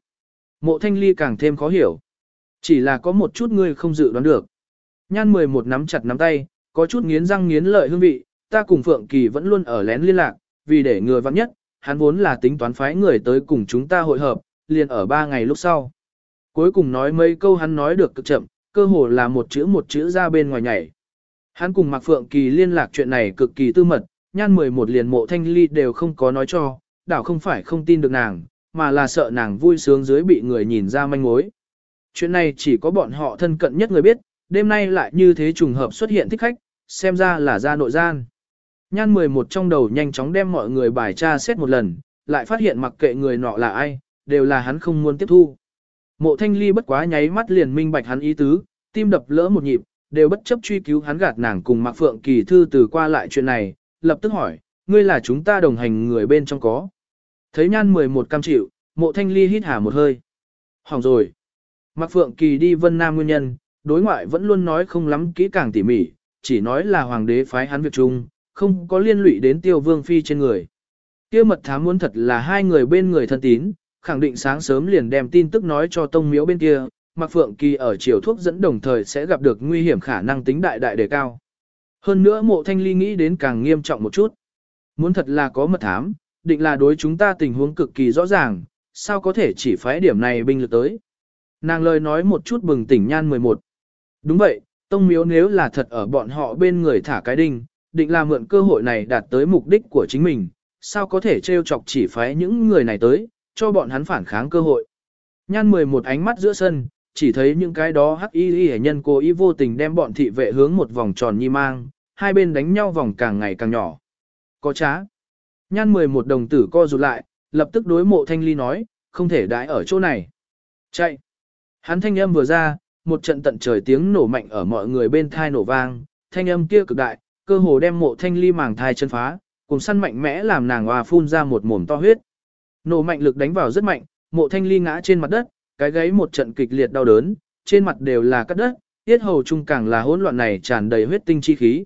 [SPEAKER 1] Mộ thanh ly càng thêm khó hiểu. Chỉ là có một chút ngươi không dự đoán được. Nhan 11 nắm chặt nắm tay, có chút nghiến răng nghiến lợi hương vị, ta cùng Phượng Kỳ vẫn luôn ở lén liên lạc, vì để người vắng nhất, hắn vốn là tính toán phái người tới cùng chúng ta hội hợp, liền ở ba ngày lúc sau. Cuối cùng nói mấy câu hắn nói được cực chậm, cơ hồ là một chữ một chữ ra bên ngoài nhảy. Hắn cùng Mạc Phượng Kỳ liên lạc chuyện này cực kỳ tư mật, nhan 11 liền mộ thanh ly đều không có nói cho, đảo không phải không tin được nàng, mà là sợ nàng vui sướng dưới bị người nhìn ra manh mối. Chuyện này chỉ có bọn họ thân cận nhất người biết, đêm nay lại như thế trùng hợp xuất hiện thích khách, xem ra là ra nội gian. Nhan 11 trong đầu nhanh chóng đem mọi người bài tra xét một lần, lại phát hiện mặc kệ người nọ là ai, đều là hắn không muốn tiếp thu. Mộ thanh ly bất quá nháy mắt liền minh bạch hắn ý tứ, tim đập lỡ một nhịp, đều bất chấp truy cứu hắn gạt nàng cùng Mạc Phượng Kỳ thư từ qua lại chuyện này, lập tức hỏi, ngươi là chúng ta đồng hành người bên trong có. Thấy nhan 11 cam chịu, mộ thanh ly hít hà một hơi. Hỏng rồi. Mạc Phượng Kỳ đi Vân Nam nguyên nhân, đối ngoại vẫn luôn nói không lắm kỹ càng tỉ mỉ, chỉ nói là hoàng đế phái hắn việc chung, không có liên lụy đến tiêu vương phi trên người. Tiêu mật thám muốn thật là hai người bên người thân tín, khẳng định sáng sớm liền đem tin tức nói cho tông miếu bên kia, Mạc Phượng Kỳ ở chiều thuốc dẫn đồng thời sẽ gặp được nguy hiểm khả năng tính đại đại đề cao. Hơn nữa mộ thanh ly nghĩ đến càng nghiêm trọng một chút. Muốn thật là có mật thám, định là đối chúng ta tình huống cực kỳ rõ ràng, sao có thể chỉ phái điểm này binh lực tới. Nàng lời nói một chút bừng tỉnh nhan 11. Đúng vậy, tông miếu nếu là thật ở bọn họ bên người thả cái đinh, định là mượn cơ hội này đạt tới mục đích của chính mình, sao có thể trêu chọc chỉ phái những người này tới, cho bọn hắn phản kháng cơ hội. Nhan 11 ánh mắt giữa sân, chỉ thấy những cái đó hắc y y nhân cố ý vô tình đem bọn thị vệ hướng một vòng tròn nhi mang, hai bên đánh nhau vòng càng ngày càng nhỏ. Có trá. Nhan 11 đồng tử co rụt lại, lập tức đối mộ thanh ly nói, không thể đãi ở chỗ này. Chạy. Hắn thanh âm vừa ra, một trận tận trời tiếng nổ mạnh ở mọi người bên thai nổ vang, thanh âm kia cực đại, cơ hồ đem mộ thanh ly màng thai chân phá, cùng săn mạnh mẽ làm nàng hòa phun ra một mồm to huyết. Nổ mạnh lực đánh vào rất mạnh, mộ thanh ly ngã trên mặt đất, cái gáy một trận kịch liệt đau đớn, trên mặt đều là cắt đất, tiết hầu trung càng là hỗn loạn này tràn đầy huyết tinh chi khí.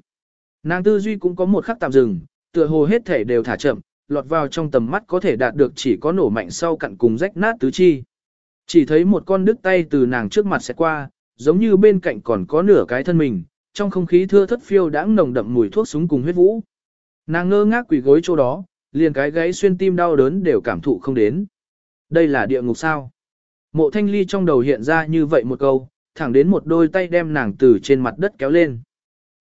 [SPEAKER 1] Nàng tư duy cũng có một khắc tạm dừng, tựa hồ hết thể đều thả chậm, lọt vào trong tầm mắt có thể đạt được chỉ có nổ mạnh sau cặn cùng rách nát tứ chi. Chỉ thấy một con đứt tay từ nàng trước mặt sẽ qua, giống như bên cạnh còn có nửa cái thân mình, trong không khí thưa thất phiêu đã nồng đậm mùi thuốc súng cùng huyết vũ. Nàng ngơ ngác quỳ gối chỗ đó, liền cái gáy xuyên tim đau đớn đều cảm thụ không đến. Đây là địa ngục sao? Mộ thanh ly trong đầu hiện ra như vậy một câu, thẳng đến một đôi tay đem nàng từ trên mặt đất kéo lên.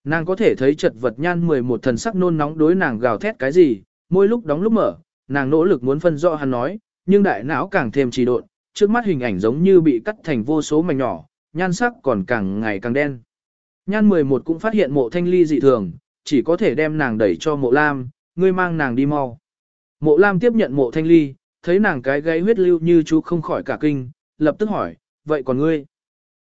[SPEAKER 1] Nàng có thể thấy chật vật nhan 11 thần sắc nôn nóng đối nàng gào thét cái gì, môi lúc đóng lúc mở, nàng nỗ lực muốn phân rõ hắn nói, nhưng đại não càng thêm trì độn, trước mắt hình ảnh giống như bị cắt thành vô số mảnh nhỏ, nhan sắc còn càng ngày càng đen. Nhan 11 cũng phát hiện mộ thanh ly dị thường, chỉ có thể đem nàng đẩy cho mộ lam, ngươi mang nàng đi mau. Mộ lam tiếp nhận mộ thanh ly, thấy nàng cái gáy huyết lưu như chú không khỏi cả kinh, lập tức hỏi, vậy còn ngươi?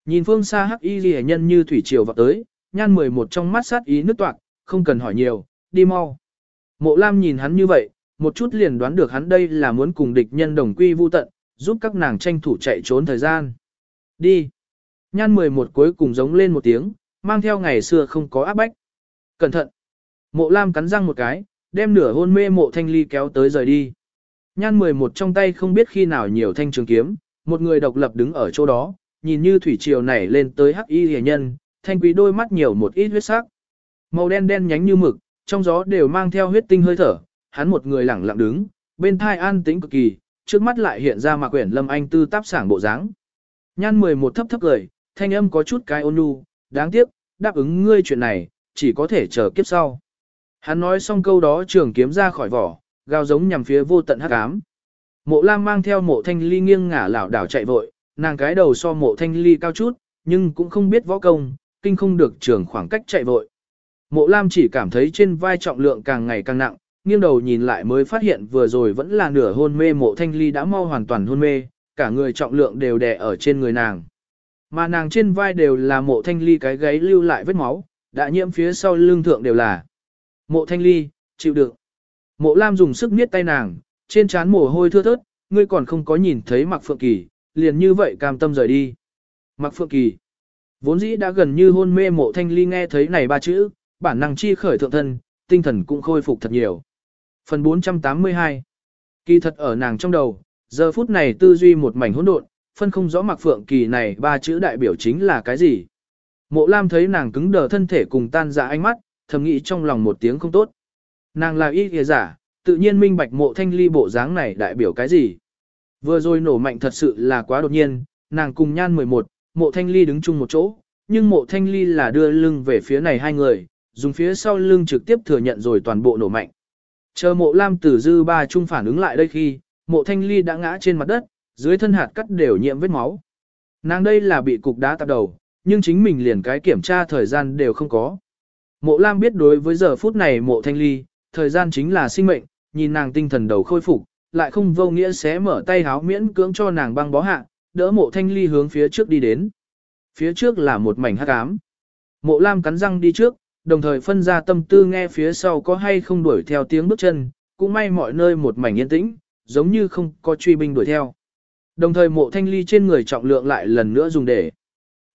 [SPEAKER 1] Nhìn phương xa hắc y ghi nhân như thủy triều vào tới, nhan 11 trong mắt sát ý nước toạc, không cần hỏi nhiều, đi mau. Mộ lam nhìn hắn như vậy, một chút liền đoán được hắn đây là muốn cùng địch nhân đồng quy vu tận, giúp các nàng tranh thủ chạy trốn thời gian. Đi. Nhan 11 cuối cùng giống lên một tiếng, mang theo ngày xưa không có áp bách. Cẩn thận. Mộ Lam cắn răng một cái, đem nửa hôn mê mộ thanh ly kéo tới rời đi. Nhan 11 trong tay không biết khi nào nhiều thanh trường kiếm, một người độc lập đứng ở chỗ đó, nhìn như thủy triều nảy lên tới hắc y hề nhân, thanh quý đôi mắt nhiều một ít huyết sắc. Màu đen đen nhánh như mực, trong gió đều mang theo huyết tinh hơi thở, hắn một người lẳng lặng đứng, bên thai an tĩnh cực kỳ, trước mắt lại hiện ra mà quyển lâm anh tư táp sảng bộ dáng. Nhan 11 thấp thấp cười, thanh âm có chút cái ôn nhu, đáng tiếc, đáp ứng ngươi chuyện này, chỉ có thể chờ kiếp sau. Hắn nói xong câu đó trường kiếm ra khỏi vỏ, gào giống nhằm phía vô tận hắc ám. Mộ Lam mang theo mộ thanh ly nghiêng ngả lảo đảo chạy vội, nàng cái đầu so mộ thanh ly cao chút, nhưng cũng không biết võ công, kinh không được trường khoảng cách chạy vội. Mộ Lam chỉ cảm thấy trên vai trọng lượng càng ngày càng nặng, nghiêng đầu nhìn lại mới phát hiện vừa rồi vẫn là nửa hôn mê mộ thanh ly đã mau hoàn toàn hôn mê, cả người trọng lượng đều đè ở trên người nàng. Mà nàng trên vai đều là mộ thanh ly cái gáy lưu lại vết máu, đã nhiễm phía sau lưng thượng đều là. Mộ thanh ly, chịu đựng. Mộ Lam dùng sức niết tay nàng, trên trán mồ hôi thưa thớt, ngươi còn không có nhìn thấy Mặc Phượng Kỳ, liền như vậy cam tâm rời đi. Mặc Phượng Kỳ, vốn dĩ đã gần như hôn mê mộ thanh ly nghe thấy này ba chữ, bản năng chi khởi thượng thân, tinh thần cũng khôi phục thật nhiều. Phần 482 Kỳ thật ở nàng trong đầu, giờ phút này tư duy một mảnh hỗn độn, phân không rõ Mặc Phượng Kỳ này ba chữ đại biểu chính là cái gì. Mộ Lam thấy nàng cứng đờ thân thể cùng tan ra ánh mắt, thầm nghĩ trong lòng một tiếng không tốt. Nàng là y kìa giả, tự nhiên minh bạch mộ thanh ly bộ dáng này đại biểu cái gì. Vừa rồi nổ mạnh thật sự là quá đột nhiên, nàng cùng nhan 11, mộ thanh ly đứng chung một chỗ, nhưng mộ thanh ly là đưa lưng về phía này hai người, dùng phía sau lưng trực tiếp thừa nhận rồi toàn bộ nổ mạnh. Chờ mộ lam tử dư ba chung phản ứng lại đây khi, mộ thanh ly đã ngã trên mặt đất, dưới thân hạt cắt đều nhiễm vết máu. Nàng đây là bị cục đá tạp đầu, nhưng chính mình liền cái kiểm tra thời gian đều không có. Mộ lam biết đối với giờ phút này mộ thanh ly, thời gian chính là sinh mệnh, nhìn nàng tinh thần đầu khôi phục, lại không vô nghĩa xé mở tay háo miễn cưỡng cho nàng băng bó hạ, đỡ mộ thanh ly hướng phía trước đi đến. Phía trước là một mảnh hắc ám. Mộ lam cắn răng đi trước, đồng thời phân ra tâm tư nghe phía sau có hay không đuổi theo tiếng bước chân, cũng may mọi nơi một mảnh yên tĩnh, giống như không có truy binh đuổi theo. Đồng thời mộ thanh ly trên người trọng lượng lại lần nữa dùng để.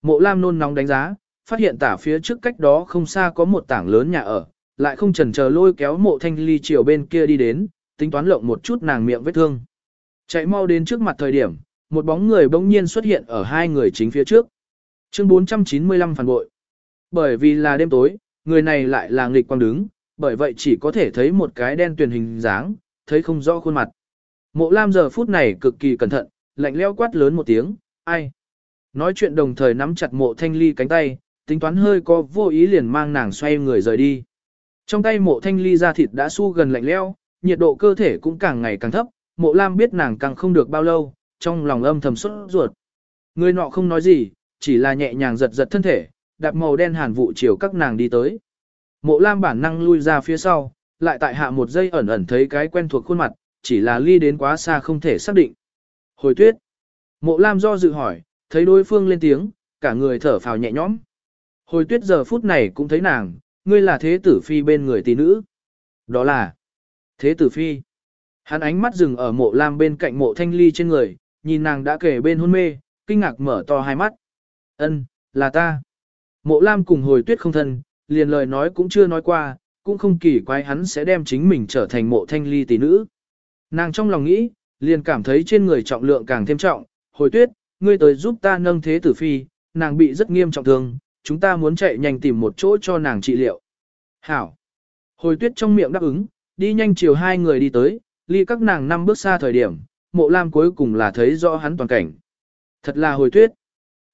[SPEAKER 1] Mộ lam nôn nóng đánh giá, phát hiện tả phía trước cách đó không xa có một tảng lớn nhà ở, lại không chần chờ lôi kéo mộ thanh ly chiều bên kia đi đến, tính toán lộng một chút nàng miệng vết thương. Chạy mau đến trước mặt thời điểm, một bóng người bỗng nhiên xuất hiện ở hai người chính phía trước. Chương 495 phản bội. Bởi vì là đêm tối, người này lại là nghịch quang đứng, bởi vậy chỉ có thể thấy một cái đen tuyển hình dáng, thấy không rõ khuôn mặt. Mộ Lam giờ phút này cực kỳ cẩn thận, lạnh leo quát lớn một tiếng, ai? Nói chuyện đồng thời nắm chặt mộ thanh ly cánh tay, tính toán hơi có vô ý liền mang nàng xoay người rời đi. Trong tay mộ thanh ly da thịt đã su gần lạnh leo, nhiệt độ cơ thể cũng càng ngày càng thấp, mộ lam biết nàng càng không được bao lâu, trong lòng âm thầm xuất ruột. Người nọ không nói gì, chỉ là nhẹ nhàng giật giật thân thể, đạp màu đen hàn vụ chiều các nàng đi tới. Mộ lam bản năng lui ra phía sau, lại tại hạ một giây ẩn ẩn thấy cái quen thuộc khuôn mặt, chỉ là ly đến quá xa không thể xác định. Hồi tuyết. Mộ lam do dự hỏi, thấy đối phương lên tiếng, cả người thở phào nhẹ nhõm. Hồi tuyết giờ phút này cũng thấy nàng, ngươi là thế tử phi bên người tỷ nữ. Đó là thế tử phi. Hắn ánh mắt dừng ở mộ lam bên cạnh mộ thanh ly trên người, nhìn nàng đã kể bên hôn mê, kinh ngạc mở to hai mắt. Ân, là ta. Mộ lam cùng hồi tuyết không thân, liền lời nói cũng chưa nói qua, cũng không kỳ quái hắn sẽ đem chính mình trở thành mộ thanh ly tỷ nữ. Nàng trong lòng nghĩ, liền cảm thấy trên người trọng lượng càng thêm trọng, hồi tuyết, ngươi tới giúp ta nâng thế tử phi, nàng bị rất nghiêm trọng thương, chúng ta muốn chạy nhanh tìm một chỗ cho nàng trị liệu. Hảo. Hồi tuyết trong miệng đáp ứng, đi nhanh chiều hai người đi tới, ly các nàng năm bước xa thời điểm, mộ lam cuối cùng là thấy rõ hắn toàn cảnh. Thật là hồi tuyết.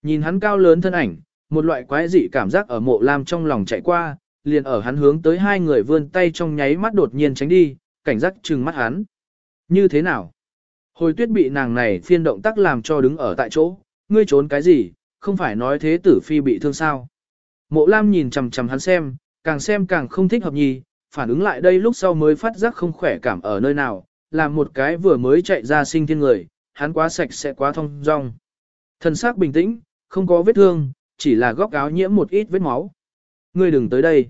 [SPEAKER 1] Nhìn hắn cao lớn thân ảnh, một loại quái dị cảm giác ở mộ lam trong lòng chạy qua, liền ở hắn hướng tới hai người vươn tay trong nháy mắt đột nhiên tránh đi, cảnh giác trừng mắt hắn. Như thế nào? Hồi tuyết bị nàng này phiên động tác làm cho đứng ở tại chỗ, ngươi trốn cái gì, không phải nói thế tử phi bị thương sao. Mộ Lam nhìn chằm chằm hắn xem, càng xem càng không thích hợp nhì, phản ứng lại đây lúc sau mới phát giác không khỏe cảm ở nơi nào, làm một cái vừa mới chạy ra sinh thiên người, hắn quá sạch sẽ quá thông dong. Thần sắc bình tĩnh, không có vết thương, chỉ là góc áo nhiễm một ít vết máu. Ngươi đừng tới đây.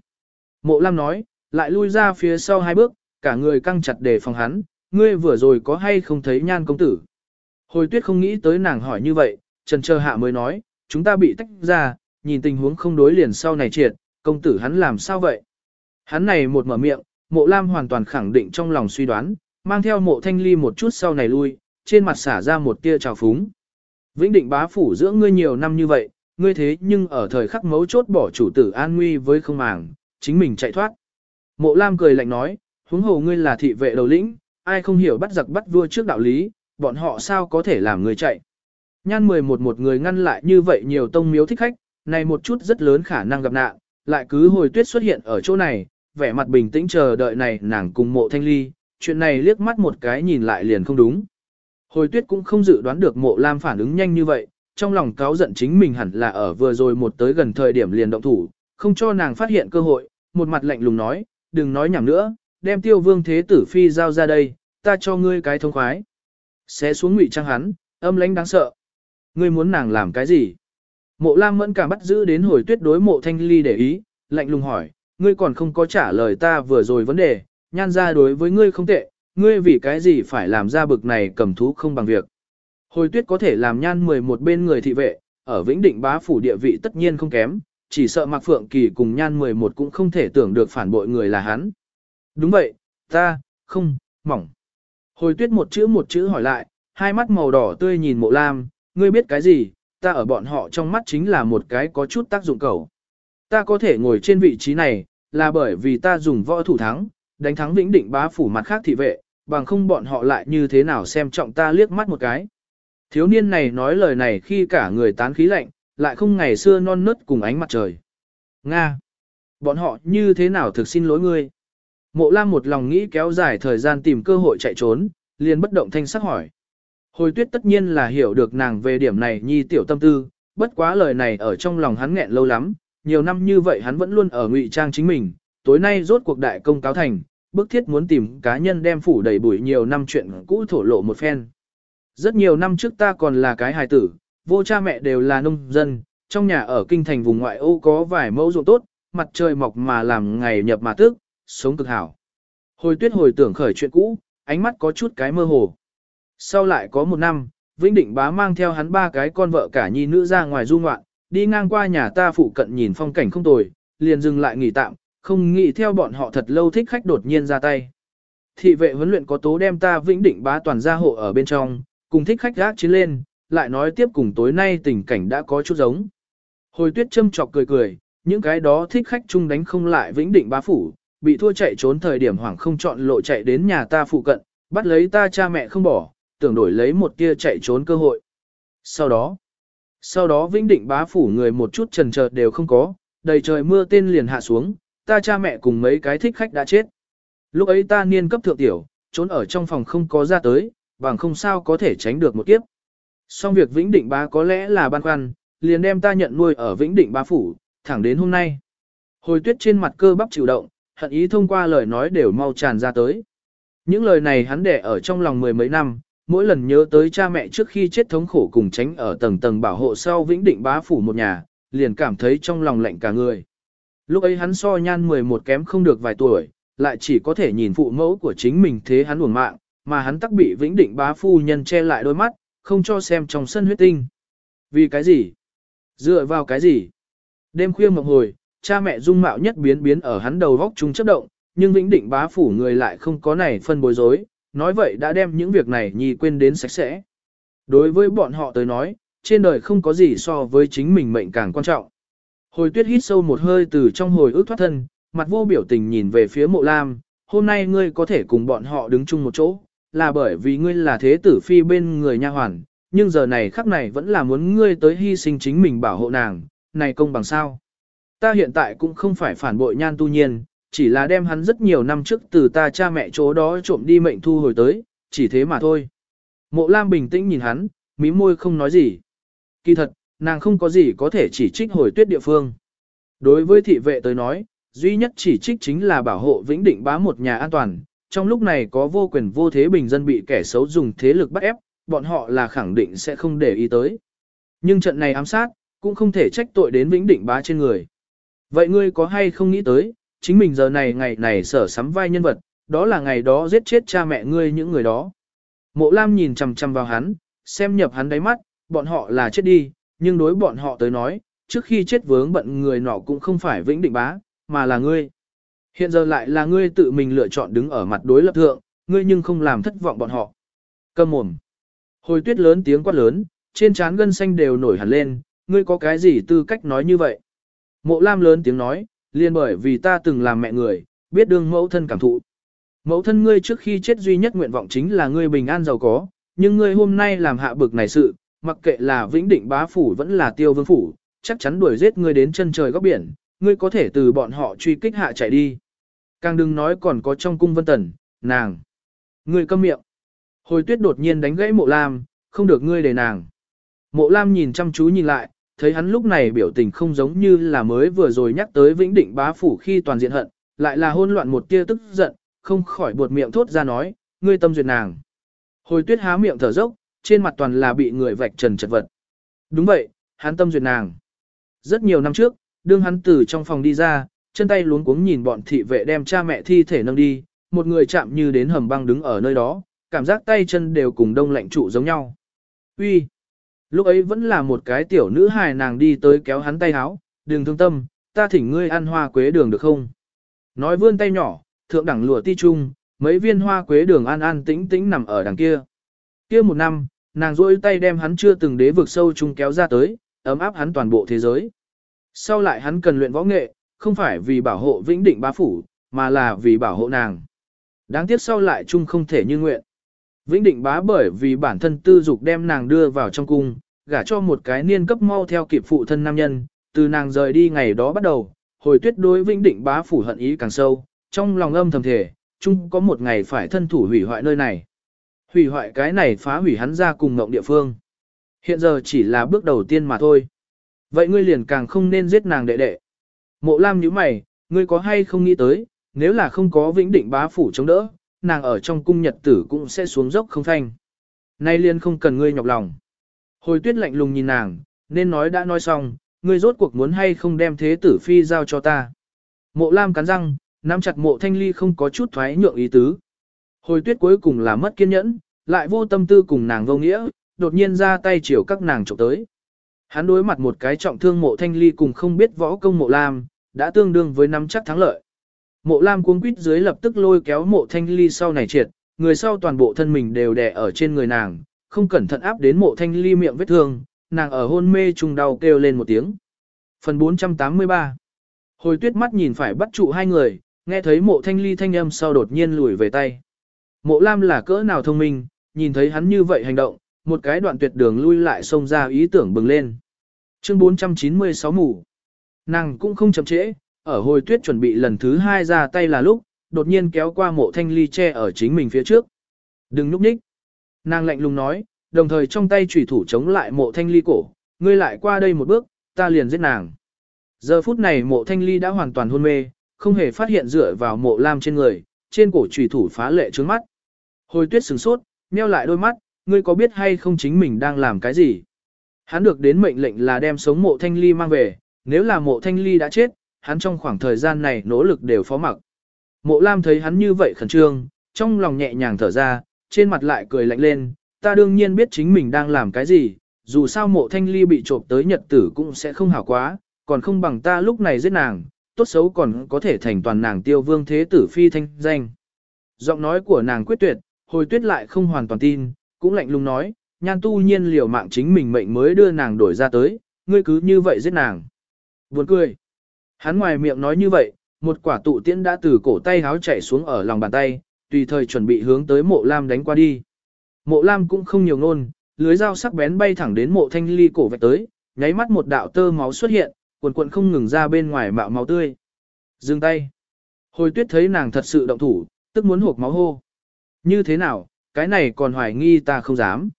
[SPEAKER 1] Mộ Lam nói, lại lui ra phía sau hai bước, cả người căng chặt để phòng hắn, ngươi vừa rồi có hay không thấy nhan công tử. Hồi tuyết không nghĩ tới nàng hỏi như vậy, trần chờ hạ mới nói, chúng ta bị tách ra, nhìn tình huống không đối liền sau này triệt, công tử hắn làm sao vậy? Hắn này một mở miệng, mộ lam hoàn toàn khẳng định trong lòng suy đoán, mang theo mộ thanh ly một chút sau này lui, trên mặt xả ra một tia trào phúng. Vĩnh định bá phủ giữa ngươi nhiều năm như vậy, ngươi thế nhưng ở thời khắc mấu chốt bỏ chủ tử an nguy với không màng, chính mình chạy thoát. Mộ lam cười lạnh nói, huống hồ ngươi là thị vệ đầu lĩnh, ai không hiểu bắt giặc bắt vua trước đạo lý, bọn họ sao có thể làm người chạy. Nhan 11 một người ngăn lại như vậy nhiều tông miếu thích khách, này một chút rất lớn khả năng gặp nạn, lại cứ hồi tuyết xuất hiện ở chỗ này, vẻ mặt bình tĩnh chờ đợi này nàng cùng mộ thanh ly, chuyện này liếc mắt một cái nhìn lại liền không đúng. Hồi tuyết cũng không dự đoán được mộ lam phản ứng nhanh như vậy, trong lòng cáo giận chính mình hẳn là ở vừa rồi một tới gần thời điểm liền động thủ, không cho nàng phát hiện cơ hội, một mặt lạnh lùng nói, đừng nói nhảm nữa, đem tiêu vương thế tử phi giao ra đây, ta cho ngươi cái thông khoái. Xé xuống ngụy trang hắn, âm lãnh đáng sợ. Ngươi muốn nàng làm cái gì? Mộ Lam mẫn cả bắt giữ đến hồi tuyết đối mộ thanh ly để ý, lạnh lùng hỏi, ngươi còn không có trả lời ta vừa rồi vấn đề, nhan ra đối với ngươi không tệ, ngươi vì cái gì phải làm ra bực này cầm thú không bằng việc. Hồi tuyết có thể làm nhan 11 bên người thị vệ, ở Vĩnh Định bá phủ địa vị tất nhiên không kém, chỉ sợ Mạc Phượng Kỳ cùng nhan 11 cũng không thể tưởng được phản bội người là hắn. Đúng vậy, ta, không, mỏng. Hồi tuyết một chữ một chữ hỏi lại, hai mắt màu đỏ tươi nhìn mộ lam, ngươi biết cái gì, ta ở bọn họ trong mắt chính là một cái có chút tác dụng cầu. Ta có thể ngồi trên vị trí này, là bởi vì ta dùng võ thủ thắng, đánh thắng vĩnh định bá phủ mặt khác thị vệ, bằng không bọn họ lại như thế nào xem trọng ta liếc mắt một cái. Thiếu niên này nói lời này khi cả người tán khí lạnh, lại không ngày xưa non nớt cùng ánh mặt trời. Nga! Bọn họ như thế nào thực xin lỗi ngươi? Mộ Lam một lòng nghĩ kéo dài thời gian tìm cơ hội chạy trốn, liền bất động thanh sắc hỏi. Hồi tuyết tất nhiên là hiểu được nàng về điểm này nhi tiểu tâm tư, bất quá lời này ở trong lòng hắn nghẹn lâu lắm, nhiều năm như vậy hắn vẫn luôn ở ngụy trang chính mình, tối nay rốt cuộc đại công cáo thành, bức thiết muốn tìm cá nhân đem phủ đầy bụi nhiều năm chuyện cũ thổ lộ một phen. Rất nhiều năm trước ta còn là cái hài tử, vô cha mẹ đều là nông dân, trong nhà ở kinh thành vùng ngoại ô có vài mẫu ruộng tốt, mặt trời mọc mà làm ngày nhập mà tức, sống cực hảo. Hồi tuyết hồi tưởng khởi chuyện cũ, ánh mắt có chút cái mơ hồ. Sau lại có một năm, Vĩnh Định bá mang theo hắn ba cái con vợ cả nhi nữ ra ngoài du ngoạn, đi ngang qua nhà ta phụ cận nhìn phong cảnh không tồi, liền dừng lại nghỉ tạm, không nghĩ theo bọn họ thật lâu thích khách đột nhiên ra tay. Thị vệ huấn luyện có tố đem ta vĩnh định bá toàn gia hộ ở bên trong, cùng thích khách gác chiến lên, lại nói tiếp cùng tối nay tình cảnh đã có chút giống. Hồi tuyết châm chọc cười cười, những cái đó thích khách chung đánh không lại vĩnh định bá phủ, bị thua chạy trốn thời điểm hoảng không chọn lộ chạy đến nhà ta phụ cận, bắt lấy ta cha mẹ không bỏ, tưởng đổi lấy một tia chạy trốn cơ hội. Sau đó, sau đó vĩnh định bá phủ người một chút trần chờ đều không có, đầy trời mưa tên liền hạ xuống, ta cha mẹ cùng mấy cái thích khách đã chết. Lúc ấy ta niên cấp thượng tiểu, trốn ở trong phòng không có ra tới, bằng không sao có thể tránh được một kiếp. Xong việc Vĩnh Định bá có lẽ là ban khoăn, liền đem ta nhận nuôi ở Vĩnh Định bá phủ, thẳng đến hôm nay. Hồi tuyết trên mặt cơ bắp chịu động, hận ý thông qua lời nói đều mau tràn ra tới. Những lời này hắn để ở trong lòng mười mấy năm, mỗi lần nhớ tới cha mẹ trước khi chết thống khổ cùng tránh ở tầng tầng bảo hộ sau Vĩnh Định bá phủ một nhà, liền cảm thấy trong lòng lạnh cả người. Lúc ấy hắn so nhan 11 kém không được vài tuổi, lại chỉ có thể nhìn phụ mẫu của chính mình thế hắn uổng mạng, mà hắn tắc bị vĩnh định bá phu nhân che lại đôi mắt, không cho xem trong sân huyết tinh. Vì cái gì? Dựa vào cái gì? Đêm khuya mộng hồi, cha mẹ dung mạo nhất biến biến ở hắn đầu góc chúng chấp động, nhưng vĩnh định bá phủ người lại không có này phân bối rối, nói vậy đã đem những việc này nhi quên đến sạch sẽ. Đối với bọn họ tới nói, trên đời không có gì so với chính mình mệnh càng quan trọng. Hồi tuyết hít sâu một hơi từ trong hồi ức thoát thân, mặt vô biểu tình nhìn về phía mộ lam, hôm nay ngươi có thể cùng bọn họ đứng chung một chỗ, là bởi vì ngươi là thế tử phi bên người nha hoàn, nhưng giờ này khắc này vẫn là muốn ngươi tới hy sinh chính mình bảo hộ nàng, này công bằng sao. Ta hiện tại cũng không phải phản bội nhan tu nhiên, chỉ là đem hắn rất nhiều năm trước từ ta cha mẹ chỗ đó trộm đi mệnh thu hồi tới, chỉ thế mà thôi. Mộ Lam bình tĩnh nhìn hắn, mí môi không nói gì. Kỳ thật, nàng không có gì có thể chỉ trích hồi tuyết địa phương. Đối với thị vệ tới nói, duy nhất chỉ trích chính là bảo hộ vĩnh định bá một nhà an toàn. Trong lúc này có vô quyền vô thế bình dân bị kẻ xấu dùng thế lực bắt ép, bọn họ là khẳng định sẽ không để ý tới. Nhưng trận này ám sát, cũng không thể trách tội đến vĩnh định bá trên người. Vậy ngươi có hay không nghĩ tới, chính mình giờ này ngày này sở sắm vai nhân vật, đó là ngày đó giết chết cha mẹ ngươi những người đó. Mộ Lam nhìn chằm chằm vào hắn, xem nhập hắn đáy mắt, bọn họ là chết đi, nhưng đối bọn họ tới nói, trước khi chết vướng bận người nọ cũng không phải vĩnh định bá, mà là ngươi. Hiện giờ lại là ngươi tự mình lựa chọn đứng ở mặt đối lập thượng, ngươi nhưng không làm thất vọng bọn họ. Cầm mồm. Hồi tuyết lớn tiếng quát lớn, trên trán gân xanh đều nổi hẳn lên, ngươi có cái gì tư cách nói như vậy? Mộ Lam lớn tiếng nói, liền bởi vì ta từng làm mẹ người, biết đương mẫu thân cảm thụ. Mẫu thân ngươi trước khi chết duy nhất nguyện vọng chính là ngươi bình an giàu có, nhưng ngươi hôm nay làm hạ bực này sự, mặc kệ là vĩnh định bá phủ vẫn là tiêu vương phủ, chắc chắn đuổi giết ngươi đến chân trời góc biển, ngươi có thể từ bọn họ truy kích hạ chạy đi. Càng đừng nói còn có trong cung vân tần, nàng. Ngươi câm miệng. Hồi tuyết đột nhiên đánh gãy mộ lam, không được ngươi để nàng. Mộ lam nhìn chăm chú nhìn lại, thấy hắn lúc này biểu tình không giống như là mới vừa rồi nhắc tới vĩnh định bá phủ khi toàn diện hận, lại là hôn loạn một tia tức giận, không khỏi buột miệng thốt ra nói, ngươi tâm duyệt nàng. Hồi tuyết há miệng thở dốc, trên mặt toàn là bị người vạch trần chật vật. Đúng vậy, hắn tâm duyệt nàng. Rất nhiều năm trước, đương hắn từ trong phòng đi ra, chân tay luống cuống nhìn bọn thị vệ đem cha mẹ thi thể nâng đi, một người chạm như đến hầm băng đứng ở nơi đó, cảm giác tay chân đều cùng đông lạnh trụ giống nhau. Uy, Lúc ấy vẫn là một cái tiểu nữ hài nàng đi tới kéo hắn tay háo, đừng thương tâm, ta thỉnh ngươi ăn hoa quế đường được không? Nói vươn tay nhỏ, thượng đẳng lụa ti trung, mấy viên hoa quế đường an an tĩnh tĩnh nằm ở đằng kia. Kia một năm, nàng rôi tay đem hắn chưa từng đế vực sâu chung kéo ra tới, ấm áp hắn toàn bộ thế giới. Sau lại hắn cần luyện võ nghệ, không phải vì bảo hộ vĩnh định bá phủ, mà là vì bảo hộ nàng. Đáng tiếc sau lại chung không thể như nguyện. Vĩnh định bá bởi vì bản thân tư dục đem nàng đưa vào trong cung, gả cho một cái niên cấp mau theo kịp phụ thân nam nhân, từ nàng rời đi ngày đó bắt đầu, hồi tuyết đối vĩnh định bá phủ hận ý càng sâu, trong lòng âm thầm thể, chung có một ngày phải thân thủ hủy hoại nơi này. Hủy hoại cái này phá hủy hắn ra cùng ngộng địa phương. Hiện giờ chỉ là bước đầu tiên mà thôi. Vậy ngươi liền càng không nên giết nàng đệ đệ. Mộ Lam nhíu mày, ngươi có hay không nghĩ tới, nếu là không có vĩnh định bá phủ chống đỡ, nàng ở trong cung nhật tử cũng sẽ xuống dốc không thanh. Nay liên không cần ngươi nhọc lòng. Hồi tuyết lạnh lùng nhìn nàng, nên nói đã nói xong, ngươi rốt cuộc muốn hay không đem thế tử phi giao cho ta. Mộ Lam cắn răng, nắm chặt mộ thanh ly không có chút thoái nhượng ý tứ. Hồi tuyết cuối cùng là mất kiên nhẫn, lại vô tâm tư cùng nàng vô nghĩa, đột nhiên ra tay chiều các nàng trộm tới. Hắn đối mặt một cái trọng thương mộ thanh ly cùng không biết võ công mộ lam, đã tương đương với nắm chắc thắng lợi. Mộ Lam cuống quýt dưới lập tức lôi kéo mộ thanh ly sau này triệt, người sau toàn bộ thân mình đều đè ở trên người nàng, không cẩn thận áp đến mộ thanh ly miệng vết thương, nàng ở hôn mê trùng đau kêu lên một tiếng. Phần 483 Hồi tuyết mắt nhìn phải bắt trụ hai người, nghe thấy mộ thanh ly thanh âm sau đột nhiên lùi về tay. Mộ Lam là cỡ nào thông minh, nhìn thấy hắn như vậy hành động, một cái đoạn tuyệt đường lui lại xông ra ý tưởng bừng lên. Chương 496 mù. Nàng cũng không chậm trễ, ở hồi tuyết chuẩn bị lần thứ hai ra tay là lúc, đột nhiên kéo qua mộ thanh ly che ở chính mình phía trước. Đừng núp nhích. Nàng lạnh lùng nói, đồng thời trong tay chủy thủ chống lại mộ thanh ly cổ, ngươi lại qua đây một bước, ta liền giết nàng. Giờ phút này mộ thanh ly đã hoàn toàn hôn mê, không hề phát hiện dựa vào mộ lam trên người, trên cổ chủy thủ phá lệ trướng mắt. Hồi tuyết sừng sốt, nheo lại đôi mắt, ngươi có biết hay không chính mình đang làm cái gì? Hắn được đến mệnh lệnh là đem sống mộ thanh ly mang về, nếu là mộ thanh ly đã chết, hắn trong khoảng thời gian này nỗ lực đều phó mặc. Mộ Lam thấy hắn như vậy khẩn trương, trong lòng nhẹ nhàng thở ra, trên mặt lại cười lạnh lên, ta đương nhiên biết chính mình đang làm cái gì, dù sao mộ thanh ly bị trộm tới nhật tử cũng sẽ không hảo quá, còn không bằng ta lúc này giết nàng, tốt xấu còn có thể thành toàn nàng tiêu vương thế tử phi thanh danh. Giọng nói của nàng quyết tuyệt, hồi tuyết lại không hoàn toàn tin, cũng lạnh lùng nói, nhan tu nhiên liều mạng chính mình mệnh mới đưa nàng đổi ra tới, ngươi cứ như vậy giết nàng. Buồn cười. Hắn ngoài miệng nói như vậy, một quả tụ tiễn đã từ cổ tay háo chạy xuống ở lòng bàn tay, tùy thời chuẩn bị hướng tới mộ lam đánh qua đi. Mộ lam cũng không nhiều ngôn, lưới dao sắc bén bay thẳng đến mộ thanh ly cổ vạch tới, nháy mắt một đạo tơ máu xuất hiện, cuộn cuộn không ngừng ra bên ngoài mạo máu tươi. Dừng tay. Hồi tuyết thấy nàng thật sự động thủ, tức muốn hộp máu hô. Như thế nào, cái này còn hoài nghi ta không dám.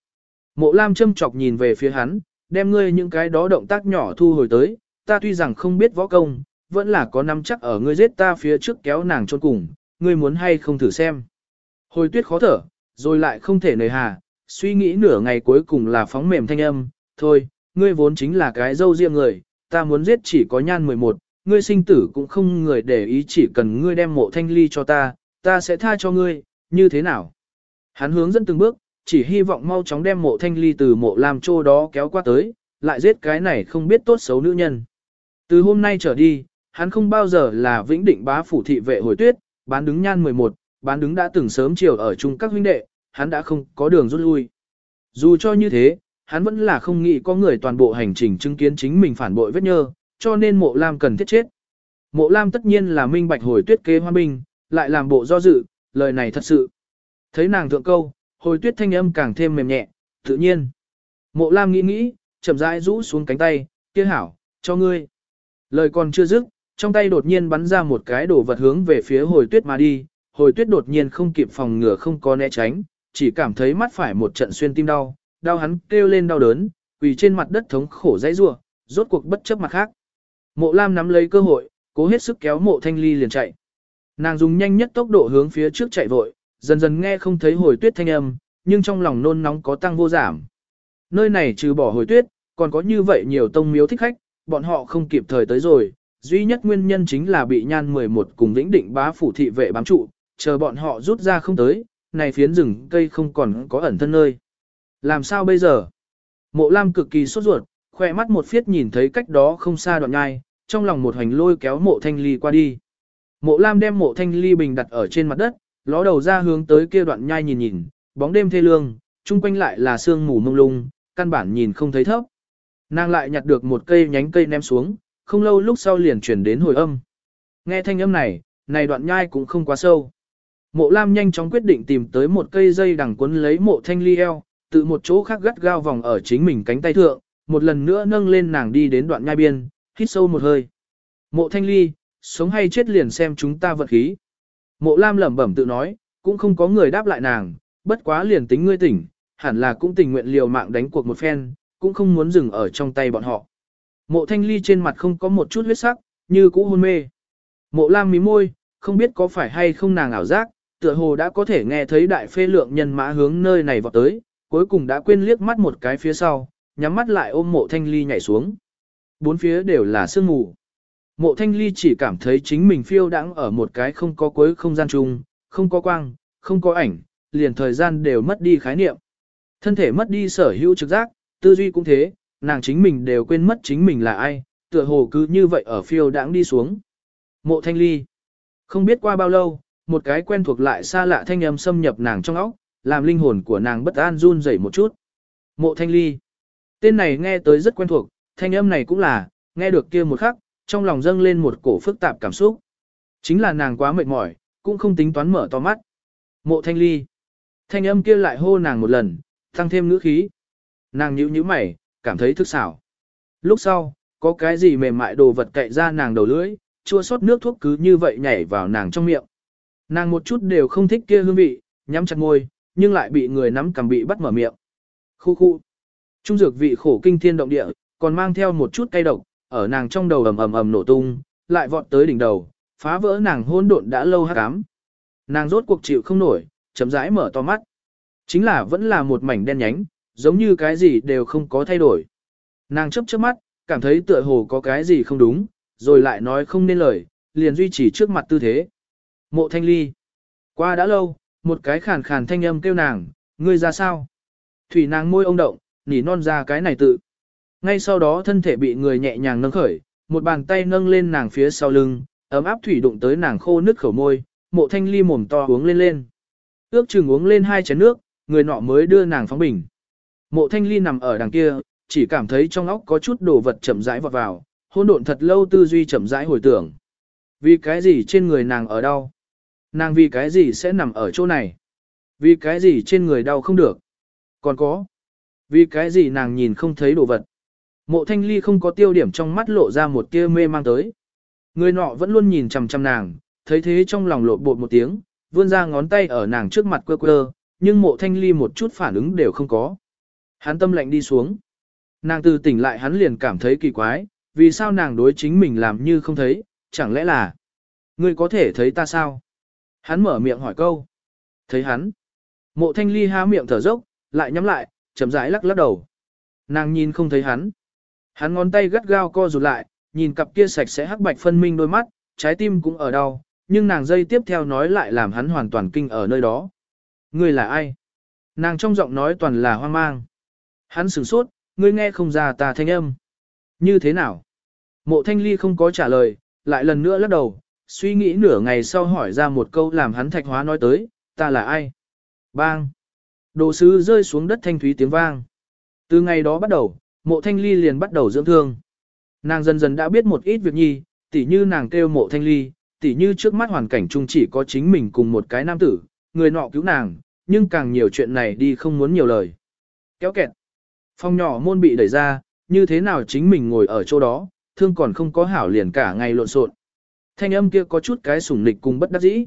[SPEAKER 1] Mộ lam châm chọc nhìn về phía hắn, đem ngươi những cái đó động tác nhỏ thu hồi tới, ta tuy rằng không biết võ công, vẫn là có nắm chắc ở ngươi giết ta phía trước kéo nàng trôn cùng, ngươi muốn hay không thử xem. Hồi tuyết khó thở, rồi lại không thể nời hà, suy nghĩ nửa ngày cuối cùng là phóng mềm thanh âm, thôi, ngươi vốn chính là cái dâu riêng người, ta muốn giết chỉ có nhan 11, ngươi sinh tử cũng không người để ý chỉ cần ngươi đem mộ thanh ly cho ta, ta sẽ tha cho ngươi, như thế nào? Hắn hướng dẫn từng bước, chỉ hy vọng mau chóng đem mộ thanh ly từ mộ làm trô đó kéo qua tới, lại giết cái này không biết tốt xấu nữ nhân. Từ hôm nay trở đi, hắn không bao giờ là vĩnh định bá phủ thị vệ hồi tuyết, bán đứng nhan 11, bán đứng đã từng sớm chiều ở chung các huynh đệ, hắn đã không có đường rút lui. Dù cho như thế, hắn vẫn là không nghĩ có người toàn bộ hành trình chứng kiến chính mình phản bội vết nhơ, cho nên mộ lam cần thiết chết. Mộ lam tất nhiên là minh bạch hồi tuyết kế hoa binh, lại làm bộ do dự, lời này thật sự. Thấy nàng thượng câu, hồi tuyết thanh âm càng thêm mềm nhẹ, tự nhiên. Mộ lam nghĩ nghĩ, chậm rãi rũ xuống cánh tay, kia hảo, cho ngươi. Lời còn chưa dứt, trong tay đột nhiên bắn ra một cái đồ vật hướng về phía hồi tuyết mà đi, hồi tuyết đột nhiên không kịp phòng ngừa không có né tránh, chỉ cảm thấy mắt phải một trận xuyên tim đau, đau hắn kêu lên đau đớn, quỳ trên mặt đất thống khổ dãy rủa, rốt cuộc bất chấp mặt khác. Mộ Lam nắm lấy cơ hội, cố hết sức kéo Mộ Thanh Ly liền chạy. Nàng dùng nhanh nhất tốc độ hướng phía trước chạy vội, dần dần nghe không thấy hồi tuyết thanh âm, nhưng trong lòng nôn nóng có tăng vô giảm. Nơi này trừ bỏ hồi tuyết, còn có như vậy nhiều tông miếu thích khách, bọn họ không kịp thời tới rồi, duy nhất nguyên nhân chính là bị nhan 11 cùng vĩnh định bá phủ thị vệ bám trụ, chờ bọn họ rút ra không tới, này phiến rừng cây không còn có ẩn thân nơi. Làm sao bây giờ? Mộ Lam cực kỳ sốt ruột, khỏe mắt một phiết nhìn thấy cách đó không xa đoạn nhai, trong lòng một hành lôi kéo mộ thanh ly qua đi. Mộ Lam đem mộ thanh ly bình đặt ở trên mặt đất, ló đầu ra hướng tới kia đoạn nhai nhìn nhìn, bóng đêm thê lương, chung quanh lại là sương mù mông lung, căn bản nhìn không thấy thấp. Nàng lại nhặt được một cây nhánh cây ném xuống, không lâu lúc sau liền chuyển đến hồi âm. Nghe thanh âm này, này đoạn nhai cũng không quá sâu. Mộ Lam nhanh chóng quyết định tìm tới một cây dây đằng cuốn lấy mộ thanh ly eo, tự một chỗ khác gắt gao vòng ở chính mình cánh tay thượng, một lần nữa nâng lên nàng đi đến đoạn nhai biên, hít sâu một hơi. Mộ thanh ly, sống hay chết liền xem chúng ta vật khí. Mộ Lam lẩm bẩm tự nói, cũng không có người đáp lại nàng, bất quá liền tính ngươi tỉnh, hẳn là cũng tình nguyện liều mạng đánh cuộc một phen, cũng không muốn dừng ở trong tay bọn họ. Mộ thanh ly trên mặt không có một chút huyết sắc, như cũ hôn mê. Mộ lam mí môi, không biết có phải hay không nàng ảo giác, tựa hồ đã có thể nghe thấy đại phê lượng nhân mã hướng nơi này vọt tới, cuối cùng đã quên liếc mắt một cái phía sau, nhắm mắt lại ôm mộ thanh ly nhảy xuống. Bốn phía đều là sương mù. Mộ thanh ly chỉ cảm thấy chính mình phiêu đãng ở một cái không có cuối không gian chung, không có quang, không có ảnh, liền thời gian đều mất đi khái niệm. Thân thể mất đi sở hữu trực giác, tư duy cũng thế, nàng chính mình đều quên mất chính mình là ai, tựa hồ cứ như vậy ở phiêu đãng đi xuống. Mộ thanh ly. Không biết qua bao lâu, một cái quen thuộc lại xa lạ thanh âm xâm nhập nàng trong óc, làm linh hồn của nàng bất an run rẩy một chút. Mộ thanh ly. Tên này nghe tới rất quen thuộc, thanh âm này cũng là, nghe được kia một khắc, trong lòng dâng lên một cổ phức tạp cảm xúc. Chính là nàng quá mệt mỏi, cũng không tính toán mở to mắt. Mộ thanh ly. Thanh âm kia lại hô nàng một lần, tăng thêm ngữ khí. Nàng nhíu nhíu mày, cảm thấy thức xảo. Lúc sau, có cái gì mềm mại đồ vật cậy ra nàng đầu lưỡi, chua sót nước thuốc cứ như vậy nhảy vào nàng trong miệng. Nàng một chút đều không thích kia hương vị, nhắm chặt môi, nhưng lại bị người nắm cầm bị bắt mở miệng. Khu khu. Trung dược vị khổ kinh thiên động địa, còn mang theo một chút cay độc, ở nàng trong đầu ầm ầm ầm nổ tung, lại vọt tới đỉnh đầu, phá vỡ nàng hôn độn đã lâu hắc ám. Nàng rốt cuộc chịu không nổi, chấm rãi mở to mắt. Chính là vẫn là một mảnh đen nhánh, giống như cái gì đều không có thay đổi. Nàng chấp chớp mắt, cảm thấy tựa hồ có cái gì không đúng, rồi lại nói không nên lời, liền duy trì trước mặt tư thế. Mộ thanh ly. Qua đã lâu, một cái khàn khàn thanh âm kêu nàng, ngươi ra sao? Thủy nàng môi ông động, nỉ non ra cái này tự. Ngay sau đó thân thể bị người nhẹ nhàng nâng khởi, một bàn tay nâng lên nàng phía sau lưng, ấm áp thủy đụng tới nàng khô nứt khẩu môi, mộ thanh ly mồm to uống lên lên. Ước chừng uống lên hai chén nước, người nọ mới đưa nàng phóng bình. Mộ thanh ly nằm ở đằng kia, chỉ cảm thấy trong óc có chút đồ vật chậm rãi vọt vào, hôn độn thật lâu tư duy chậm rãi hồi tưởng. Vì cái gì trên người nàng ở đau? Nàng vì cái gì sẽ nằm ở chỗ này? Vì cái gì trên người đau không được? Còn có. Vì cái gì nàng nhìn không thấy đồ vật? Mộ thanh ly không có tiêu điểm trong mắt lộ ra một tia mê mang tới. Người nọ vẫn luôn nhìn chằm chằm nàng, thấy thế trong lòng lộ bột một tiếng, vươn ra ngón tay ở nàng trước mặt quơ quơ, nhưng mộ thanh ly một chút phản ứng đều không có. Hắn tâm lạnh đi xuống. Nàng từ tỉnh lại hắn liền cảm thấy kỳ quái, vì sao nàng đối chính mình làm như không thấy, chẳng lẽ là Ngươi có thể thấy ta sao? Hắn mở miệng hỏi câu. Thấy hắn. Mộ thanh ly há miệng thở dốc, lại nhắm lại, chậm rãi lắc lắc đầu. Nàng nhìn không thấy hắn. Hắn ngón tay gắt gao co rụt lại, nhìn cặp kia sạch sẽ hắc bạch phân minh đôi mắt, trái tim cũng ở đau, nhưng nàng dây tiếp theo nói lại làm hắn hoàn toàn kinh ở nơi đó. Ngươi là ai? Nàng trong giọng nói toàn là hoang mang. Hắn sửng sốt, ngươi nghe không ra ta thanh âm. Như thế nào? Mộ thanh ly không có trả lời, lại lần nữa lắc đầu, suy nghĩ nửa ngày sau hỏi ra một câu làm hắn thạch hóa nói tới, ta là ai? Bang! Đồ sứ rơi xuống đất thanh thúy tiếng vang. Từ ngày đó bắt đầu, mộ thanh ly liền bắt đầu dưỡng thương. Nàng dần dần đã biết một ít việc nhi, tỉ như nàng kêu mộ thanh ly, tỉ như trước mắt hoàn cảnh chung chỉ có chính mình cùng một cái nam tử, người nọ cứu nàng, nhưng càng nhiều chuyện này đi không muốn nhiều lời. Kéo kẹt. Phòng nhỏ môn bị đẩy ra, như thế nào chính mình ngồi ở chỗ đó, thương còn không có hảo liền cả ngày lộn xộn. Thanh âm kia có chút cái sủng nịch cùng bất đắc dĩ.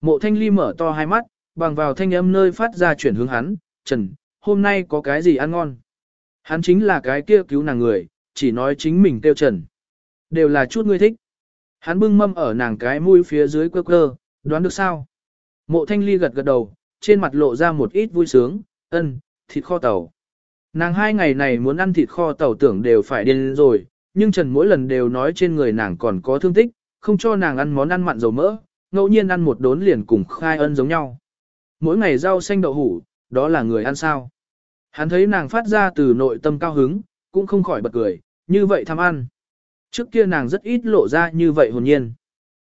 [SPEAKER 1] Mộ thanh ly mở to hai mắt, bằng vào thanh âm nơi phát ra chuyển hướng hắn, Trần, hôm nay có cái gì ăn ngon? Hắn chính là cái kia cứu nàng người, chỉ nói chính mình tiêu Trần. Đều là chút ngươi thích. Hắn bưng mâm ở nàng cái mũi phía dưới quơ quơ, đoán được sao? Mộ thanh ly gật gật đầu, trên mặt lộ ra một ít vui sướng, ân, thịt kho tàu. Nàng hai ngày này muốn ăn thịt kho tàu tưởng đều phải điên rồi, nhưng Trần mỗi lần đều nói trên người nàng còn có thương tích, không cho nàng ăn món ăn mặn dầu mỡ, ngẫu nhiên ăn một đốn liền cùng khai ân giống nhau. Mỗi ngày rau xanh đậu hủ, đó là người ăn sao. Hắn thấy nàng phát ra từ nội tâm cao hứng, cũng không khỏi bật cười, như vậy tham ăn. Trước kia nàng rất ít lộ ra như vậy hồn nhiên.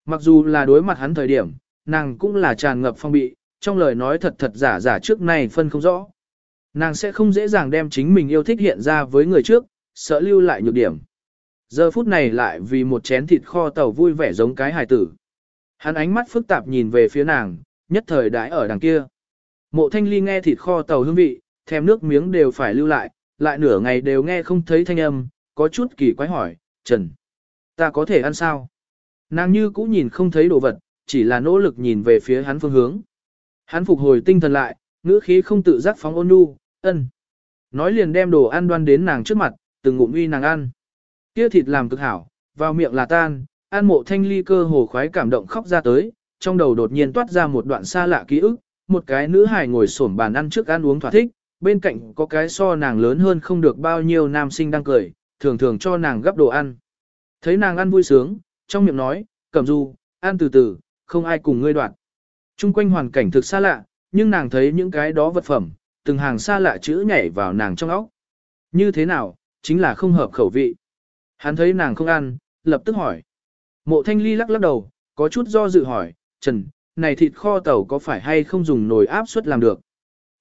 [SPEAKER 1] Mặc dù là đối mặt hắn thời điểm, nàng cũng là tràn ngập phong bị, trong lời nói thật thật giả giả trước này phân không rõ. Nàng sẽ không dễ dàng đem chính mình yêu thích hiện ra với người trước, sợ lưu lại nhược điểm. Giờ phút này lại vì một chén thịt kho tàu vui vẻ giống cái hài tử. Hắn ánh mắt phức tạp nhìn về phía nàng, nhất thời đãi ở đằng kia. Mộ thanh ly nghe thịt kho tàu hương vị, thèm nước miếng đều phải lưu lại, lại nửa ngày đều nghe không thấy thanh âm, có chút kỳ quái hỏi, Trần, ta có thể ăn sao? Nàng như cũ nhìn không thấy đồ vật, chỉ là nỗ lực nhìn về phía hắn phương hướng. Hắn phục hồi tinh thần lại, ngữ khí không tự giác phóng ôn nhu, ân. Nói liền đem đồ ăn đoan đến nàng trước mặt, từng ngụm uy nàng ăn. Kia thịt làm cực hảo, vào miệng là tan, ăn mộ thanh ly cơ hồ khoái cảm động khóc ra tới, trong đầu đột nhiên toát ra một đoạn xa lạ ký ức, một cái nữ hài ngồi xổm bàn ăn trước ăn uống thỏa thích, bên cạnh có cái so nàng lớn hơn không được bao nhiêu nam sinh đang cười, thường thường cho nàng gấp đồ ăn. Thấy nàng ăn vui sướng, trong miệng nói, cẩm du, ăn từ từ, không ai cùng ngươi đoạn. Trung quanh hoàn cảnh thực xa lạ, nhưng nàng thấy những cái đó vật phẩm, từng hàng xa lạ chữ nhảy vào nàng trong óc. Như thế nào, chính là không hợp khẩu vị. Hắn thấy nàng không ăn, lập tức hỏi. Mộ thanh ly lắc lắc đầu, có chút do dự hỏi, Trần, này thịt kho tàu có phải hay không dùng nồi áp suất làm được?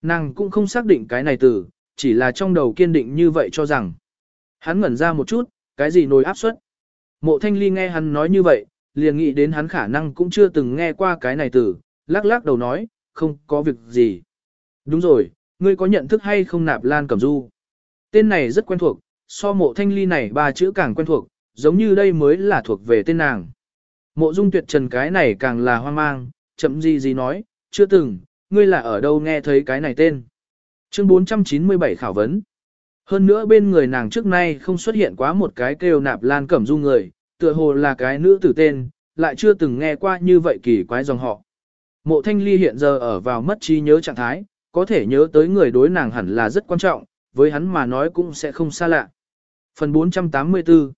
[SPEAKER 1] Nàng cũng không xác định cái này từ, chỉ là trong đầu kiên định như vậy cho rằng. Hắn ngẩn ra một chút, cái gì nồi áp suất? Mộ thanh ly nghe hắn nói như vậy, liền nghĩ đến hắn khả năng cũng chưa từng nghe qua cái này từ, lắc lắc đầu nói, không có việc gì. Đúng rồi, ngươi có nhận thức hay không nạp lan cẩm du? Tên này rất quen thuộc, so mộ thanh ly này ba chữ càng quen thuộc, giống như đây mới là thuộc về tên nàng. Mộ dung tuyệt trần cái này càng là hoang mang, chậm gì gì nói, chưa từng, ngươi là ở đâu nghe thấy cái này tên. Chương 497 khảo vấn. Hơn nữa bên người nàng trước nay không xuất hiện quá một cái kêu nạp lan cẩm du người, tựa hồ là cái nữ tử tên, lại chưa từng nghe qua như vậy kỳ quái dòng họ. Mộ thanh ly hiện giờ ở vào mất trí nhớ trạng thái, có thể nhớ tới người đối nàng hẳn là rất quan trọng, với hắn mà nói cũng sẽ không xa lạ. Phần 484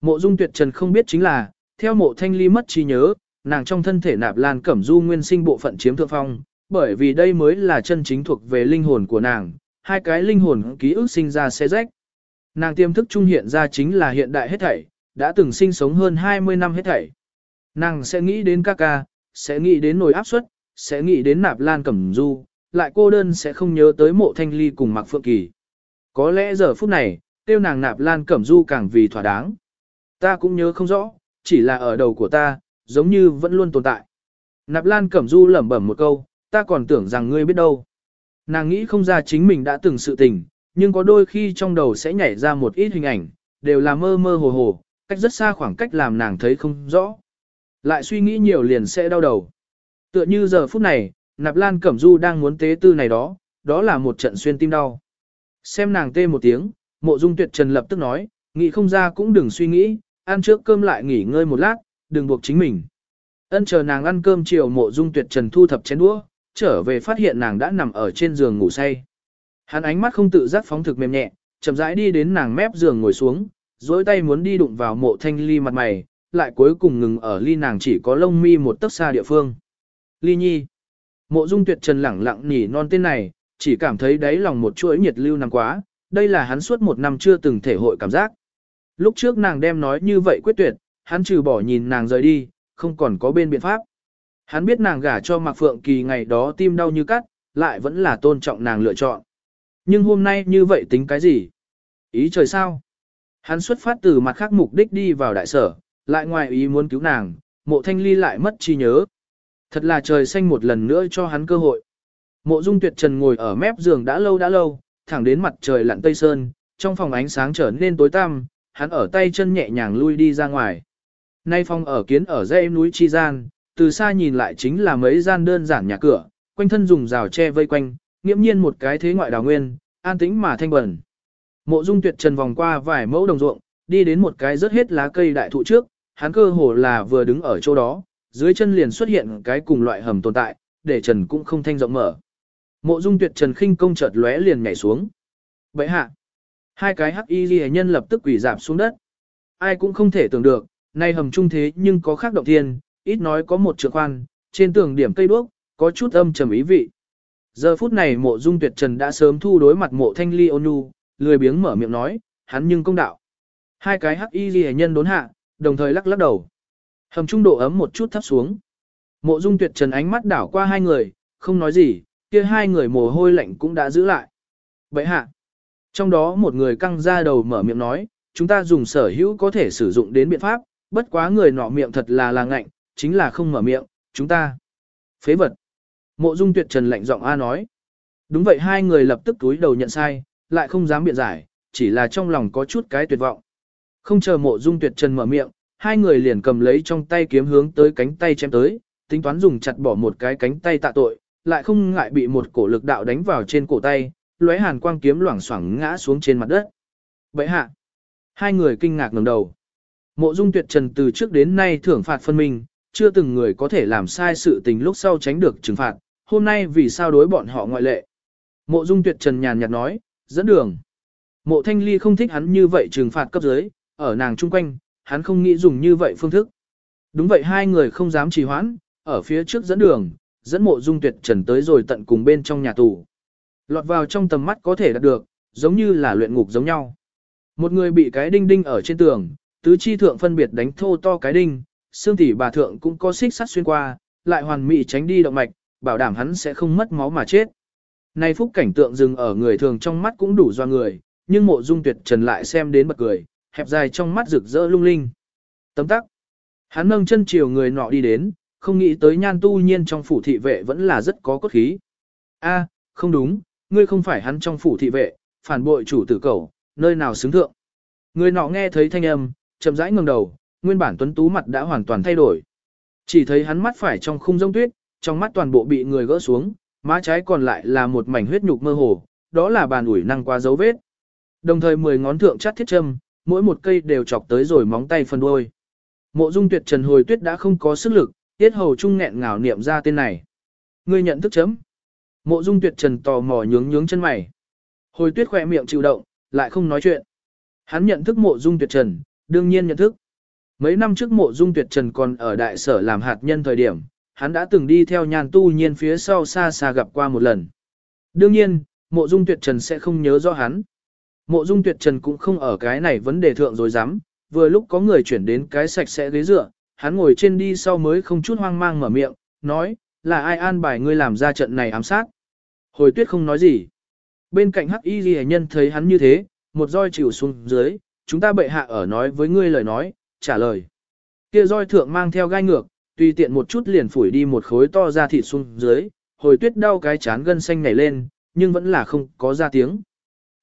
[SPEAKER 1] Mộ dung tuyệt trần không biết chính là, theo mộ thanh ly mất trí nhớ, nàng trong thân thể nạp lan cẩm du nguyên sinh bộ phận chiếm thượng phong, bởi vì đây mới là chân chính thuộc về linh hồn của nàng, hai cái linh hồn ký ức sinh ra xe rách. Nàng tiềm thức trung hiện ra chính là hiện đại hết thảy, đã từng sinh sống hơn 20 năm hết thảy. Nàng sẽ nghĩ đến ca ca, sẽ nghĩ đến nồi áp suất, sẽ nghĩ đến nạp lan cẩm du, lại cô đơn sẽ không nhớ tới mộ thanh ly cùng mặc phượng kỳ. Có lẽ giờ phút này, tiêu nàng nạp lan cẩm du càng vì thỏa đáng. Ta cũng nhớ không rõ, chỉ là ở đầu của ta, giống như vẫn luôn tồn tại. Nạp lan cẩm du lẩm bẩm một câu, ta còn tưởng rằng ngươi biết đâu. Nàng nghĩ không ra chính mình đã từng sự tình, nhưng có đôi khi trong đầu sẽ nhảy ra một ít hình ảnh, đều là mơ mơ hồ hồ, cách rất xa khoảng cách làm nàng thấy không rõ. Lại suy nghĩ nhiều liền sẽ đau đầu. Tựa như giờ phút này, Nạp Lan Cẩm Du đang muốn tế tư này đó, đó là một trận xuyên tim đau. Xem nàng tê một tiếng, mộ dung tuyệt trần lập tức nói, nghĩ không ra cũng đừng suy nghĩ, ăn trước cơm lại nghỉ ngơi một lát, đừng buộc chính mình. Ân chờ nàng ăn cơm chiều mộ dung tuyệt trần thu thập chén đũa, trở về phát hiện nàng đã nằm ở trên giường ngủ say. Hắn ánh mắt không tự giác phóng thực mềm nhẹ, chậm rãi đi đến nàng mép giường ngồi xuống, dối tay muốn đi đụng vào mộ thanh ly mặt mày, lại cuối cùng ngừng ở ly nàng chỉ có lông mi một tấc xa địa phương. Ly nhi. Mộ dung tuyệt trần lẳng lặng nhỉ non tên này, chỉ cảm thấy đáy lòng một chuỗi nhiệt lưu nằm quá, đây là hắn suốt một năm chưa từng thể hội cảm giác. Lúc trước nàng đem nói như vậy quyết tuyệt, hắn trừ bỏ nhìn nàng rời đi, không còn có bên biện pháp. Hắn biết nàng gả cho Mạc Phượng Kỳ ngày đó tim đau như cắt, lại vẫn là tôn trọng nàng lựa chọn. Nhưng hôm nay như vậy tính cái gì? Ý trời sao? Hắn xuất phát từ mặt khác mục đích đi vào đại sở, lại ngoài ý muốn cứu nàng, mộ thanh ly lại mất trí nhớ. Thật là trời xanh một lần nữa cho hắn cơ hội. Mộ dung tuyệt trần ngồi ở mép giường đã lâu đã lâu, thẳng đến mặt trời lặn tây sơn, trong phòng ánh sáng trở nên tối tăm, hắn ở tay chân nhẹ nhàng lui đi ra ngoài. Nay phòng ở kiến ở dãy núi Chi Gian, từ xa nhìn lại chính là mấy gian đơn giản nhà cửa, quanh thân dùng rào tre vây quanh, nghiễm nhiên một cái thế ngoại đào nguyên, an tĩnh mà thanh bẩn. Mộ Dung Tuyệt Trần vòng qua vài mẫu đồng ruộng, đi đến một cái rất hết lá cây đại thụ trước, hắn cơ hồ là vừa đứng ở chỗ đó, dưới chân liền xuất hiện cái cùng loại hầm tồn tại, để Trần cũng không thanh rộng mở. Mộ Dung Tuyệt Trần khinh công chợt lóe liền nhảy xuống. Vậy hạ, hai cái hắc y liễu nhân lập tức quỳ rạp xuống đất. Ai cũng không thể tưởng được, nay hầm trung thế nhưng có khác động thiên, ít nói có một trường khoan, trên tường điểm cây đuốc, có chút âm trầm ý vị. Giờ phút này mộ dung tuyệt trần đã sớm thu đối mặt mộ thanh ly ôn nhu, lười biếng mở miệng nói, hắn nhưng công đạo. Hai cái hắc y liễu nhân đốn hạ, đồng thời lắc lắc đầu. Hầm trung độ ấm một chút thấp xuống. Mộ dung tuyệt trần ánh mắt đảo qua hai người, không nói gì, kia hai người mồ hôi lạnh cũng đã giữ lại. Vậy hạ. Trong đó một người căng ra đầu mở miệng nói, chúng ta dùng sở hữu có thể sử dụng đến biện pháp, bất quá người nọ miệng thật là là ngạnh, chính là không mở miệng, chúng ta. Phế vật. Mộ dung tuyệt trần lạnh giọng A nói. Đúng vậy hai người lập tức túi đầu nhận sai, lại không dám biện giải, chỉ là trong lòng có chút cái tuyệt vọng. Không chờ mộ dung tuyệt trần mở miệng, hai người liền cầm lấy trong tay kiếm hướng tới cánh tay chém tới, tính toán dùng chặt bỏ một cái cánh tay tạ tội, lại không ngại bị một cổ lực đạo đánh vào trên cổ tay, lóe hàn quang kiếm loảng xoảng ngã xuống trên mặt đất. Vậy hạ, hai người kinh ngạc ngẩng đầu. Mộ dung tuyệt trần từ trước đến nay thưởng phạt phân minh, chưa từng người có thể làm sai sự tình lúc sau tránh được trừng phạt, hôm nay vì sao đối bọn họ ngoại lệ. Mộ dung tuyệt trần nhàn nhạt nói, dẫn đường. Mộ thanh ly không thích hắn như vậy trừng phạt cấp dưới, ở nàng chung quanh, hắn không nghĩ dùng như vậy phương thức. Đúng vậy hai người không dám trì hoãn, ở phía trước dẫn đường, dẫn mộ dung tuyệt trần tới rồi tận cùng bên trong nhà tù. Lọt vào trong tầm mắt có thể đạt được, giống như là luyện ngục giống nhau. Một người bị cái đinh đinh ở trên tường, tứ chi thượng phân biệt đánh thô to cái đinh, xương tỉ bà thượng cũng có xích sắt xuyên qua, lại hoàn mỹ tránh đi động mạch, bảo đảm hắn sẽ không mất máu mà chết. Này phúc cảnh tượng dừng ở người thường trong mắt cũng đủ do người, nhưng mộ dung tuyệt trần lại xem đến bật cười, hẹp dài trong mắt rực rỡ lung linh. Tấm tắc. Hắn nâng chân chiều người nọ đi đến, không nghĩ tới nhan tu nhiên trong phủ thị vệ vẫn là rất có cốt khí. A, không đúng, ngươi không phải hắn trong phủ thị vệ, phản bội chủ tử cầu, nơi nào xứng thượng. Người nọ nghe thấy thanh âm, chậm rãi ngẩng đầu, nguyên bản tuấn tú mặt đã hoàn toàn thay đổi. Chỉ thấy hắn mắt phải trong khung rông tuyết, trong mắt toàn bộ bị người gỡ xuống, má trái còn lại là một mảnh huyết nhục mơ hồ, đó là bàn ủi năng qua dấu vết. Đồng thời mười ngón thượng chắt thiết châm, mỗi một cây đều chọc tới rồi móng tay phân đuôi. Mộ Dung Tuyệt Trần hồi tuyết đã không có sức lực, tiết hầu trung nghẹn ngào niệm ra tên này. Ngươi nhận thức chấm. Mộ Dung Tuyệt Trần tò mò nhướng nhướng chân mày. Hồi tuyết khỏe miệng chịu động, lại không nói chuyện. Hắn nhận thức Mộ Dung Tuyệt Trần, đương nhiên nhận thức. Mấy năm trước Mộ Dung Tuyệt Trần còn ở đại sở làm hạt nhân thời điểm, hắn đã từng đi theo nhàn tu nhiên phía sau xa xa gặp qua một lần. Đương nhiên, Mộ Dung Tuyệt Trần sẽ không nhớ rõ hắn. Mộ Dung Tuyệt Trần cũng không ở cái này vấn đề thượng rồi dám, vừa lúc có người chuyển đến cái sạch sẽ ghế dựa, hắn ngồi trên đi sau mới không chút hoang mang mở miệng, nói, là ai an bài ngươi làm ra trận này ám sát. Hồi tuyết không nói gì. Bên cạnh hắc y ghi nhân thấy hắn như thế, một roi chịu xuống dưới, chúng ta bệ hạ ở nói với ngươi lời nói, trả lời. Kia roi thượng mang theo gai ngược, tùy tiện một chút liền phủi đi một khối to ra thịt xuống dưới, hồi tuyết đau cái chán gân xanh nảy lên, nhưng vẫn là không có ra tiếng.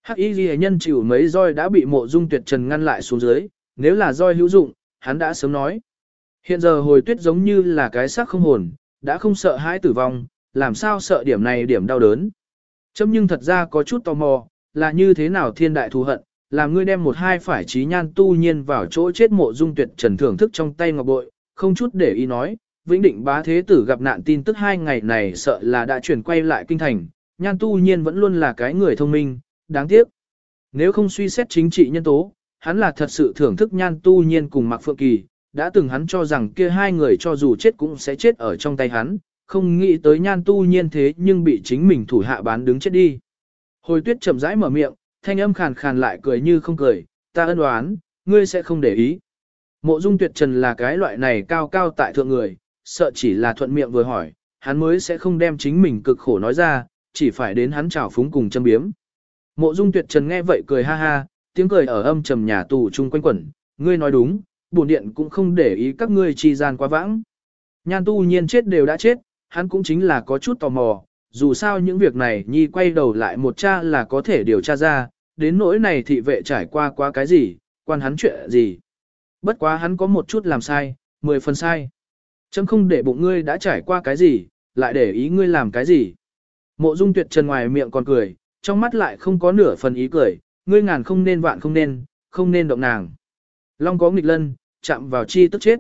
[SPEAKER 1] Hắc y ghi nhân chịu mấy roi đã bị mộ dung tuyệt trần ngăn lại xuống dưới, nếu là roi hữu dụng, hắn đã sớm nói. Hiện giờ hồi tuyết giống như là cái xác không hồn, đã không sợ hãi tử vong, làm sao sợ điểm này điểm đau đớn. Chấm nhưng thật ra có chút tò mò, là như thế nào thiên đại thù hận, làm ngươi đem một hai phải trí nhan tu nhiên vào chỗ chết mộ dung tuyệt trần thưởng thức trong tay ngọc bội, không chút để ý nói, vĩnh định bá thế tử gặp nạn tin tức hai ngày này sợ là đã chuyển quay lại kinh thành, nhan tu nhiên vẫn luôn là cái người thông minh, đáng tiếc. Nếu không suy xét chính trị nhân tố, hắn là thật sự thưởng thức nhan tu nhiên cùng Mạc Phượng Kỳ, đã từng hắn cho rằng kia hai người cho dù chết cũng sẽ chết ở trong tay hắn, không nghĩ tới nhan tu nhiên thế nhưng bị chính mình thủ hạ bán đứng chết đi. Hồi tuyết chậm rãi mở miệng, thanh âm khàn khàn lại cười như không cười, ta ân đoán, ngươi sẽ không để ý. Mộ dung tuyệt trần là cái loại này cao cao tại thượng người, sợ chỉ là thuận miệng vừa hỏi, hắn mới sẽ không đem chính mình cực khổ nói ra, chỉ phải đến hắn trào phúng cùng châm biếm. Mộ dung tuyệt trần nghe vậy cười ha ha, tiếng cười ở âm trầm nhà tù chung quanh quẩn, ngươi nói đúng, bổn điện cũng không để ý các ngươi chi gian quá vãng. Nhan tu nhiên chết đều đã chết, hắn cũng chính là có chút tò mò, dù sao những việc này nhi quay đầu lại một cha là có thể điều tra ra, đến nỗi này thị vệ trải qua qua cái gì, quan hắn chuyện gì. Bất quá hắn có một chút làm sai, mười phần sai. Chấm không để bụng ngươi đã trải qua cái gì, lại để ý ngươi làm cái gì. Mộ dung tuyệt trần ngoài miệng còn cười, trong mắt lại không có nửa phần ý cười, ngươi ngàn không nên vạn không nên, không nên động nàng. Long có nghịch lân, chạm vào chi tức chết.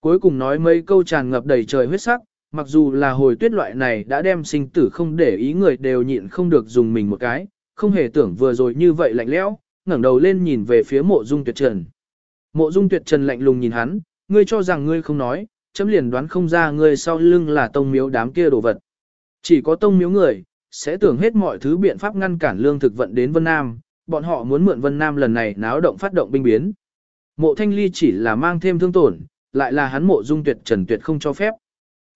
[SPEAKER 1] Cuối cùng nói mấy câu tràn ngập đầy trời huyết sắc, mặc dù là hồi tuyết loại này đã đem sinh tử không để ý người đều nhịn không được dùng mình một cái, không hề tưởng vừa rồi như vậy lạnh lẽo, ngẩng đầu lên nhìn về phía mộ dung tuyệt trần. Mộ dung tuyệt trần lạnh lùng nhìn hắn, ngươi cho rằng ngươi không nói, chấm liền đoán không ra ngươi sau lưng là tông miếu đám kia đồ vật. Chỉ có tông miếu người, sẽ tưởng hết mọi thứ biện pháp ngăn cản lương thực vận đến Vân Nam, bọn họ muốn mượn Vân Nam lần này náo động phát động binh biến. Mộ thanh ly chỉ là mang thêm thương tổn, lại là hắn mộ dung tuyệt trần tuyệt không cho phép.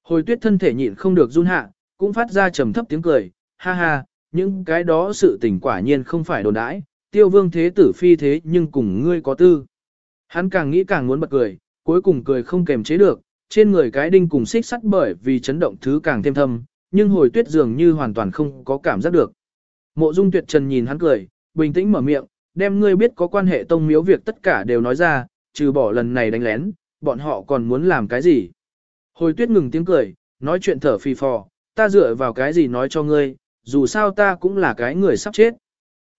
[SPEAKER 1] Hồi tuyết thân thể nhịn không được run hạ, cũng phát ra trầm thấp tiếng cười, ha ha, những cái đó sự tình quả nhiên không phải đồn đãi, tiêu vương thế tử phi thế nhưng cùng ngươi có tư. Hắn càng nghĩ càng muốn bật cười, cuối cùng cười không kềm chế được, trên người cái đinh cùng xích sắt bởi vì chấn động thứ càng thêm thâm, nhưng hồi tuyết dường như hoàn toàn không có cảm giác được. Mộ dung tuyệt trần nhìn hắn cười, bình tĩnh mở miệng, đem ngươi biết có quan hệ tông miếu việc tất cả đều nói ra, trừ bỏ lần này đánh lén, bọn họ còn muốn làm cái gì. Hồi tuyết ngừng tiếng cười, nói chuyện thở phì phò, ta dựa vào cái gì nói cho ngươi, dù sao ta cũng là cái người sắp chết.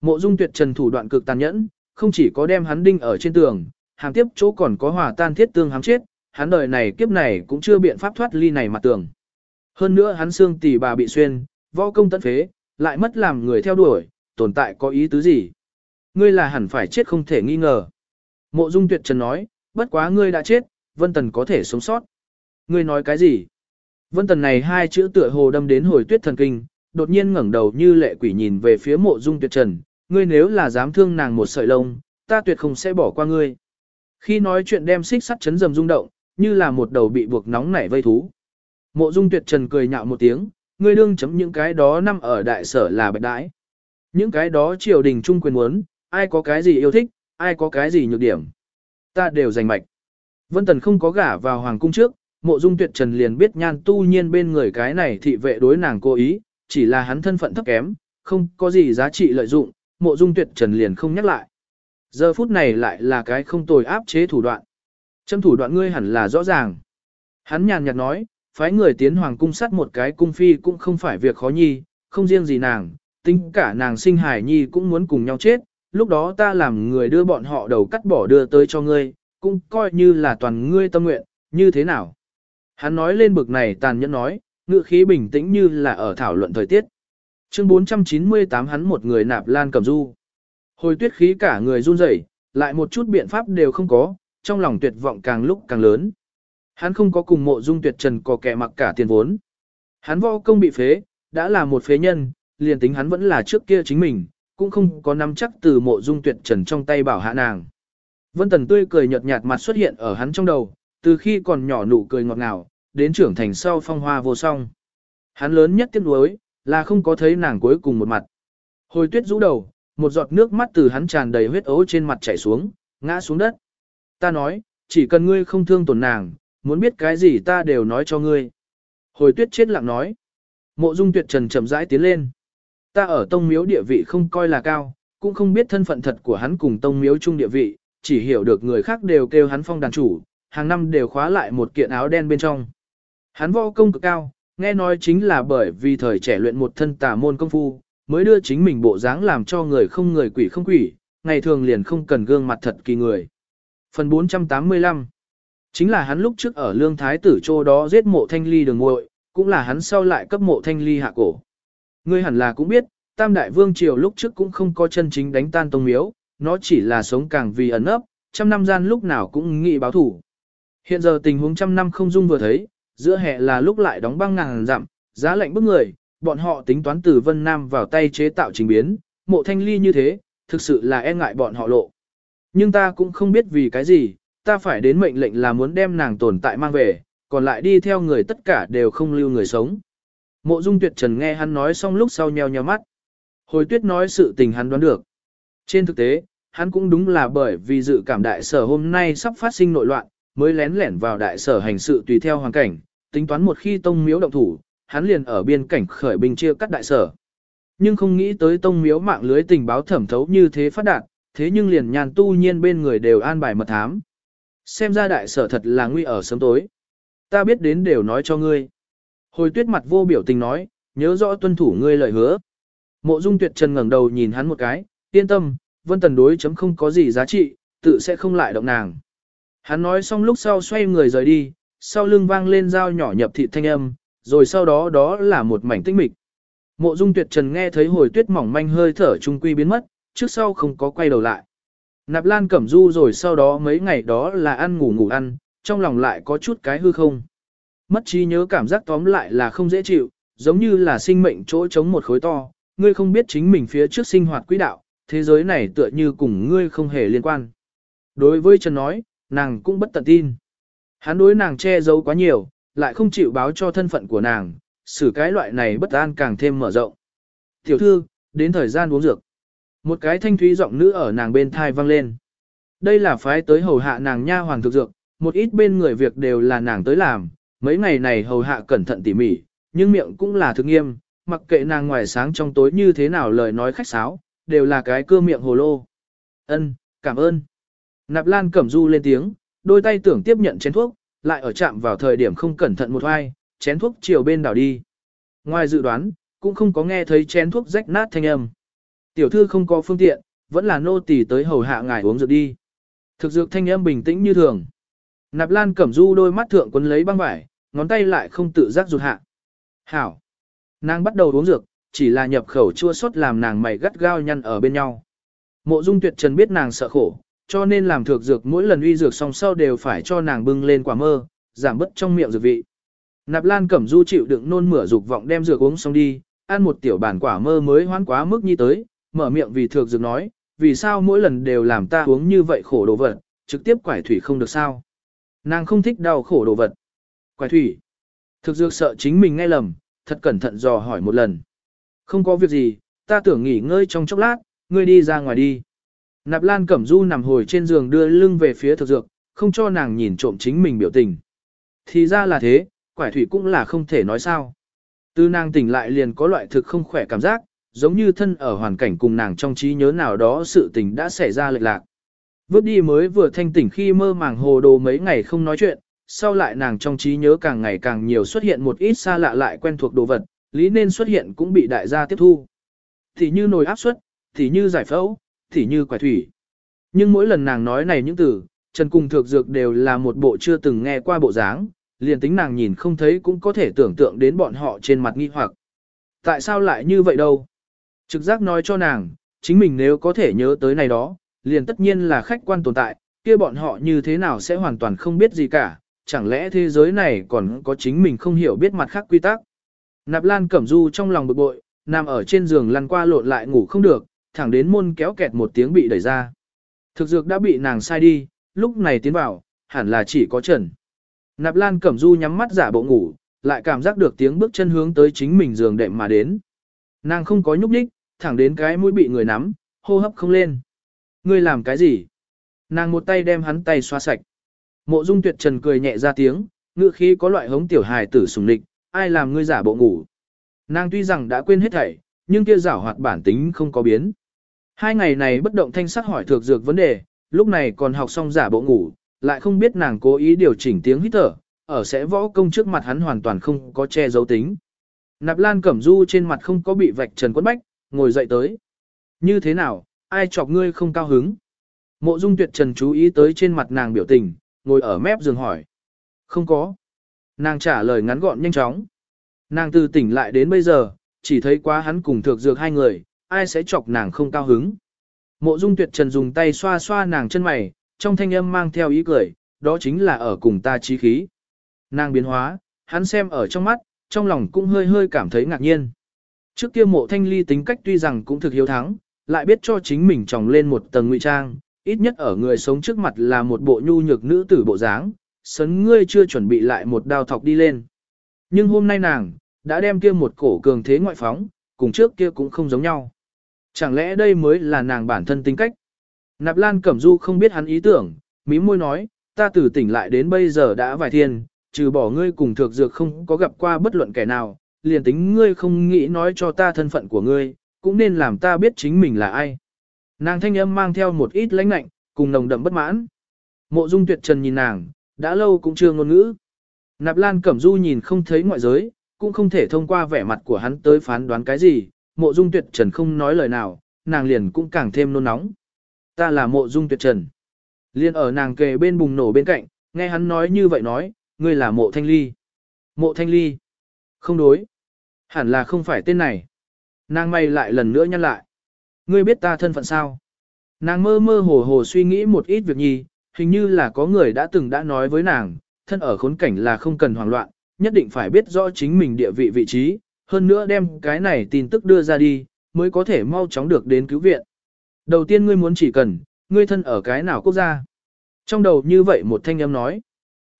[SPEAKER 1] Mộ dung tuyệt trần thủ đoạn cực tàn nhẫn, không chỉ có đem hắn đinh ở trên tường, hàng tiếp chỗ còn có hòa tan thiết tương hắn chết, hắn đời này kiếp này cũng chưa biện pháp thoát ly này mặt tường. Hơn nữa hắn xương tỷ bà bị xuyên, võ công tận phế, lại mất làm người theo đuổi, tồn tại có ý tứ gì. Ngươi là hẳn phải chết không thể nghi ngờ. Mộ dung tuyệt trần nói, bất quá ngươi đã chết, Vân Tần có thể sống sót. Ngươi nói cái gì? Vân Tần này hai chữ tựa hồ đâm đến hồi tuyết thần kinh, đột nhiên ngẩng đầu như lệ quỷ nhìn về phía mộ dung tuyệt trần, ngươi nếu là dám thương nàng một sợi lông, ta tuyệt không sẽ bỏ qua ngươi. Khi nói chuyện đem xích sắt chấn dầm rung động, như là một đầu bị buộc nóng nảy vây thú. Mộ dung tuyệt trần cười nhạo một tiếng, ngươi đương chấm những cái đó nằm ở đại sở là bạch đãi. Những cái đó triều đình trung quyền muốn, ai có cái gì yêu thích, ai có cái gì nhược điểm. Ta đều giành mạch. Vân Tần không có gả vào hoàng cung trước, mộ dung tuyệt trần liền biết nhan tu nhiên bên người cái này thị vệ đối nàng cố ý, chỉ là hắn thân phận thấp kém, không có gì giá trị lợi dụng, mộ dung tuyệt trần liền không nhắc lại. Giờ phút này lại là cái không tồi áp chế thủ đoạn. Châm thủ đoạn ngươi hẳn là rõ ràng. Hắn nhàn nhạt nói, phái người tiến hoàng cung sát một cái cung phi cũng không phải việc khó nhi, không riêng gì nàng, tính cả nàng sinh hải nhi cũng muốn cùng nhau chết, lúc đó ta làm người đưa bọn họ đầu cắt bỏ đưa tới cho ngươi, cũng coi như là toàn ngươi tâm nguyện, như thế nào. Hắn nói lên bực này tàn nhẫn nói, ngựa khí bình tĩnh như là ở thảo luận thời tiết. Chương 498 hắn một người nạp lan cầm du. Hồi tuyết khí cả người run rẩy, lại một chút biện pháp đều không có, trong lòng tuyệt vọng càng lúc càng lớn. Hắn không có cùng mộ dung tuyệt trần có kẻ mặc cả tiền vốn. Hắn võ công bị phế, đã là một phế nhân, liền tính hắn vẫn là trước kia chính mình, cũng không có nắm chắc từ mộ dung tuyệt trần trong tay bảo hạ nàng. Vân Tần tươi cười nhợt nhạt mặt xuất hiện ở hắn trong đầu, từ khi còn nhỏ nụ cười ngọt ngào, đến trưởng thành sau phong hoa vô song. Hắn lớn nhất tiếc nuối, là không có thấy nàng cuối cùng một mặt. Hồi tuyết rũ đầu, một giọt nước mắt từ hắn tràn đầy huyết ấu trên mặt chảy xuống, ngã xuống đất. Ta nói, chỉ cần ngươi không thương tổn nàng, muốn biết cái gì ta đều nói cho ngươi. Hồi tuyết chết lặng nói. Mộ dung tuyệt trần chậm rãi tiến lên. Ta ở tông miếu địa vị không coi là cao, cũng không biết thân phận thật của hắn cùng tông miếu chung địa vị, chỉ hiểu được người khác đều kêu hắn phong đàn chủ, hàng năm đều khóa lại một kiện áo đen bên trong. Hắn võ công cực cao, nghe nói chính là bởi vì thời trẻ luyện một thân tà môn công phu, mới đưa chính mình bộ dáng làm cho người không người quỷ không quỷ, ngày thường liền không cần gương mặt thật kỳ người. Phần 485 Chính là hắn lúc trước ở lương thái tử châu đó giết mộ thanh ly đường ngội, cũng là hắn sau lại cấp mộ thanh ly hạ cổ. Ngươi hẳn là cũng biết, tam đại vương triều lúc trước cũng không có chân chính đánh tan tông miếu, nó chỉ là sống càng vì ẩn ấp, trăm năm gian lúc nào cũng nghĩ báo thủ. Hiện giờ tình huống trăm năm không dung vừa thấy, giữa hè là lúc lại đóng băng ngàn dặm, giá lạnh bức người, bọn họ tính toán từ Vân Nam vào tay chế tạo trình biến, mộ thanh ly như thế, thực sự là e ngại bọn họ lộ. Nhưng ta cũng không biết vì cái gì, ta phải đến mệnh lệnh là muốn đem nàng tồn tại mang về, còn lại đi theo người tất cả đều không lưu người sống. Mộ dung tuyệt trần nghe hắn nói xong lúc sau nheo nheo mắt. Hồi tuyết nói sự tình hắn đoán được. Trên thực tế, hắn cũng đúng là bởi vì dự cảm đại sở hôm nay sắp phát sinh nội loạn, mới lén lẻn vào đại sở hành sự tùy theo hoàn cảnh, tính toán một khi tông miếu động thủ, hắn liền ở biên cảnh khởi binh chia cắt đại sở. Nhưng không nghĩ tới tông miếu mạng lưới tình báo thẩm thấu như thế phát đạt, thế nhưng liền nhàn tu nhiên bên người đều an bài mật thám. Xem ra đại sở thật là nguy ở sớm tối. Ta biết đến đều nói cho ngươi. Hồi tuyết mặt vô biểu tình nói, nhớ rõ tuân thủ ngươi lời hứa. Mộ dung tuyệt trần ngẩng đầu nhìn hắn một cái, yên tâm, vân tần đối chấm không có gì giá trị, tự sẽ không lại động nàng. Hắn nói xong lúc sau xoay người rời đi, sau lưng vang lên dao nhỏ nhập thị thanh âm, rồi sau đó đó là một mảnh tinh mịch. Mộ dung tuyệt trần nghe thấy hồi tuyết mỏng manh hơi thở trung quy biến mất, trước sau không có quay đầu lại. Nạp lan cẩm du rồi sau đó mấy ngày đó là ăn ngủ ngủ ăn, trong lòng lại có chút cái hư không. Mất trí nhớ cảm giác tóm lại là không dễ chịu, giống như là sinh mệnh chỗ chống một khối to, ngươi không biết chính mình phía trước sinh hoạt quỹ đạo, thế giới này tựa như cùng ngươi không hề liên quan. Đối với Trần nói, nàng cũng bất tận tin. Hắn đối nàng che giấu quá nhiều, lại không chịu báo cho thân phận của nàng, xử cái loại này bất an càng thêm mở rộng. Tiểu thư, đến thời gian uống dược. Một cái thanh thúy giọng nữ ở nàng bên thai vang lên. Đây là phái tới hầu hạ nàng nha hoàng thực dược, một ít bên người việc đều là nàng tới làm, mấy ngày này hầu hạ cẩn thận tỉ mỉ, nhưng miệng cũng là thực nghiêm, mặc kệ nàng ngoài sáng trong tối như thế nào lời nói khách sáo, đều là cái cưa miệng hồ lô. Ân, cảm ơn. Nạp Lan Cẩm Du lên tiếng, đôi tay tưởng tiếp nhận chén thuốc, lại ở chạm vào thời điểm không cẩn thận một hoai, chén thuốc chiều bên đảo đi. Ngoài dự đoán, cũng không có nghe thấy chén thuốc rách nát thanh âm. Tiểu thư không có phương tiện, vẫn là nô tỳ tới hầu hạ ngài uống dược đi. Thực dược thanh âm bình tĩnh như thường. Nạp Lan Cẩm Du đôi mắt thượng quấn lấy băng vải, ngón tay lại không tự giác rụt hạ. Hảo. Nàng bắt đầu uống dược, chỉ là nhập khẩu chua xót làm nàng mày gắt gao nhăn ở bên nhau. Mộ Dung Tuyệt Trần biết nàng sợ khổ, cho nên làm thực dược mỗi lần uy dược xong sau đều phải cho nàng bưng lên quả mơ, giảm bớt trong miệng dược vị. Nạp Lan Cẩm Du chịu đựng nôn mửa dục vọng đem dược uống xong đi, ăn một tiểu bản quả mơ mới hoán quá mức như tới, mở miệng vì thược dược nói, vì sao mỗi lần đều làm ta uống như vậy khổ đồ vật, trực tiếp quải thủy không được sao. Nàng không thích đau khổ đồ vật. Quải thủy. Thực dược sợ chính mình nghe lầm, thật cẩn thận dò hỏi một lần. Không có việc gì, ta tưởng nghỉ ngơi trong chốc lát, ngươi đi ra ngoài đi. Nạp Lan Cẩm Du nằm hồi trên giường đưa lưng về phía thực dược, không cho nàng nhìn trộm chính mình biểu tình. Thì ra là thế, quải thủy cũng là không thể nói sao. Từ nàng tỉnh lại liền có loại thực không khỏe cảm giác, giống như thân ở hoàn cảnh cùng nàng trong trí nhớ nào đó sự tình đã xảy ra lệch lạc. Vớt đi mới vừa thanh tỉnh khi mơ màng hồ đồ mấy ngày không nói chuyện, sau lại nàng trong trí nhớ càng ngày càng nhiều xuất hiện một ít xa lạ lại quen thuộc đồ vật, lý nên xuất hiện cũng bị đại gia tiếp thu. Thì như nồi áp suất, thì như giải phẫu, thì như quải thủy. Nhưng mỗi lần nàng nói này những từ, Trần Cung Thược Dược đều là một bộ chưa từng nghe qua bộ dáng, liền tính nàng nhìn không thấy cũng có thể tưởng tượng đến bọn họ trên mặt nghi hoặc. Tại sao lại như vậy đâu? Trực giác nói cho nàng, chính mình nếu có thể nhớ tới này đó, liền tất nhiên là khách quan tồn tại, kia bọn họ như thế nào sẽ hoàn toàn không biết gì cả, chẳng lẽ thế giới này còn có chính mình không hiểu biết mặt khác quy tắc. Nạp Lan Cẩm Du trong lòng bực bội, nằm ở trên giường lăn qua lộn lại ngủ không được, thẳng đến môn kéo kẹt một tiếng bị đẩy ra. Thực dược đã bị nàng sai đi, lúc này tiến vào, hẳn là chỉ có Trần. Nạp Lan Cẩm Du nhắm mắt giả bộ ngủ, lại cảm giác được tiếng bước chân hướng tới chính mình giường đệm mà đến. Nàng không có nhúc nhích, thẳng đến cái mũi bị người nắm, hô hấp không lên. Ngươi làm cái gì? Nàng một tay đem hắn tay xoa sạch. Mộ Dung Tuyệt Trần cười nhẹ ra tiếng, ngữ khí có loại hống tiểu hài tử sùng địch, ai làm ngươi giả bộ ngủ. Nàng tuy rằng đã quên hết thảy, nhưng kia giảo hoạt bản tính không có biến. Hai ngày này bất động thanh sắc hỏi thược dược vấn đề, lúc này còn học xong giả bộ ngủ, lại không biết nàng cố ý điều chỉnh tiếng hít thở, ở sẽ võ công trước mặt hắn hoàn toàn không có che giấu tính. Nạp Lan Cẩm Du trên mặt không có bị vạch trần quấn bách, ngồi dậy tới. Như thế nào, ai chọc ngươi không cao hứng? Mộ Dung Tuyệt Trần chú ý tới trên mặt nàng biểu tình, ngồi ở mép giường hỏi. Không có. Nàng trả lời ngắn gọn nhanh chóng. Nàng từ tỉnh lại đến bây giờ, chỉ thấy quá hắn cùng thược dược hai người, ai sẽ chọc nàng không cao hứng. Mộ Dung Tuyệt Trần dùng tay xoa xoa nàng chân mày, trong thanh âm mang theo ý cười, đó chính là ở cùng ta trí khí. Nàng biến hóa, hắn xem ở trong mắt, trong lòng cũng hơi hơi cảm thấy ngạc nhiên. Trước kia mộ thanh ly tính cách tuy rằng cũng thực hiếu thắng, lại biết cho chính mình tròng lên một tầng ngụy trang, ít nhất ở người sống trước mặt là một bộ nhu nhược nữ tử bộ dáng, sấn ngươi chưa chuẩn bị lại một đao thọc đi lên. Nhưng hôm nay nàng, đã đem kia một cổ cường thế ngoại phóng, cùng trước kia cũng không giống nhau. Chẳng lẽ đây mới là nàng bản thân tính cách? Nạp Lan Cẩm Du không biết hắn ý tưởng, mí môi nói, ta từ tỉnh lại đến bây giờ đã vài thiên, trừ bỏ ngươi cùng thược dược không có gặp qua bất luận kẻ nào, liền tính ngươi không nghĩ nói cho ta thân phận của ngươi, cũng nên làm ta biết chính mình là ai. Nàng thanh âm mang theo một ít lãnh lạnh, cùng nồng đậm bất mãn. Mộ Dung Tuyệt Trần nhìn nàng, đã lâu cũng chưa ngôn ngữ. Nạp Lan Cẩm Du nhìn không thấy ngoại giới, cũng không thể thông qua vẻ mặt của hắn tới phán đoán cái gì, Mộ Dung Tuyệt Trần không nói lời nào, nàng liền cũng càng thêm nôn nóng. Ta là Mộ Dung Tuyệt Trần. Liên ở nàng kề bên bùng nổ bên cạnh, nghe hắn nói như vậy nói, ngươi là Mộ Thanh Ly. Mộ Thanh Ly. Không đối. Hẳn là không phải tên này. Nàng may lại lần nữa nhăn lại. Ngươi biết ta thân phận sao? Nàng mơ mơ hồ hồ suy nghĩ một ít việc nhi, hình như là có người đã từng đã nói với nàng, thân ở khốn cảnh là không cần hoảng loạn, nhất định phải biết rõ chính mình địa vị vị trí, hơn nữa đem cái này tin tức đưa ra đi, mới có thể mau chóng được đến cứu viện. Đầu tiên ngươi muốn chỉ cần, ngươi thân ở cái nào quốc gia? Trong đầu như vậy một thanh âm nói,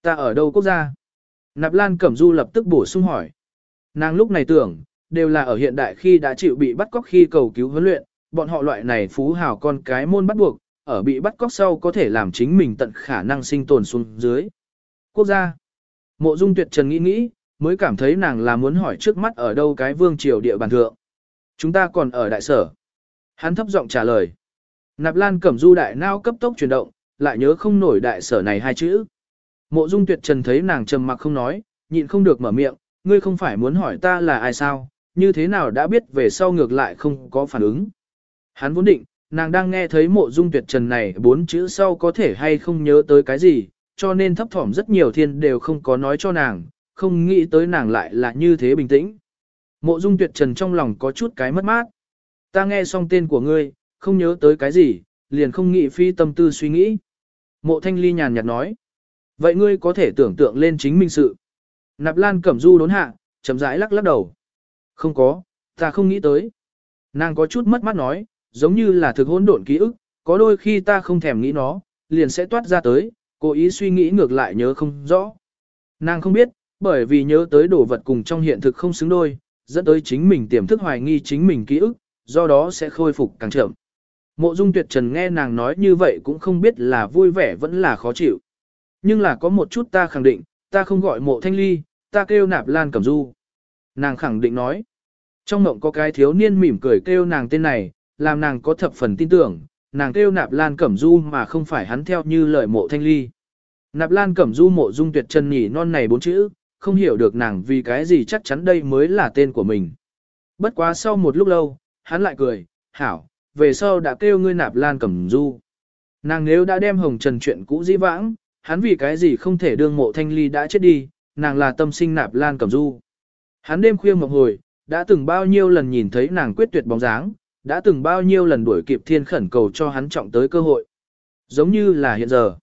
[SPEAKER 1] ta ở đâu quốc gia? Nạp Lan Cẩm Du lập tức bổ sung hỏi. Nàng lúc này tưởng, đều là ở hiện đại khi đã chịu bị bắt cóc khi cầu cứu huấn luyện, bọn họ loại này phú hào con cái môn bắt buộc, ở bị bắt cóc sau có thể làm chính mình tận khả năng sinh tồn xuống dưới. Quốc gia. Mộ Dung Tuyệt Trần nghĩ nghĩ, mới cảm thấy nàng là muốn hỏi trước mắt ở đâu cái vương triều địa bàn thượng. Chúng ta còn ở đại sở. Hắn thấp giọng trả lời. Nạp Lan Cẩm Du đại nao cấp tốc chuyển động, lại nhớ không nổi đại sở này hai chữ. Mộ Dung Tuyệt Trần thấy nàng trầm mặc không nói, nhịn không được mở miệng, ngươi không phải muốn hỏi ta là ai sao, như thế nào đã biết về sau ngược lại không có phản ứng. Hắn vốn định, nàng đang nghe thấy mộ dung tuyệt trần này bốn chữ sau có thể hay không nhớ tới cái gì, cho nên thấp thỏm rất nhiều thiên đều không có nói cho nàng, không nghĩ tới nàng lại là như thế bình tĩnh. Mộ dung tuyệt trần trong lòng có chút cái mất mát. Ta nghe xong tên của ngươi, không nhớ tới cái gì, liền không nghĩ phi tâm tư suy nghĩ. Mộ thanh ly nhàn nhạt nói. Vậy ngươi có thể tưởng tượng lên chính minh sự. Nạp lan cẩm du đốn hạ, chậm rãi lắc lắc đầu. Không có, ta không nghĩ tới. Nàng có chút mất mắt nói, giống như là thực hỗn độn ký ức, có đôi khi ta không thèm nghĩ nó, liền sẽ toát ra tới, Cố ý suy nghĩ ngược lại nhớ không rõ. Nàng không biết, bởi vì nhớ tới đồ vật cùng trong hiện thực không xứng đôi, dẫn tới chính mình tiềm thức hoài nghi chính mình ký ức, do đó sẽ khôi phục càng chậm. Mộ Dung Tuyệt Trần nghe nàng nói như vậy cũng không biết là vui vẻ vẫn là khó chịu. Nhưng là có một chút ta khẳng định, ta không gọi mộ thanh ly, ta kêu nạp lan cẩm du. Nàng khẳng định nói. Trong mộng có cái thiếu niên mỉm cười kêu nàng tên này, làm nàng có thập phần tin tưởng, nàng kêu nạp lan cẩm du mà không phải hắn theo như lời mộ thanh ly. Nạp lan cẩm du mộ dung tuyệt trần nhỉ non này bốn chữ, không hiểu được nàng vì cái gì chắc chắn đây mới là tên của mình. Bất quá sau một lúc lâu, hắn lại cười, hảo, về sau đã kêu ngươi nạp lan cẩm du. Nàng nếu đã đem hồng trần chuyện cũ dĩ vãng, hắn vì cái gì không thể đương mộ thanh ly đã chết đi, nàng là tâm sinh nạp lan cẩm du. Hắn đêm khuya mộng hồi, đã từng bao nhiêu lần nhìn thấy nàng quyết tuyệt bóng dáng, đã từng bao nhiêu lần đuổi kịp thiên khẩn cầu cho hắn trọng tới cơ hội. Giống như là hiện giờ.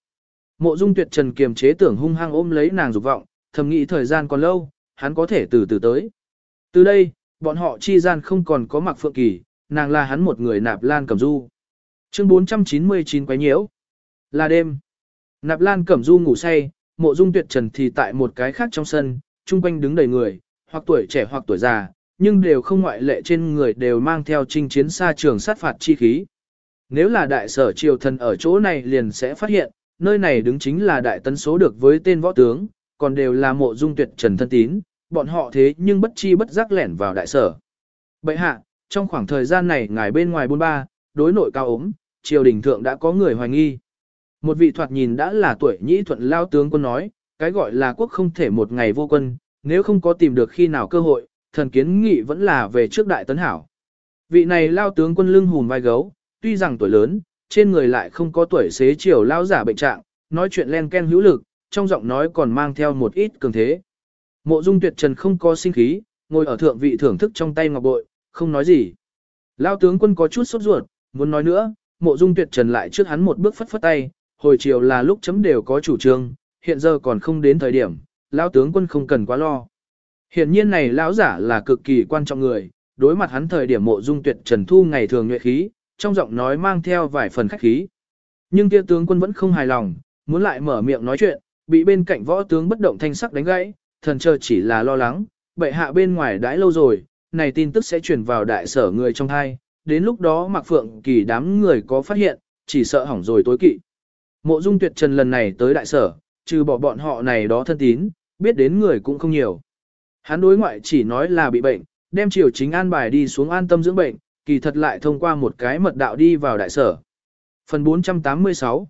[SPEAKER 1] Mộ dung tuyệt trần kiềm chế tưởng hung hăng ôm lấy nàng dục vọng, thầm nghĩ thời gian còn lâu, hắn có thể từ từ tới. Từ đây, bọn họ chi gian không còn có mặc phượng kỳ, nàng là hắn một người nạp lan cẩm du. Chương 499 quái nhiễu. Là đêm. Nạp lan cẩm du ngủ say, mộ dung tuyệt trần thì tại một cái khác trong sân, chung quanh đứng đầy người, hoặc tuổi trẻ hoặc tuổi già, nhưng đều không ngoại lệ trên người đều mang theo chinh chiến xa trường sát phạt chi khí. Nếu là đại sở triều thần ở chỗ này liền sẽ phát hiện, nơi này đứng chính là đại tấn số được với tên võ tướng, còn đều là mộ dung tuyệt trần thân tín, bọn họ thế nhưng bất chi bất giác lẻn vào đại sở. Bệ hạ, trong khoảng thời gian này ngài bên ngoài bôn ba, đối nội cao ốm, triều đình thượng đã có người hoài nghi. Một vị thoạt nhìn đã là tuổi nhĩ thuận lao tướng quân nói, cái gọi là quốc không thể một ngày vô quân, nếu không có tìm được khi nào cơ hội, thần kiến nghị vẫn là về trước đại tấn hảo. Vị này lao tướng quân lưng hùn vai gấu, tuy rằng tuổi lớn, trên người lại không có tuổi xế chiều lao giả bệnh trạng, nói chuyện len ken hữu lực, trong giọng nói còn mang theo một ít cường thế. Mộ dung tuyệt trần không có sinh khí, ngồi ở thượng vị thưởng thức trong tay ngọc bội, không nói gì. Lao tướng quân có chút sốt ruột, muốn nói nữa, mộ dung tuyệt trần lại trước hắn một bước phất phất tay, hồi chiều là lúc chấm đều có chủ trương, hiện giờ còn không đến thời điểm, lão tướng quân không cần quá lo. Hiện nhiên này lão giả là cực kỳ quan trọng người, đối mặt hắn thời điểm mộ dung tuyệt trần thu ngày thường nhuệ khí, trong giọng nói mang theo vài phần khách khí. Nhưng kia tướng quân vẫn không hài lòng, muốn lại mở miệng nói chuyện, bị bên cạnh võ tướng bất động thanh sắc đánh gãy, thần chờ chỉ là lo lắng, bệ hạ bên ngoài đãi lâu rồi, này tin tức sẽ truyền vào đại sở người trong hai, đến lúc đó Mạc Phượng Kỳ đám người có phát hiện, chỉ sợ hỏng rồi tối kỵ. Mộ Dung Tuyệt Trần lần này tới đại sở, trừ bỏ bọn họ này đó thân tín, biết đến người cũng không nhiều. Hắn đối ngoại chỉ nói là bị bệnh, đem triều chính an bài đi xuống an tâm dưỡng bệnh, kỳ thật lại thông qua một cái mật đạo đi vào đại sở. Phần 486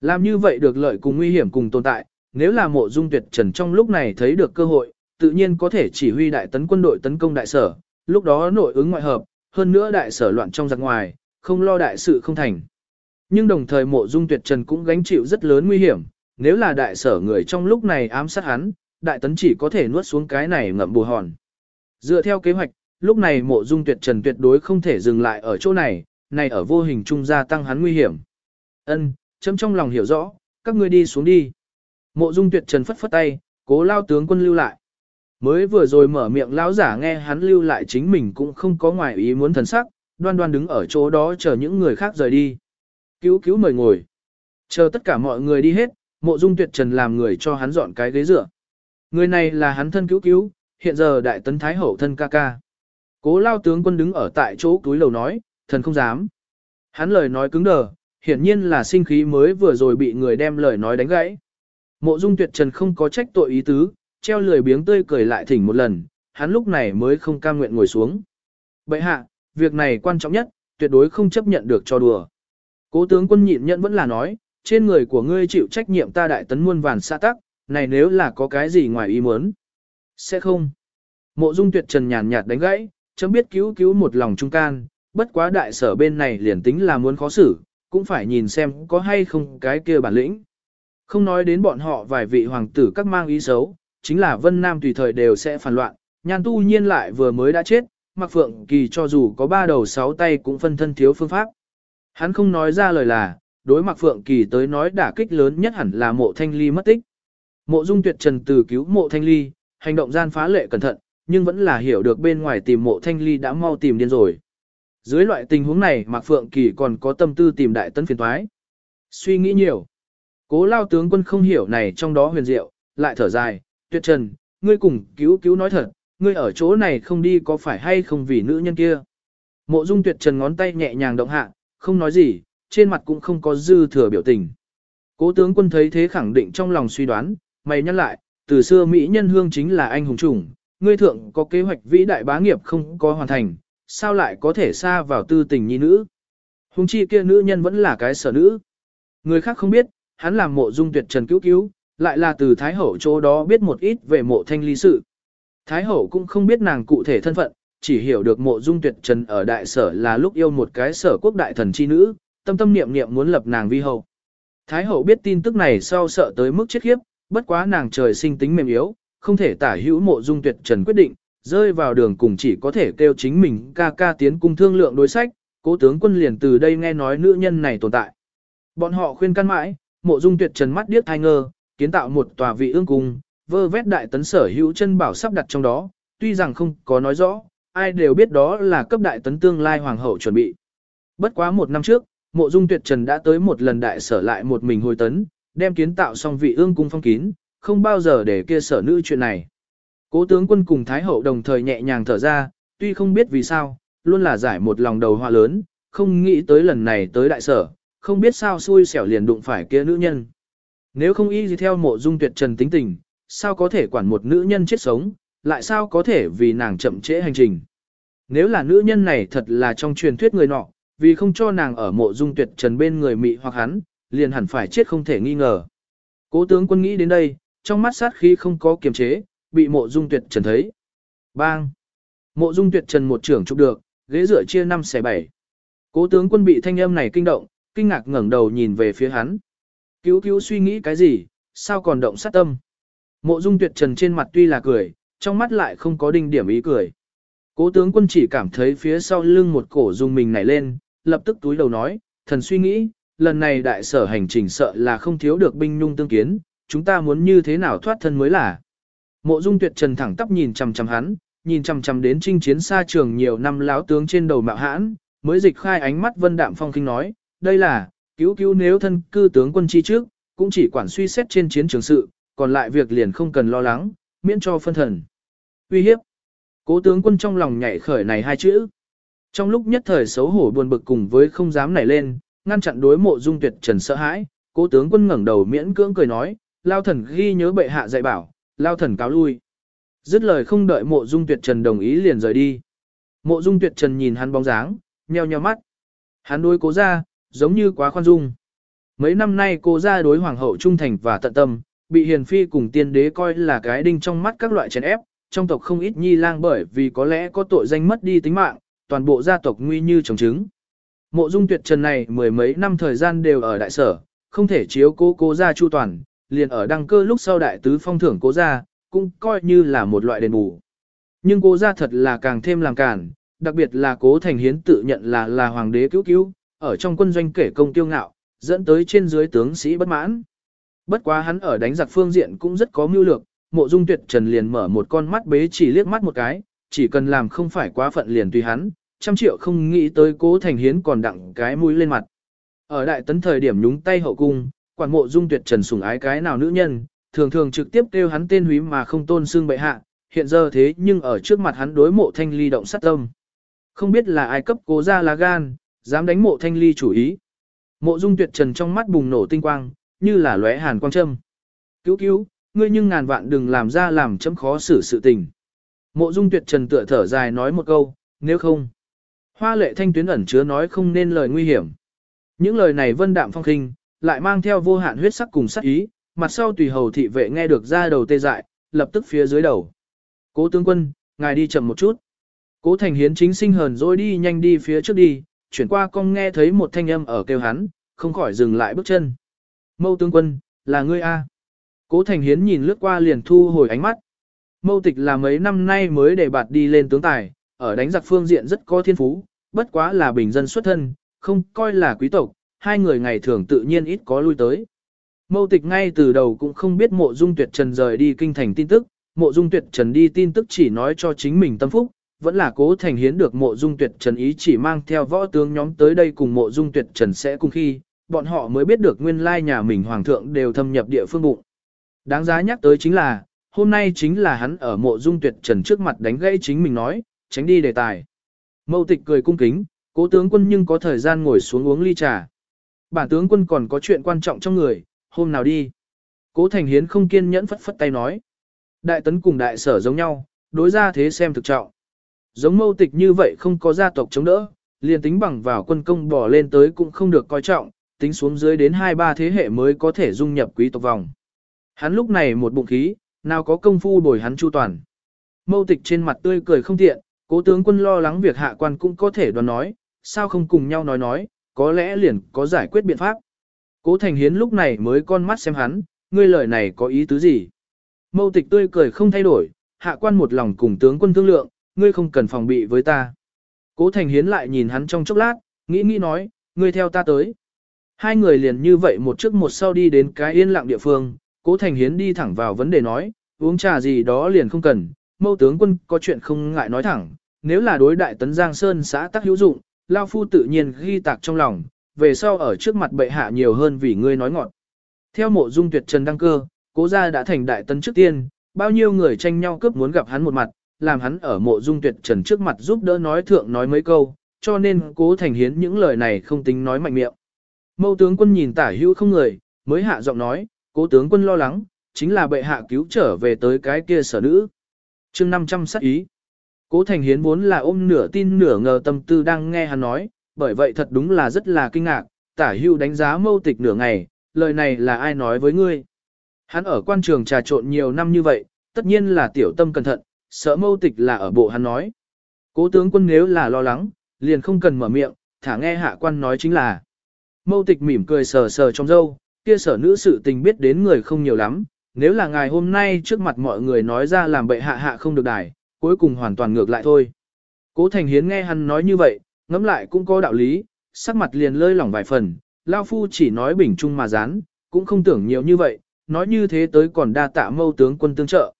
[SPEAKER 1] Làm như vậy được lợi cùng nguy hiểm cùng tồn tại, nếu là mộ dung tuyệt trần trong lúc này thấy được cơ hội, tự nhiên có thể chỉ huy đại tấn quân đội tấn công đại sở, lúc đó nội ứng ngoại hợp, hơn nữa đại sở loạn trong giặc ngoài, không lo đại sự không thành. Nhưng đồng thời mộ dung tuyệt trần cũng gánh chịu rất lớn nguy hiểm, nếu là đại sở người trong lúc này ám sát hắn, đại tấn chỉ có thể nuốt xuống cái này ngậm bù hòn. Dựa theo kế hoạch, lúc này mộ dung tuyệt trần tuyệt đối không thể dừng lại ở chỗ này, này ở vô hình trung gia tăng hắn nguy hiểm. Ân, chấm trong lòng hiểu rõ, các ngươi đi xuống đi. Mộ dung tuyệt trần phất phất tay, cố lao tướng quân lưu lại. Mới vừa rồi mở miệng lão giả nghe hắn lưu lại chính mình cũng không có ngoài ý muốn thần sắc, đoan đoan đứng ở chỗ đó chờ những người khác rời đi. Cứu cứu mời ngồi. Chờ tất cả mọi người đi hết, mộ dung tuyệt trần làm người cho hắn dọn cái ghế dựa. Người này là hắn thân cứu cứu, hiện giờ đại tấn thái hậu thân ca ca. Cố lao tướng quân đứng ở tại chỗ túi lầu nói, thần không dám. Hắn lời nói cứng đờ, hiển nhiên là sinh khí mới vừa rồi bị người đem lời nói đánh gãy. Mộ dung tuyệt trần không có trách tội ý tứ, treo lười biếng tươi cười lại thỉnh một lần, hắn lúc này mới không cam nguyện ngồi xuống. Bậy hạ, việc này quan trọng nhất, tuyệt đối không chấp nhận được cho đùa. Cố tướng quân nhịn nhẫn vẫn là nói, trên người của ngươi chịu trách nhiệm ta đại tấn muôn vàn xã tắc, này nếu là có cái gì ngoài ý muốn. Sẽ không. Mộ dung tuyệt trần nhàn nhạt đánh gãy, chấm biết cứu cứu một lòng trung can, bất quá đại sở bên này liền tính là muốn khó xử, cũng phải nhìn xem có hay không cái kia bản lĩnh. Không nói đến bọn họ vài vị hoàng tử các mang ý xấu, chính là Vân Nam tùy thời đều sẽ phản loạn, nhan tu nhiên lại vừa mới đã chết, Mặc Phượng Kỳ cho dù có ba đầu sáu tay cũng phân thân thiếu phương pháp. Hắn không nói ra lời là, đối Mạc Phượng Kỳ tới nói đả kích lớn nhất hẳn là mộ thanh ly mất tích. Mộ dung tuyệt trần từ cứu mộ thanh ly, hành động gian phá lệ cẩn thận, nhưng vẫn là hiểu được bên ngoài tìm mộ thanh ly đã mau tìm điên rồi. Dưới loại tình huống này Mạc Phượng Kỳ còn có tâm tư tìm đại tấn phiền thoái. Suy nghĩ nhiều. Cố lao tướng quân không hiểu này trong đó huyền diệu, lại thở dài, tuyệt trần, ngươi cùng cứu cứu nói thật, ngươi ở chỗ này không đi có phải hay không vì nữ nhân kia. Mộ dung tuyệt trần ngón tay nhẹ nhàng động hạ, không nói gì, trên mặt cũng không có dư thừa biểu tình. Cố tướng quân thấy thế khẳng định trong lòng suy đoán, mày nhắc lại, từ xưa Mỹ nhân hương chính là anh hùng chủng, ngươi thượng có kế hoạch vĩ đại bá nghiệp không có hoàn thành, sao lại có thể xa vào tư tình nhi nữ. Hùng chi kia nữ nhân vẫn là cái sở nữ. Người khác không biết, hắn làm mộ dung tuyệt trần cứu cứu, lại là từ Thái Hậu chỗ đó biết một ít về mộ thanh ly sự. Thái Hậu cũng không biết nàng cụ thể thân phận, chỉ hiểu được mộ dung tuyệt trần ở đại sở là lúc yêu một cái sở quốc đại thần chi nữ, tâm tâm niệm niệm muốn lập nàng vi hậu. Thái Hậu biết tin tức này sau sợ tới mức chết khiếp, bất quá nàng trời sinh tính mềm yếu, không thể tả hữu mộ dung tuyệt trần quyết định, rơi vào đường cùng chỉ có thể kêu chính mình ca ca tiến cung thương lượng đối sách, cố tướng quân liền từ đây nghe nói nữ nhân này tồn tại. Bọn họ khuyên can mãi, mộ dung tuyệt trần mắt điếc thai ngơ, kiến tạo một tòa vị ương cung, vơ vét đại tấn sở hữu chân bảo sắp đặt trong đó, tuy rằng không có nói rõ, ai đều biết đó là cấp đại tấn tương lai hoàng hậu chuẩn bị. Bất quá một năm trước, mộ dung tuyệt trần đã tới một lần đại sở lại một mình hồi tấn, đem kiến tạo xong vị ương cung phong kín, không bao giờ để kia sở nữ chuyện này. Cố tướng quân cùng Thái hậu đồng thời nhẹ nhàng thở ra, tuy không biết vì sao, luôn là giải một lòng đầu hoa lớn, không nghĩ tới lần này tới đại sở, không biết sao xui xẻo liền đụng phải kia nữ nhân. Nếu không y gì theo mộ dung tuyệt trần tính tình, sao có thể quản một nữ nhân chết sống, lại sao có thể vì nàng chậm trễ hành trình. Nếu là nữ nhân này thật là trong truyền thuyết người nọ, vì không cho nàng ở mộ dung tuyệt trần bên người mị hoặc hắn, liền hẳn phải chết không thể nghi ngờ. Cố tướng quân nghĩ đến đây, trong mắt sát khí không có kiềm chế, bị mộ dung tuyệt trần thấy. Bang! Mộ dung tuyệt trần một trưởng chụp được, ghế dựa chia năm xẻ bảy. Cố tướng quân bị thanh âm này kinh động, kinh ngạc ngẩng đầu nhìn về phía hắn. Cứu cứu suy nghĩ cái gì, sao còn động sát tâm. Mộ dung tuyệt trần trên mặt tuy là cười, trong mắt lại không có đinh điểm ý cười. Cố tướng quân chỉ cảm thấy phía sau lưng một cổ dùng mình nảy lên, lập tức túi đầu nói, thần suy nghĩ, lần này đại sở hành trình sợ là không thiếu được binh nhung tương kiến, chúng ta muốn như thế nào thoát thân mới là. Mộ dung tuyệt trần thẳng tắp nhìn chằm chằm hắn, nhìn chằm chằm đến chinh chiến xa trường nhiều năm láo tướng trên đầu mạo hãn, mới dịch khai ánh mắt vân đạm phong kinh nói, đây là, cứu cứu nếu thân cư tướng quân chi trước, cũng chỉ quản suy xét trên chiến trường sự, còn lại việc liền không cần lo lắng, miễn cho phân thần. Uy hiếp. Cố tướng quân trong lòng nhảy khởi này hai chữ. Trong lúc nhất thời xấu hổ buồn bực cùng với không dám nảy lên, ngăn chặn đối mộ dung tuyệt trần sợ hãi, cố tướng quân ngẩng đầu miễn cưỡng cười nói, lao thần ghi nhớ bệ hạ dạy bảo, lao thần cáo lui. Dứt lời không đợi mộ dung tuyệt trần đồng ý liền rời đi. Mộ dung tuyệt trần nhìn hắn bóng dáng, nheo nheo mắt. Hắn đối cố ra, giống như quá khoan dung. Mấy năm nay cô ra đối hoàng hậu trung thành và tận tâm, bị hiền phi cùng tiên đế coi là cái đinh trong mắt các loại chèn ép, trong tộc không ít nhi lang bởi vì có lẽ có tội danh mất đi tính mạng, toàn bộ gia tộc nguy như trồng trứng. Mộ dung tuyệt trần này mười mấy năm thời gian đều ở đại sở, không thể chiếu cố cố gia chu toàn, liền ở đăng cơ lúc sau đại tứ phong thưởng cố gia, cũng coi như là một loại đền bù. Nhưng cố gia thật là càng thêm làm cản, đặc biệt là cố thành hiến tự nhận là là hoàng đế cứu cứu, ở trong quân doanh kể công tiêu ngạo, dẫn tới trên dưới tướng sĩ bất mãn. Bất quá hắn ở đánh giặc phương diện cũng rất có mưu lược, mộ dung tuyệt trần liền mở một con mắt bế chỉ liếc mắt một cái, chỉ cần làm không phải quá phận liền tùy hắn, trăm triệu không nghĩ tới cố thành hiến còn đặng cái mũi lên mặt. Ở đại tấn thời điểm nhúng tay hậu cung, quản mộ dung tuyệt trần sủng ái cái nào nữ nhân, thường thường trực tiếp kêu hắn tên húy mà không tôn xương bệ hạ, hiện giờ thế nhưng ở trước mặt hắn đối mộ thanh ly động sát tâm. Không biết là ai cấp cố ra lá gan, dám đánh mộ thanh ly chủ ý. Mộ dung tuyệt trần trong mắt bùng nổ tinh quang, như là lóe hàn quang châm. Cứu cứu, ngươi nhưng ngàn vạn đừng làm ra làm chấm khó xử sự tình. Mộ dung tuyệt trần tựa thở dài nói một câu, nếu không. Hoa lệ thanh tuyến ẩn chứa nói không nên lời nguy hiểm. Những lời này vân đạm phong khinh, lại mang theo vô hạn huyết sắc cùng sắc ý, mặt sau tùy hầu thị vệ nghe được ra đầu tê dại, lập tức phía dưới đầu. Cố tướng quân, ngài đi chậm một chút. Cố thành hiến chính sinh hờn rồi đi nhanh đi phía trước đi, chuyển qua con nghe thấy một thanh âm ở kêu hắn, không khỏi dừng lại bước chân. Mâu tướng quân, là ngươi A. Cố thành hiến nhìn lướt qua liền thu hồi ánh mắt. Mâu tịch là mấy năm nay mới để bạt đi lên tướng tài, ở đánh giặc phương diện rất có thiên phú, bất quá là bình dân xuất thân, không coi là quý tộc, hai người ngày thường tự nhiên ít có lui tới. Mâu tịch ngay từ đầu cũng không biết mộ dung tuyệt trần rời đi kinh thành tin tức, mộ dung tuyệt trần đi tin tức chỉ nói cho chính mình tâm phúc, vẫn là cố thành hiến được mộ dung tuyệt trần ý chỉ mang theo võ tướng nhóm tới đây cùng mộ dung tuyệt trần sẽ cùng khi, bọn họ mới biết được nguyên lai nhà mình hoàng thượng đều thâm nhập địa phương bụng. Đáng giá nhắc tới chính là, hôm nay chính là hắn ở mộ dung tuyệt trần trước mặt đánh gãy chính mình nói, tránh đi đề tài. Mâu tịch cười cung kính, cố tướng quân nhưng có thời gian ngồi xuống uống ly trà. Bản tướng quân còn có chuyện quan trọng trong người, hôm nào đi. Cố thành hiến không kiên nhẫn phất phất tay nói. Đại tấn cùng đại sở giống nhau, đối ra thế xem thực trọng. Giống mâu tịch như vậy không có gia tộc chống đỡ, liền tính bằng vào quân công bỏ lên tới cũng không được coi trọng, tính xuống dưới đến hai ba thế hệ mới có thể dung nhập quý tộc vòng. Hắn lúc này một bụng khí, nào có công phu bồi hắn chu toàn. Mâu tịch trên mặt tươi cười không tiện, cố tướng quân lo lắng việc hạ quan cũng có thể đoán nói, sao không cùng nhau nói nói, có lẽ liền có giải quyết biện pháp. Cố thành hiến lúc này mới con mắt xem hắn, ngươi lời này có ý tứ gì. Mâu tịch tươi cười không thay đổi, hạ quan một lòng cùng tướng quân thương lượng, ngươi không cần phòng bị với ta. Cố thành hiến lại nhìn hắn trong chốc lát, nghĩ nghĩ nói, ngươi theo ta tới. Hai người liền như vậy một trước một sau đi đến cái yên lặng địa phương, cố thành hiến đi thẳng vào vấn đề nói, uống trà gì đó liền không cần, mâu tướng quân có chuyện không ngại nói thẳng, nếu là đối đại tấn Giang Sơn xã tắc hữu dụng, Lao Phu tự nhiên ghi tạc trong lòng, về sau ở trước mặt bệ hạ nhiều hơn vì ngươi nói ngọn. Theo mộ dung tuyệt trần đăng cơ, cố gia đã thành đại tấn trước tiên, bao nhiêu người tranh nhau cướp muốn gặp hắn một mặt, làm hắn ở mộ dung tuyệt trần trước mặt giúp đỡ nói thượng nói mấy câu, cho nên cố thành hiến những lời này không tính nói mạnh miệng. Mâu tướng quân nhìn tả hữu không người, mới hạ giọng nói, cố tướng quân lo lắng, chính là bệ hạ cứu trở về tới cái kia sở nữ. chương 500 sát ý. Cố thành hiến vốn là ôm nửa tin nửa ngờ tâm tư đang nghe hắn nói, bởi vậy thật đúng là rất là kinh ngạc, tả hưu đánh giá mâu tịch nửa ngày, lời này là ai nói với ngươi. Hắn ở quan trường trà trộn nhiều năm như vậy, tất nhiên là tiểu tâm cẩn thận, sợ mâu tịch là ở bộ hắn nói. Cố tướng quân nếu là lo lắng, liền không cần mở miệng, thả nghe hạ quan nói chính là. Mâu tịch mỉm cười sờ sờ trong dâu, kia sở nữ sự tình biết đến người không nhiều lắm, nếu là ngài hôm nay trước mặt mọi người nói ra làm bệ hạ hạ không được đài, cuối cùng hoàn toàn ngược lại thôi. Cố Thành Hiến nghe hắn nói như vậy, ngẫm lại cũng có đạo lý, sắc mặt liền lơi lỏng vài phần, Lao Phu chỉ nói bình trung mà dán, cũng không tưởng nhiều như vậy, nói như thế tới còn đa tạ mâu tướng quân tương trợ.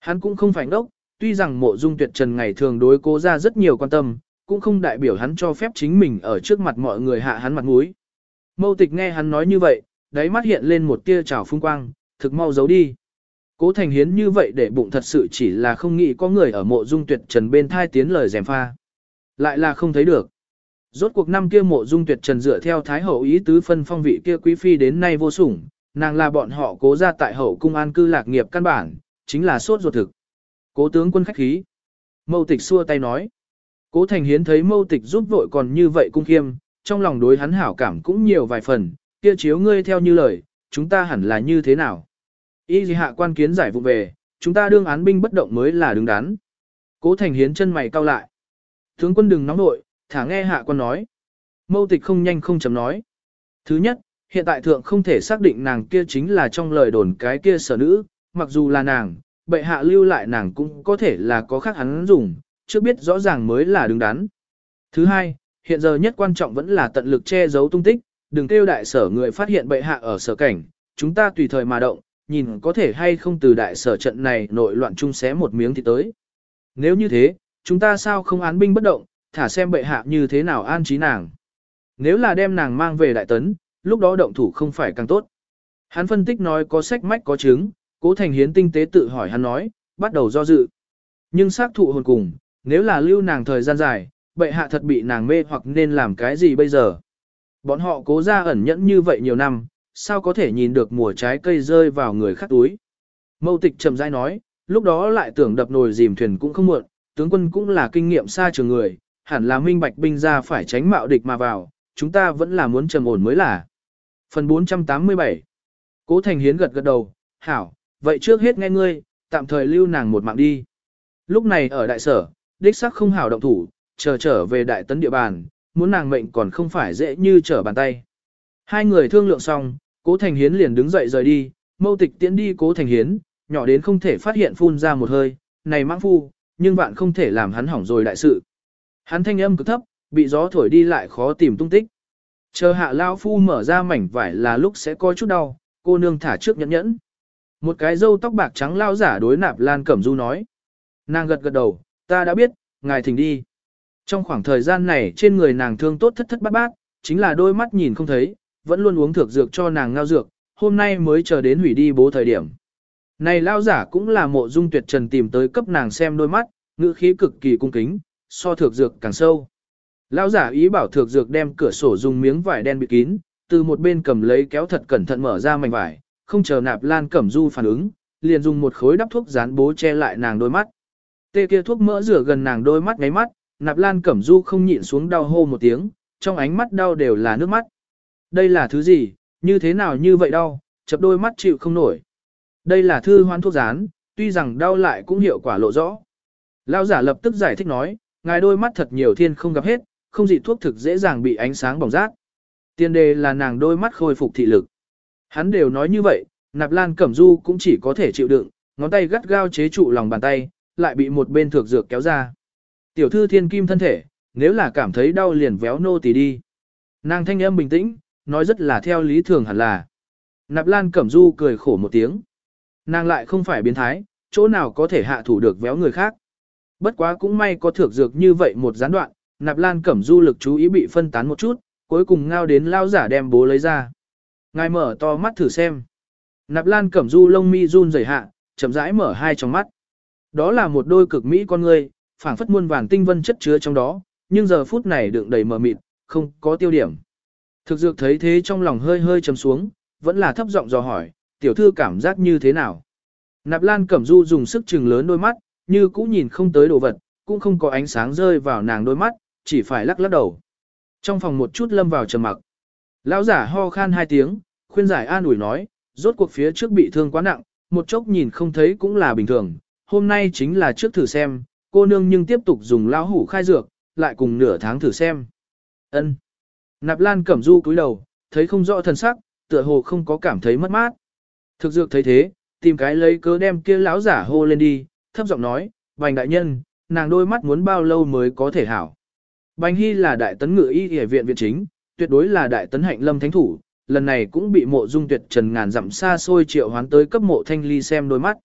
[SPEAKER 1] Hắn cũng không phải ngốc, tuy rằng mộ dung tuyệt trần ngày thường đối cố ra rất nhiều quan tâm, cũng không đại biểu hắn cho phép chính mình ở trước mặt mọi người hạ hắn mặt mũi. Mâu tịch nghe hắn nói như vậy, đáy mắt hiện lên một tia trào phung quang, thực mau giấu đi. Cố thành hiến như vậy để bụng thật sự chỉ là không nghĩ có người ở mộ dung tuyệt trần bên thai tiến lời dèm pha. Lại là không thấy được. Rốt cuộc năm kia mộ dung tuyệt trần dựa theo thái hậu ý tứ phân phong vị kia quý phi đến nay vô sủng, nàng là bọn họ cố ra tại hậu cung an cư lạc nghiệp căn bản, chính là sốt ruột thực. Cố tướng quân khách khí. Mâu tịch xua tay nói. Cố thành hiến thấy mâu tịch giúp vội còn như vậy cung khiêm, trong lòng đối hắn hảo cảm cũng nhiều vài phần, kia chiếu ngươi theo như lời, chúng ta hẳn là như thế nào. Y gì hạ quan kiến giải vụ về, chúng ta đương án binh bất động mới là đứng đắn. Cố thành hiến chân mày cau lại. Tướng quân đừng nóng nội, thả nghe hạ quan nói. Mâu tịch không nhanh không chấm nói. Thứ nhất, hiện tại thượng không thể xác định nàng kia chính là trong lời đồn cái kia sở nữ, mặc dù là nàng, bệ hạ lưu lại nàng cũng có thể là có khác hắn dùng, chưa biết rõ ràng mới là đứng đắn. Thứ hai, hiện giờ nhất quan trọng vẫn là tận lực che giấu tung tích, đừng kêu đại sở người phát hiện bệ hạ ở sở cảnh, chúng ta tùy thời mà động, nhìn có thể hay không từ đại sở trận này nội loạn chung xé một miếng thì tới. Nếu như thế, chúng ta sao không án binh bất động, thả xem bệ hạ như thế nào an trí nàng. Nếu là đem nàng mang về đại tấn, lúc đó động thủ không phải càng tốt. Hắn phân tích nói có sách mách có chứng, cố thành hiến tinh tế tự hỏi hắn nói, bắt đầu do dự. Nhưng xác thụ hồn cùng, nếu là lưu nàng thời gian dài, bệ hạ thật bị nàng mê hoặc nên làm cái gì bây giờ. Bọn họ cố ra ẩn nhẫn như vậy nhiều năm, sao có thể nhìn được mùa trái cây rơi vào người khác túi. Mâu tịch chậm rãi nói, lúc đó lại tưởng đập nồi dìm thuyền cũng không muộn, tướng quân cũng là kinh nghiệm xa trường người, hẳn là minh bạch binh ra phải tránh mạo địch mà vào, chúng ta vẫn là muốn trầm ổn mới là. Phần 487 Cố Thành Hiến gật gật đầu, hảo, vậy trước hết nghe ngươi, tạm thời lưu nàng một mạng đi. Lúc này ở đại sở, đích sắc không hảo động thủ, chờ trở về đại tấn địa bàn, muốn nàng mệnh còn không phải dễ như trở bàn tay. Hai người thương lượng xong, Cố Thành Hiến liền đứng dậy rời đi, mâu tịch tiễn đi Cố Thành Hiến, nhỏ đến không thể phát hiện phun ra một hơi, này mãng phu, nhưng bạn không thể làm hắn hỏng rồi đại sự. Hắn thanh âm cực thấp, bị gió thổi đi lại khó tìm tung tích. Chờ hạ lao phu mở ra mảnh vải là lúc sẽ có chút đau, cô nương thả trước nhẫn nhẫn. Một cái râu tóc bạc trắng lao giả đối nạp Lan Cẩm Du nói. Nàng gật gật đầu, ta đã biết, ngài thỉnh đi. Trong khoảng thời gian này trên người nàng thương tốt thất thất bát bát, chính là đôi mắt nhìn không thấy, vẫn luôn uống thược dược cho nàng ngao dược, hôm nay mới chờ đến hủy đi bố thời điểm. Này lao giả cũng là mộ dung tuyệt trần tìm tới cấp nàng xem đôi mắt, ngữ khí cực kỳ cung kính, so thược dược càng sâu. Lao giả ý bảo thược dược đem cửa sổ dùng miếng vải đen bịt kín, từ một bên cầm lấy kéo thật cẩn thận mở ra mảnh vải, không chờ nạp lan cẩm du phản ứng, liền dùng một khối đắp thuốc dán bố che lại nàng đôi mắt. Tê kia thuốc mỡ rửa gần nàng đôi mắt ngáy mắt, nạp lan cẩm du không nhịn xuống đau hô một tiếng, trong ánh mắt đau đều là nước mắt. Đây là thứ gì, như thế nào như vậy đau, chập đôi mắt chịu không nổi. Đây là thư hoan thuốc dán, tuy rằng đau lại cũng hiệu quả lộ rõ. Lao giả lập tức giải thích nói, ngài đôi mắt thật nhiều thiên không gặp hết, không dị thuốc thực dễ dàng bị ánh sáng bỏng rát. Tiên đề là nàng đôi mắt khôi phục thị lực. Hắn đều nói như vậy, nạp lan cẩm du cũng chỉ có thể chịu đựng, ngón tay gắt gao chế trụ lòng bàn tay, lại bị một bên thược dược kéo ra. Tiểu thư thiên kim thân thể, nếu là cảm thấy đau liền véo nô tỳ đi. Nàng thanh âm bình tĩnh, nói rất là theo lý thường hẳn là. Nạp lan cẩm du cười khổ một tiếng. Nàng lại không phải biến thái, chỗ nào có thể hạ thủ được véo người khác. Bất quá cũng may có thược dược như vậy một gián đoạn, nạp lan cẩm du lực chú ý bị phân tán một chút, cuối cùng ngao đến lao giả đem bố lấy ra. Ngài mở to mắt thử xem. Nạp lan cẩm du lông mi run rẩy hạ, chậm rãi mở hai trong mắt. Đó là một đôi cực mỹ con người, phảng phất muôn vàng tinh vân chất chứa trong đó, nhưng giờ phút này đựng đầy mờ mịt, không có tiêu điểm. Thực dược thấy thế trong lòng hơi hơi trầm xuống, vẫn là thấp giọng dò hỏi, tiểu thư cảm giác như thế nào? Nạp Lan Cẩm Du dùng sức trừng lớn đôi mắt, như cũng nhìn không tới đồ vật, cũng không có ánh sáng rơi vào nàng đôi mắt, chỉ phải lắc lắc đầu. Trong phòng một chút lâm vào trầm mặc. Lão giả ho khan hai tiếng, khuyên giải an ủi nói, rốt cuộc phía trước bị thương quá nặng, một chốc nhìn không thấy cũng là bình thường, hôm nay chính là trước thử xem, cô nương nhưng tiếp tục dùng lão hủ khai dược, lại cùng nửa tháng thử xem. Ân. Nạp Lan Cẩm Du cúi đầu, thấy không rõ thần sắc, tựa hồ không có cảm thấy mất mát. Thực dược thấy thế, tìm cái lấy cớ đem kia lão giả hô lên đi, thấp giọng nói, Bành đại nhân, nàng đôi mắt muốn bao lâu mới có thể hảo. Bành Hy là đại tấn ngự y y viện viện chính, tuyệt đối là đại tấn hạnh lâm thánh thủ, lần này cũng bị mộ dung tuyệt trần ngàn dặm xa xôi triệu hoán tới cấp mộ thanh ly xem đôi mắt.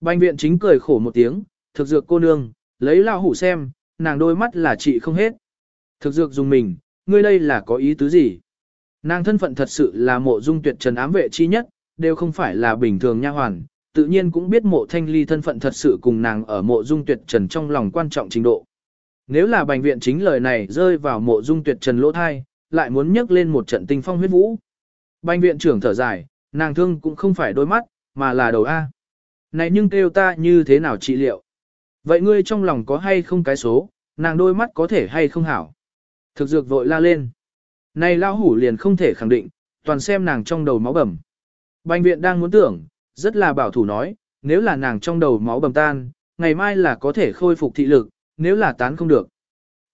[SPEAKER 1] Bành viện chính cười khổ một tiếng, thực dược cô nương, lấy lao hủ xem, nàng đôi mắt là trị không hết. Thực dược dùng mình, ngươi đây là có ý tứ gì? Nàng thân phận thật sự là mộ dung tuyệt trần ám vệ chi nhất, đều không phải là bình thường nha hoàn, tự nhiên cũng biết mộ thanh ly thân phận thật sự cùng nàng ở mộ dung tuyệt trần trong lòng quan trọng trình độ. Nếu là bành viện chính lời này rơi vào mộ dung tuyệt trần lỗ thai, lại muốn nhấc lên một trận tinh phong huyết vũ. Bành viện trưởng thở dài, nàng thương cũng không phải đôi mắt, mà là đầu A. Này nhưng kêu ta như thế nào trị liệu? Vậy ngươi trong lòng có hay không cái số, nàng đôi mắt có thể hay không hảo? Thực dược vội la lên. Này lão hủ liền không thể khẳng định, toàn xem nàng trong đầu máu bầm. Bành viện đang muốn tưởng, rất là bảo thủ nói, nếu là nàng trong đầu máu bầm tan, ngày mai là có thể khôi phục thị lực, nếu là tán không được.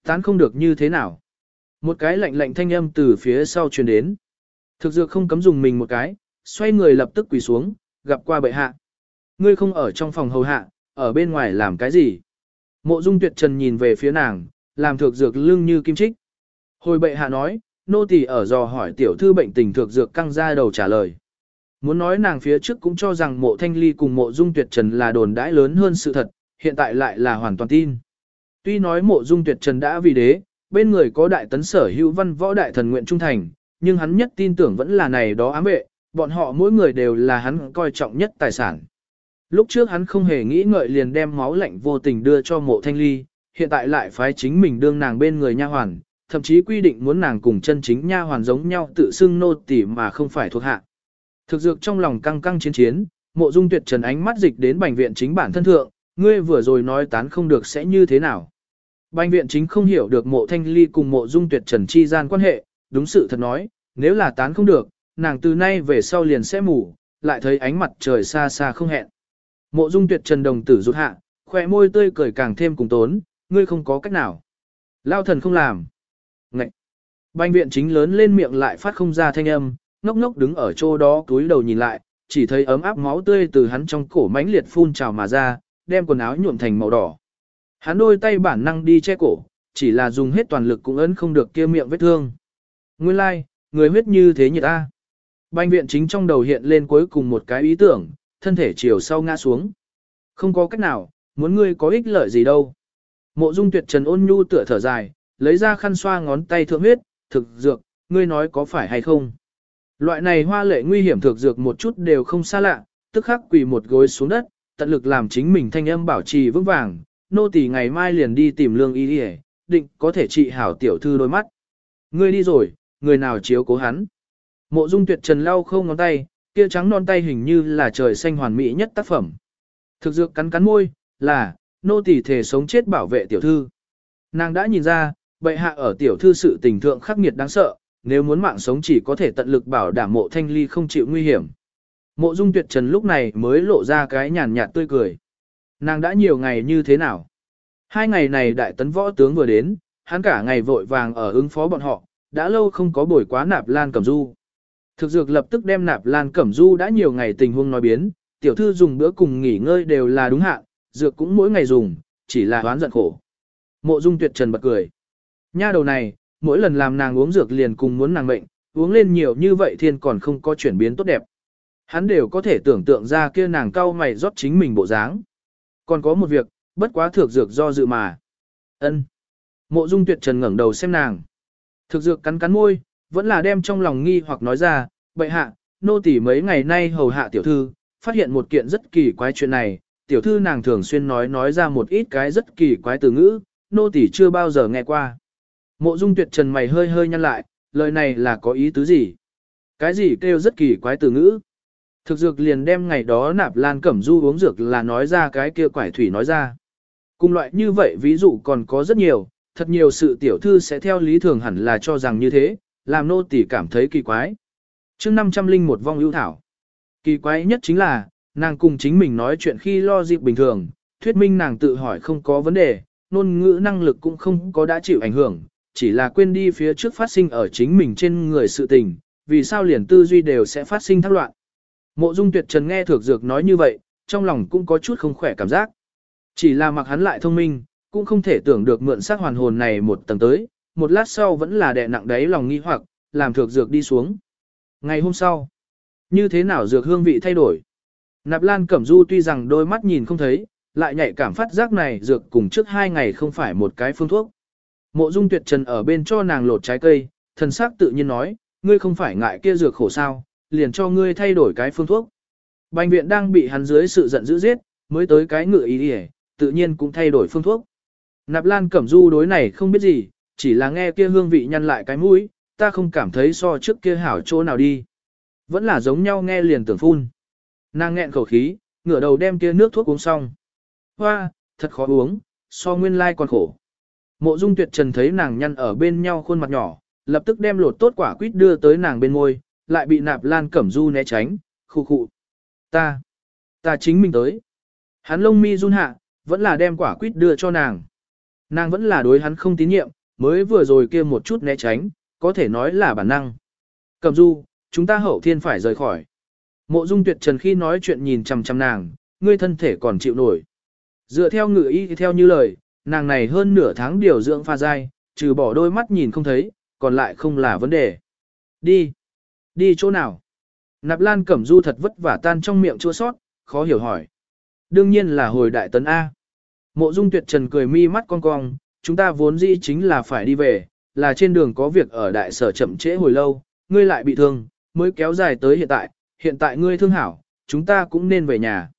[SPEAKER 1] Tán không được như thế nào? Một cái lạnh lạnh thanh âm từ phía sau truyền đến. Thực dược không cấm dùng mình một cái, xoay người lập tức quỳ xuống, gặp qua bệ hạ. Ngươi không ở trong phòng hầu hạ, ở bên ngoài làm cái gì? Mộ dung tuyệt trần nhìn về phía nàng, làm thược dược lưng như kim trích. Hồi bệ hạ nói, nô tỳ ở dò hỏi tiểu thư bệnh tình thược dược căng ra đầu trả lời. Muốn nói nàng phía trước cũng cho rằng mộ thanh ly cùng mộ dung tuyệt trần là đồn đãi lớn hơn sự thật, hiện tại lại là hoàn toàn tin. Tuy nói mộ dung tuyệt trần đã vì đế, bên người có đại tấn sở hữu văn võ đại thần nguyện trung thành, nhưng hắn nhất tin tưởng vẫn là này đó ám vệ, bọn họ mỗi người đều là hắn coi trọng nhất tài sản. Lúc trước hắn không hề nghĩ ngợi liền đem máu lạnh vô tình đưa cho mộ thanh ly, hiện tại lại phái chính mình đương nàng bên người nha hoàn, thậm chí quy định muốn nàng cùng chân chính nha hoàn giống nhau tự xưng nô tỉ mà không phải thuộc hạ. Thực dược trong lòng căng căng chiến chiến, mộ dung tuyệt trần ánh mắt dịch đến bành viện chính bản thân thượng, ngươi vừa rồi nói tán không được sẽ như thế nào. Bành viện chính không hiểu được mộ thanh ly cùng mộ dung tuyệt trần chi gian quan hệ, đúng sự thật nói, nếu là tán không được, nàng từ nay về sau liền sẽ mù, lại thấy ánh mặt trời xa xa không hẹn. Mộ dung tuyệt trần đồng tử rụt hạ, khỏe môi tươi cười càng thêm cùng tốn, ngươi không có cách nào. Lao thần không làm. Ngậy. Banh viện chính lớn lên miệng lại phát không ra thanh âm, ngốc ngốc đứng ở chỗ đó túi đầu nhìn lại, chỉ thấy ấm áp máu tươi từ hắn trong cổ mãnh liệt phun trào mà ra, đem quần áo nhuộm thành màu đỏ. Hắn đôi tay bản năng đi che cổ, chỉ là dùng hết toàn lực cũng ấn không được kia miệng vết thương. Nguyên lai, like, người huyết như thế nhiệt ta. Banh viện chính trong đầu hiện lên cuối cùng một cái ý tưởng, thân thể chiều sau ngã xuống. Không có cách nào, muốn ngươi có ích lợi gì đâu. Mộ dung tuyệt trần ôn nhu tựa thở dài, lấy ra khăn xoa ngón tay thượng huyết, thực dược, ngươi nói có phải hay không. Loại này hoa lệ nguy hiểm thực dược một chút đều không xa lạ, tức khắc quỳ một gối xuống đất, tận lực làm chính mình thanh âm bảo trì vững vàng, nô tỳ ngày mai liền đi tìm lương y đi định có thể trị hảo tiểu thư đôi mắt. Ngươi đi rồi, người nào chiếu cố hắn. Mộ dung tuyệt trần lau không ngón tay, kia trắng non tay hình như là trời xanh hoàn mỹ nhất tác phẩm. Thực dược cắn cắn môi, là, nô tỳ thể sống chết bảo vệ tiểu thư. Nàng đã nhìn ra, bệ hạ ở tiểu thư sự tình thượng khắc nghiệt đáng sợ, nếu muốn mạng sống chỉ có thể tận lực bảo đảm mộ thanh ly không chịu nguy hiểm. Mộ dung tuyệt trần lúc này mới lộ ra cái nhàn nhạt tươi cười. Nàng đã nhiều ngày như thế nào? Hai ngày này đại tấn võ tướng vừa đến, hắn cả ngày vội vàng ở ứng phó bọn họ, đã lâu không có buổi quá nạp lan cầm du. Thực dược lập tức đem nạp lan cẩm du đã nhiều ngày tình huống nói biến, tiểu thư dùng bữa cùng nghỉ ngơi đều là đúng hạn, dược cũng mỗi ngày dùng, chỉ là đoán giận khổ. Mộ dung tuyệt trần bật cười. Nha đầu này, mỗi lần làm nàng uống dược liền cùng muốn nàng mệnh, uống lên nhiều như vậy thiên còn không có chuyển biến tốt đẹp. Hắn đều có thể tưởng tượng ra kia nàng cao mày rót chính mình bộ dáng. Còn có một việc, bất quá thược dược do dự mà. ân Mộ dung tuyệt trần ngẩng đầu xem nàng. Thực dược cắn cắn môi, vẫn là đem trong lòng nghi hoặc nói ra, bệ hạ, nô tỳ mấy ngày nay hầu hạ tiểu thư, phát hiện một kiện rất kỳ quái chuyện này, tiểu thư nàng thường xuyên nói nói ra một ít cái rất kỳ quái từ ngữ, nô tỳ chưa bao giờ nghe qua. Mộ dung tuyệt trần mày hơi hơi nhăn lại, lời này là có ý tứ gì? Cái gì kêu rất kỳ quái từ ngữ? Thực dược liền đem ngày đó nạp lan cẩm du uống dược là nói ra cái kia quải thủy nói ra. Cùng loại như vậy ví dụ còn có rất nhiều, thật nhiều sự tiểu thư sẽ theo lý thường hẳn là cho rằng như thế, làm nô tỳ cảm thấy kỳ quái. chương 500 linh một vong ưu thảo. Kỳ quái nhất chính là, nàng cùng chính mình nói chuyện khi lo dịp bình thường, thuyết minh nàng tự hỏi không có vấn đề, ngôn ngữ năng lực cũng không có đã chịu ảnh hưởng, chỉ là quên đi phía trước phát sinh ở chính mình trên người sự tình, vì sao liền tư duy đều sẽ phát sinh thác loạn. Mộ dung tuyệt trần nghe thược dược nói như vậy, trong lòng cũng có chút không khỏe cảm giác. Chỉ là mặc hắn lại thông minh, cũng không thể tưởng được mượn sắc hoàn hồn này một tầng tới, một lát sau vẫn là đè nặng đáy lòng nghi hoặc, làm thược dược đi xuống. Ngày hôm sau, như thế nào dược hương vị thay đổi? Nạp Lan Cẩm Du tuy rằng đôi mắt nhìn không thấy, lại nhạy cảm phát giác này dược cùng trước hai ngày không phải một cái phương thuốc. Mộ Dung Tuyệt Trần ở bên cho nàng lột trái cây, thần sắc tự nhiên nói, ngươi không phải ngại kia dược khổ sao, liền cho ngươi thay đổi cái phương thuốc. Bệnh viện đang bị hắn dưới sự giận dữ giết, mới tới cái ngựa ý đi tự nhiên cũng thay đổi phương thuốc. Nạp Lan Cẩm Du đối này không biết gì, chỉ là nghe kia hương vị nhăn lại cái mũi, ta không cảm thấy so trước kia hảo chỗ nào đi. Vẫn là giống nhau nghe liền tưởng phun. Nàng nghẹn khẩu khí, ngửa đầu đem kia nước thuốc uống xong. Hoa, thật khó uống, so nguyên lai còn khổ. Mộ Dung Tuyệt Trần thấy nàng nhăn ở bên nhau khuôn mặt nhỏ, lập tức đem lột tốt quả quýt đưa tới nàng bên môi, lại bị Nạp Lan Cẩm Du né tránh, khu khụ. Ta, ta chính mình tới. Hắn lông mi run hạ, vẫn là đem quả quýt đưa cho nàng. Nàng vẫn là đối hắn không tín nhiệm, mới vừa rồi kia một chút né tránh, có thể nói là bản năng. Cẩm Du, chúng ta hậu thiên phải rời khỏi. Mộ Dung Tuyệt Trần khi nói chuyện nhìn chằm chằm nàng, ngươi thân thể còn chịu nổi. Dựa theo ngự y theo như lời, nàng này hơn nửa tháng điều dưỡng pha dai, trừ bỏ đôi mắt nhìn không thấy, còn lại không là vấn đề. Đi. Đi chỗ nào? Nạp Lan Cẩm Du thật vất vả tan trong miệng chua sót, khó hiểu hỏi. Đương nhiên là hồi đại tấn A. Mộ Dung Tuyệt Trần cười mi mắt cong cong, chúng ta vốn dĩ chính là phải đi về, là trên đường có việc ở đại sở chậm trễ hồi lâu, ngươi lại bị thương, mới kéo dài tới hiện tại, hiện tại ngươi thương hảo, chúng ta cũng nên về nhà.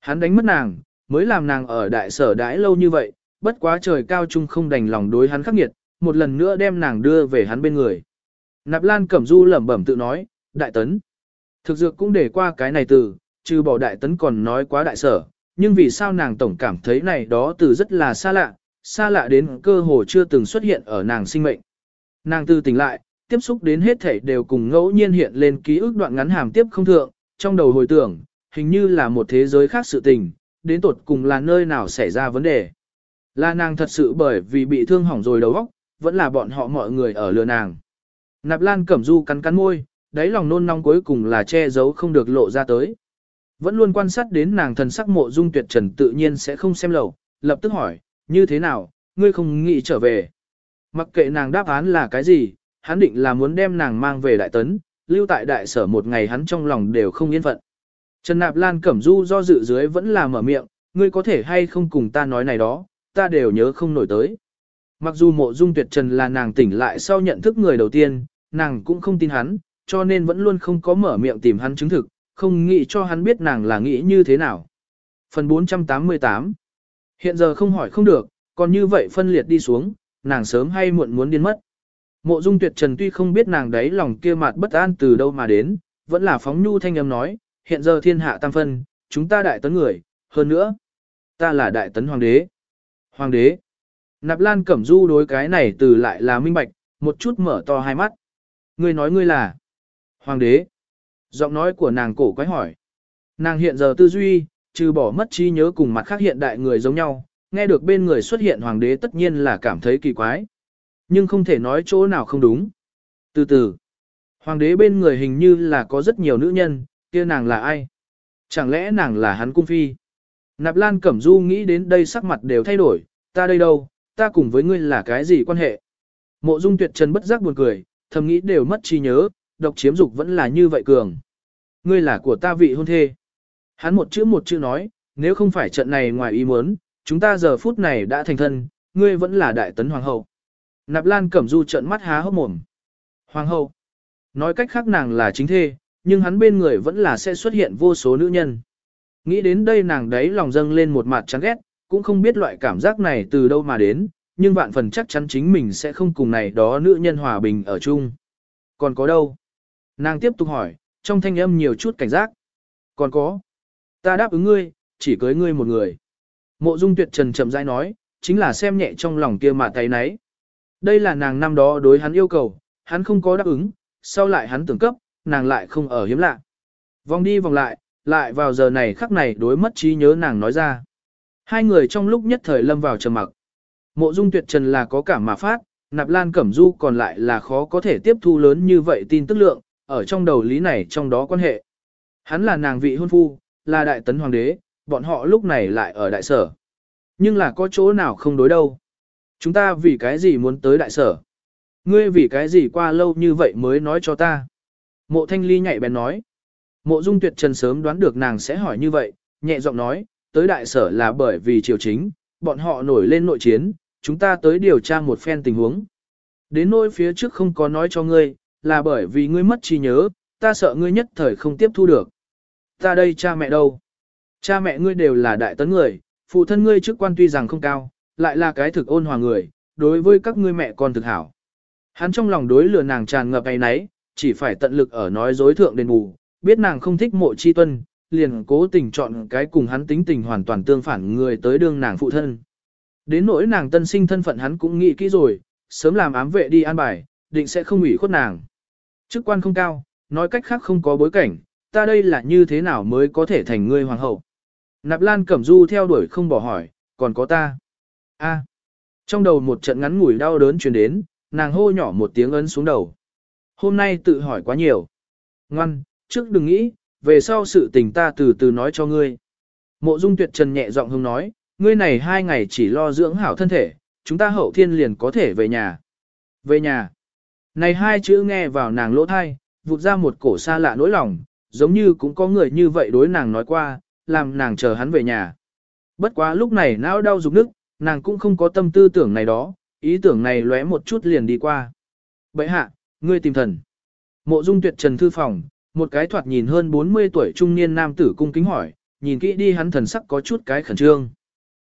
[SPEAKER 1] Hắn đánh mất nàng, mới làm nàng ở đại sở đãi lâu như vậy, bất quá trời cao trung không đành lòng đối hắn khắc nghiệt, một lần nữa đem nàng đưa về hắn bên người. Nạp Lan Cẩm Du lẩm bẩm tự nói, đại tấn. Thực dược cũng để qua cái này từ, trừ bỏ đại tấn còn nói quá đại sở, nhưng vì sao nàng tổng cảm thấy này đó từ rất là xa lạ, xa lạ đến cơ hồ chưa từng xuất hiện ở nàng sinh mệnh. Nàng tư tỉnh lại, tiếp xúc đến hết thảy đều cùng ngẫu nhiên hiện lên ký ức đoạn ngắn hàm tiếp không thượng, trong đầu hồi tưởng, hình như là một thế giới khác sự tình, đến tột cùng là nơi nào xảy ra vấn đề. Là nàng thật sự bởi vì bị thương hỏng rồi đầu óc, vẫn là bọn họ mọi người ở lừa nàng. Nạp Lan Cẩm Du cắn cắn môi, đáy lòng nôn nóng cuối cùng là che giấu không được lộ ra tới. Vẫn luôn quan sát đến nàng thần sắc mộ dung tuyệt trần tự nhiên sẽ không xem lầu, lập tức hỏi, như thế nào, ngươi không nghĩ trở về. Mặc kệ nàng đáp án là cái gì, hắn định là muốn đem nàng mang về đại tấn, lưu tại đại sở một ngày hắn trong lòng đều không yên phận. Trần Nạp Lan Cẩm Du do dự dưới vẫn là mở miệng, ngươi có thể hay không cùng ta nói này đó, ta đều nhớ không nổi tới. Mặc dù mộ dung tuyệt trần là nàng tỉnh lại sau nhận thức người đầu tiên, nàng cũng không tin hắn, cho nên vẫn luôn không có mở miệng tìm hắn chứng thực, không nghĩ cho hắn biết nàng là nghĩ như thế nào. Phần 488 Hiện giờ không hỏi không được, còn như vậy phân liệt đi xuống, nàng sớm hay muộn muốn điên mất. Mộ dung tuyệt trần tuy không biết nàng đấy lòng kia mặt bất an từ đâu mà đến, vẫn là phóng nhu thanh âm nói, hiện giờ thiên hạ tam phân, chúng ta đại tấn người, hơn nữa, ta là đại tấn hoàng đế. Hoàng đế. Nạp Lan Cẩm Du đối cái này từ lại là minh bạch, một chút mở to hai mắt. Ngươi nói ngươi là Hoàng đế. Giọng nói của nàng cổ quái hỏi. Nàng hiện giờ tư duy, trừ bỏ mất trí nhớ cùng mặt khác hiện đại người giống nhau, nghe được bên người xuất hiện hoàng đế tất nhiên là cảm thấy kỳ quái. Nhưng không thể nói chỗ nào không đúng. Từ từ, hoàng đế bên người hình như là có rất nhiều nữ nhân, kia nàng là ai? Chẳng lẽ nàng là hắn cung phi? Nạp Lan Cẩm Du nghĩ đến đây sắc mặt đều thay đổi, ta đây đâu, ta cùng với ngươi là cái gì quan hệ? Mộ Dung Tuyệt Trần bất giác buồn cười, thầm nghĩ đều mất trí nhớ, độc chiếm dục vẫn là như vậy cường. Ngươi là của ta vị hôn thê. Hắn một chữ một chữ nói, nếu không phải trận này ngoài ý muốn, chúng ta giờ phút này đã thành thân, ngươi vẫn là đại tấn hoàng hậu. Nạp Lan Cẩm Du trợn mắt há hốc mồm. Hoàng hậu. Nói cách khác nàng là chính thê, nhưng hắn bên người vẫn là sẽ xuất hiện vô số nữ nhân. Nghĩ đến đây nàng đấy lòng dâng lên một mặt chán ghét, cũng không biết loại cảm giác này từ đâu mà đến, nhưng vạn phần chắc chắn chính mình sẽ không cùng này đó nữ nhân hòa bình ở chung. Còn có đâu? Nàng tiếp tục hỏi, trong thanh âm nhiều chút cảnh giác. Còn có. Ta đáp ứng ngươi, chỉ cưới ngươi một người. Mộ dung tuyệt trần chậm rãi nói, chính là xem nhẹ trong lòng kia mà tay nấy. Đây là nàng năm đó đối hắn yêu cầu, hắn không có đáp ứng, sau lại hắn tưởng cấp, nàng lại không ở hiếm lạ. Vòng đi vòng lại, lại vào giờ này khắc này đối mất trí nhớ nàng nói ra. Hai người trong lúc nhất thời lâm vào trầm mặc. Mộ dung tuyệt trần là có cảm mà phát, nạp lan cẩm du còn lại là khó có thể tiếp thu lớn như vậy tin tức lượng, ở trong đầu lý này trong đó quan hệ. Hắn là nàng vị hôn phu, là đại tấn hoàng đế, bọn họ lúc này lại ở đại sở. Nhưng là có chỗ nào không đối đâu. Chúng ta vì cái gì muốn tới đại sở? Ngươi vì cái gì qua lâu như vậy mới nói cho ta? Mộ thanh ly nhạy bén nói. Mộ dung tuyệt trần sớm đoán được nàng sẽ hỏi như vậy, nhẹ giọng nói, tới đại sở là bởi vì triều chính, bọn họ nổi lên nội chiến, chúng ta tới điều tra một phen tình huống. Đến nỗi phía trước không có nói cho ngươi, là bởi vì ngươi mất trí nhớ, ta sợ ngươi nhất thời không tiếp thu được. Ta đây cha mẹ đâu? Cha mẹ ngươi đều là đại tấn người, phụ thân ngươi chức quan tuy rằng không cao, lại là cái thực ôn hòa người, đối với các ngươi mẹ con thực hảo. Hắn trong lòng đối lừa nàng tràn ngập ấy nấy, chỉ phải tận lực ở nói dối thượng đền bù, biết nàng không thích mộ chi tuân, liền cố tình chọn cái cùng hắn tính tình hoàn toàn tương phản người tới đương nàng phụ thân. Đến nỗi nàng tân sinh thân phận hắn cũng nghĩ kỹ rồi, sớm làm ám vệ đi an bài, định sẽ không ủy khuất nàng. Chức quan không cao, nói cách khác không có bối cảnh, ta đây là như thế nào mới có thể thành ngươi hoàng hậu. Nạp Lan Cẩm Du theo đuổi không bỏ hỏi, còn có ta. a Trong đầu một trận ngắn ngủi đau đớn truyền đến, nàng hô nhỏ một tiếng ấn xuống đầu. Hôm nay tự hỏi quá nhiều. Ngoan, trước đừng nghĩ, về sau sự tình ta từ từ nói cho ngươi. Mộ Dung Tuyệt Trần nhẹ giọng hông nói, ngươi này hai ngày chỉ lo dưỡng hảo thân thể, chúng ta hậu thiên liền có thể về nhà. Về nhà. Này hai chữ nghe vào nàng lỗ thai, vụt ra một cổ xa lạ nỗi lòng, giống như cũng có người như vậy đối nàng nói qua, làm nàng chờ hắn về nhà. Bất quá lúc này não đau rục nức, nàng cũng không có tâm tư tưởng này đó, ý tưởng này lóe một chút liền đi qua. Bậy hạ, ngươi tìm thần. Mộ dung tuyệt trần thư phòng, một cái thoạt nhìn hơn 40 tuổi trung niên nam tử cung kính hỏi, nhìn kỹ đi hắn thần sắc có chút cái khẩn trương.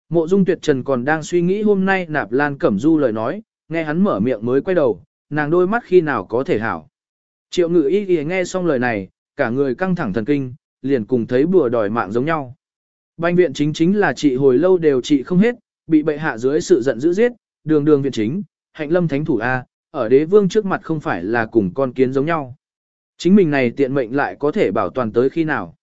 [SPEAKER 1] Mộ dung tuyệt trần còn đang suy nghĩ hôm nay nạp lan cẩm du lời nói, nghe hắn mở miệng mới quay đầu, nàng đôi mắt khi nào có thể hảo. Triệu ngự y y nghe xong lời này, cả người căng thẳng thần kinh, liền cùng thấy bùa đòi mạng giống nhau. Bệnh viện chính chính là trị hồi lâu đều trị không hết, bị bệ hạ dưới sự giận dữ giết, đường đường viện chính, hạnh lâm thánh thủ A, ở đế vương trước mặt không phải là cùng con kiến giống nhau. Chính mình này tiện mệnh lại có thể bảo toàn tới khi nào.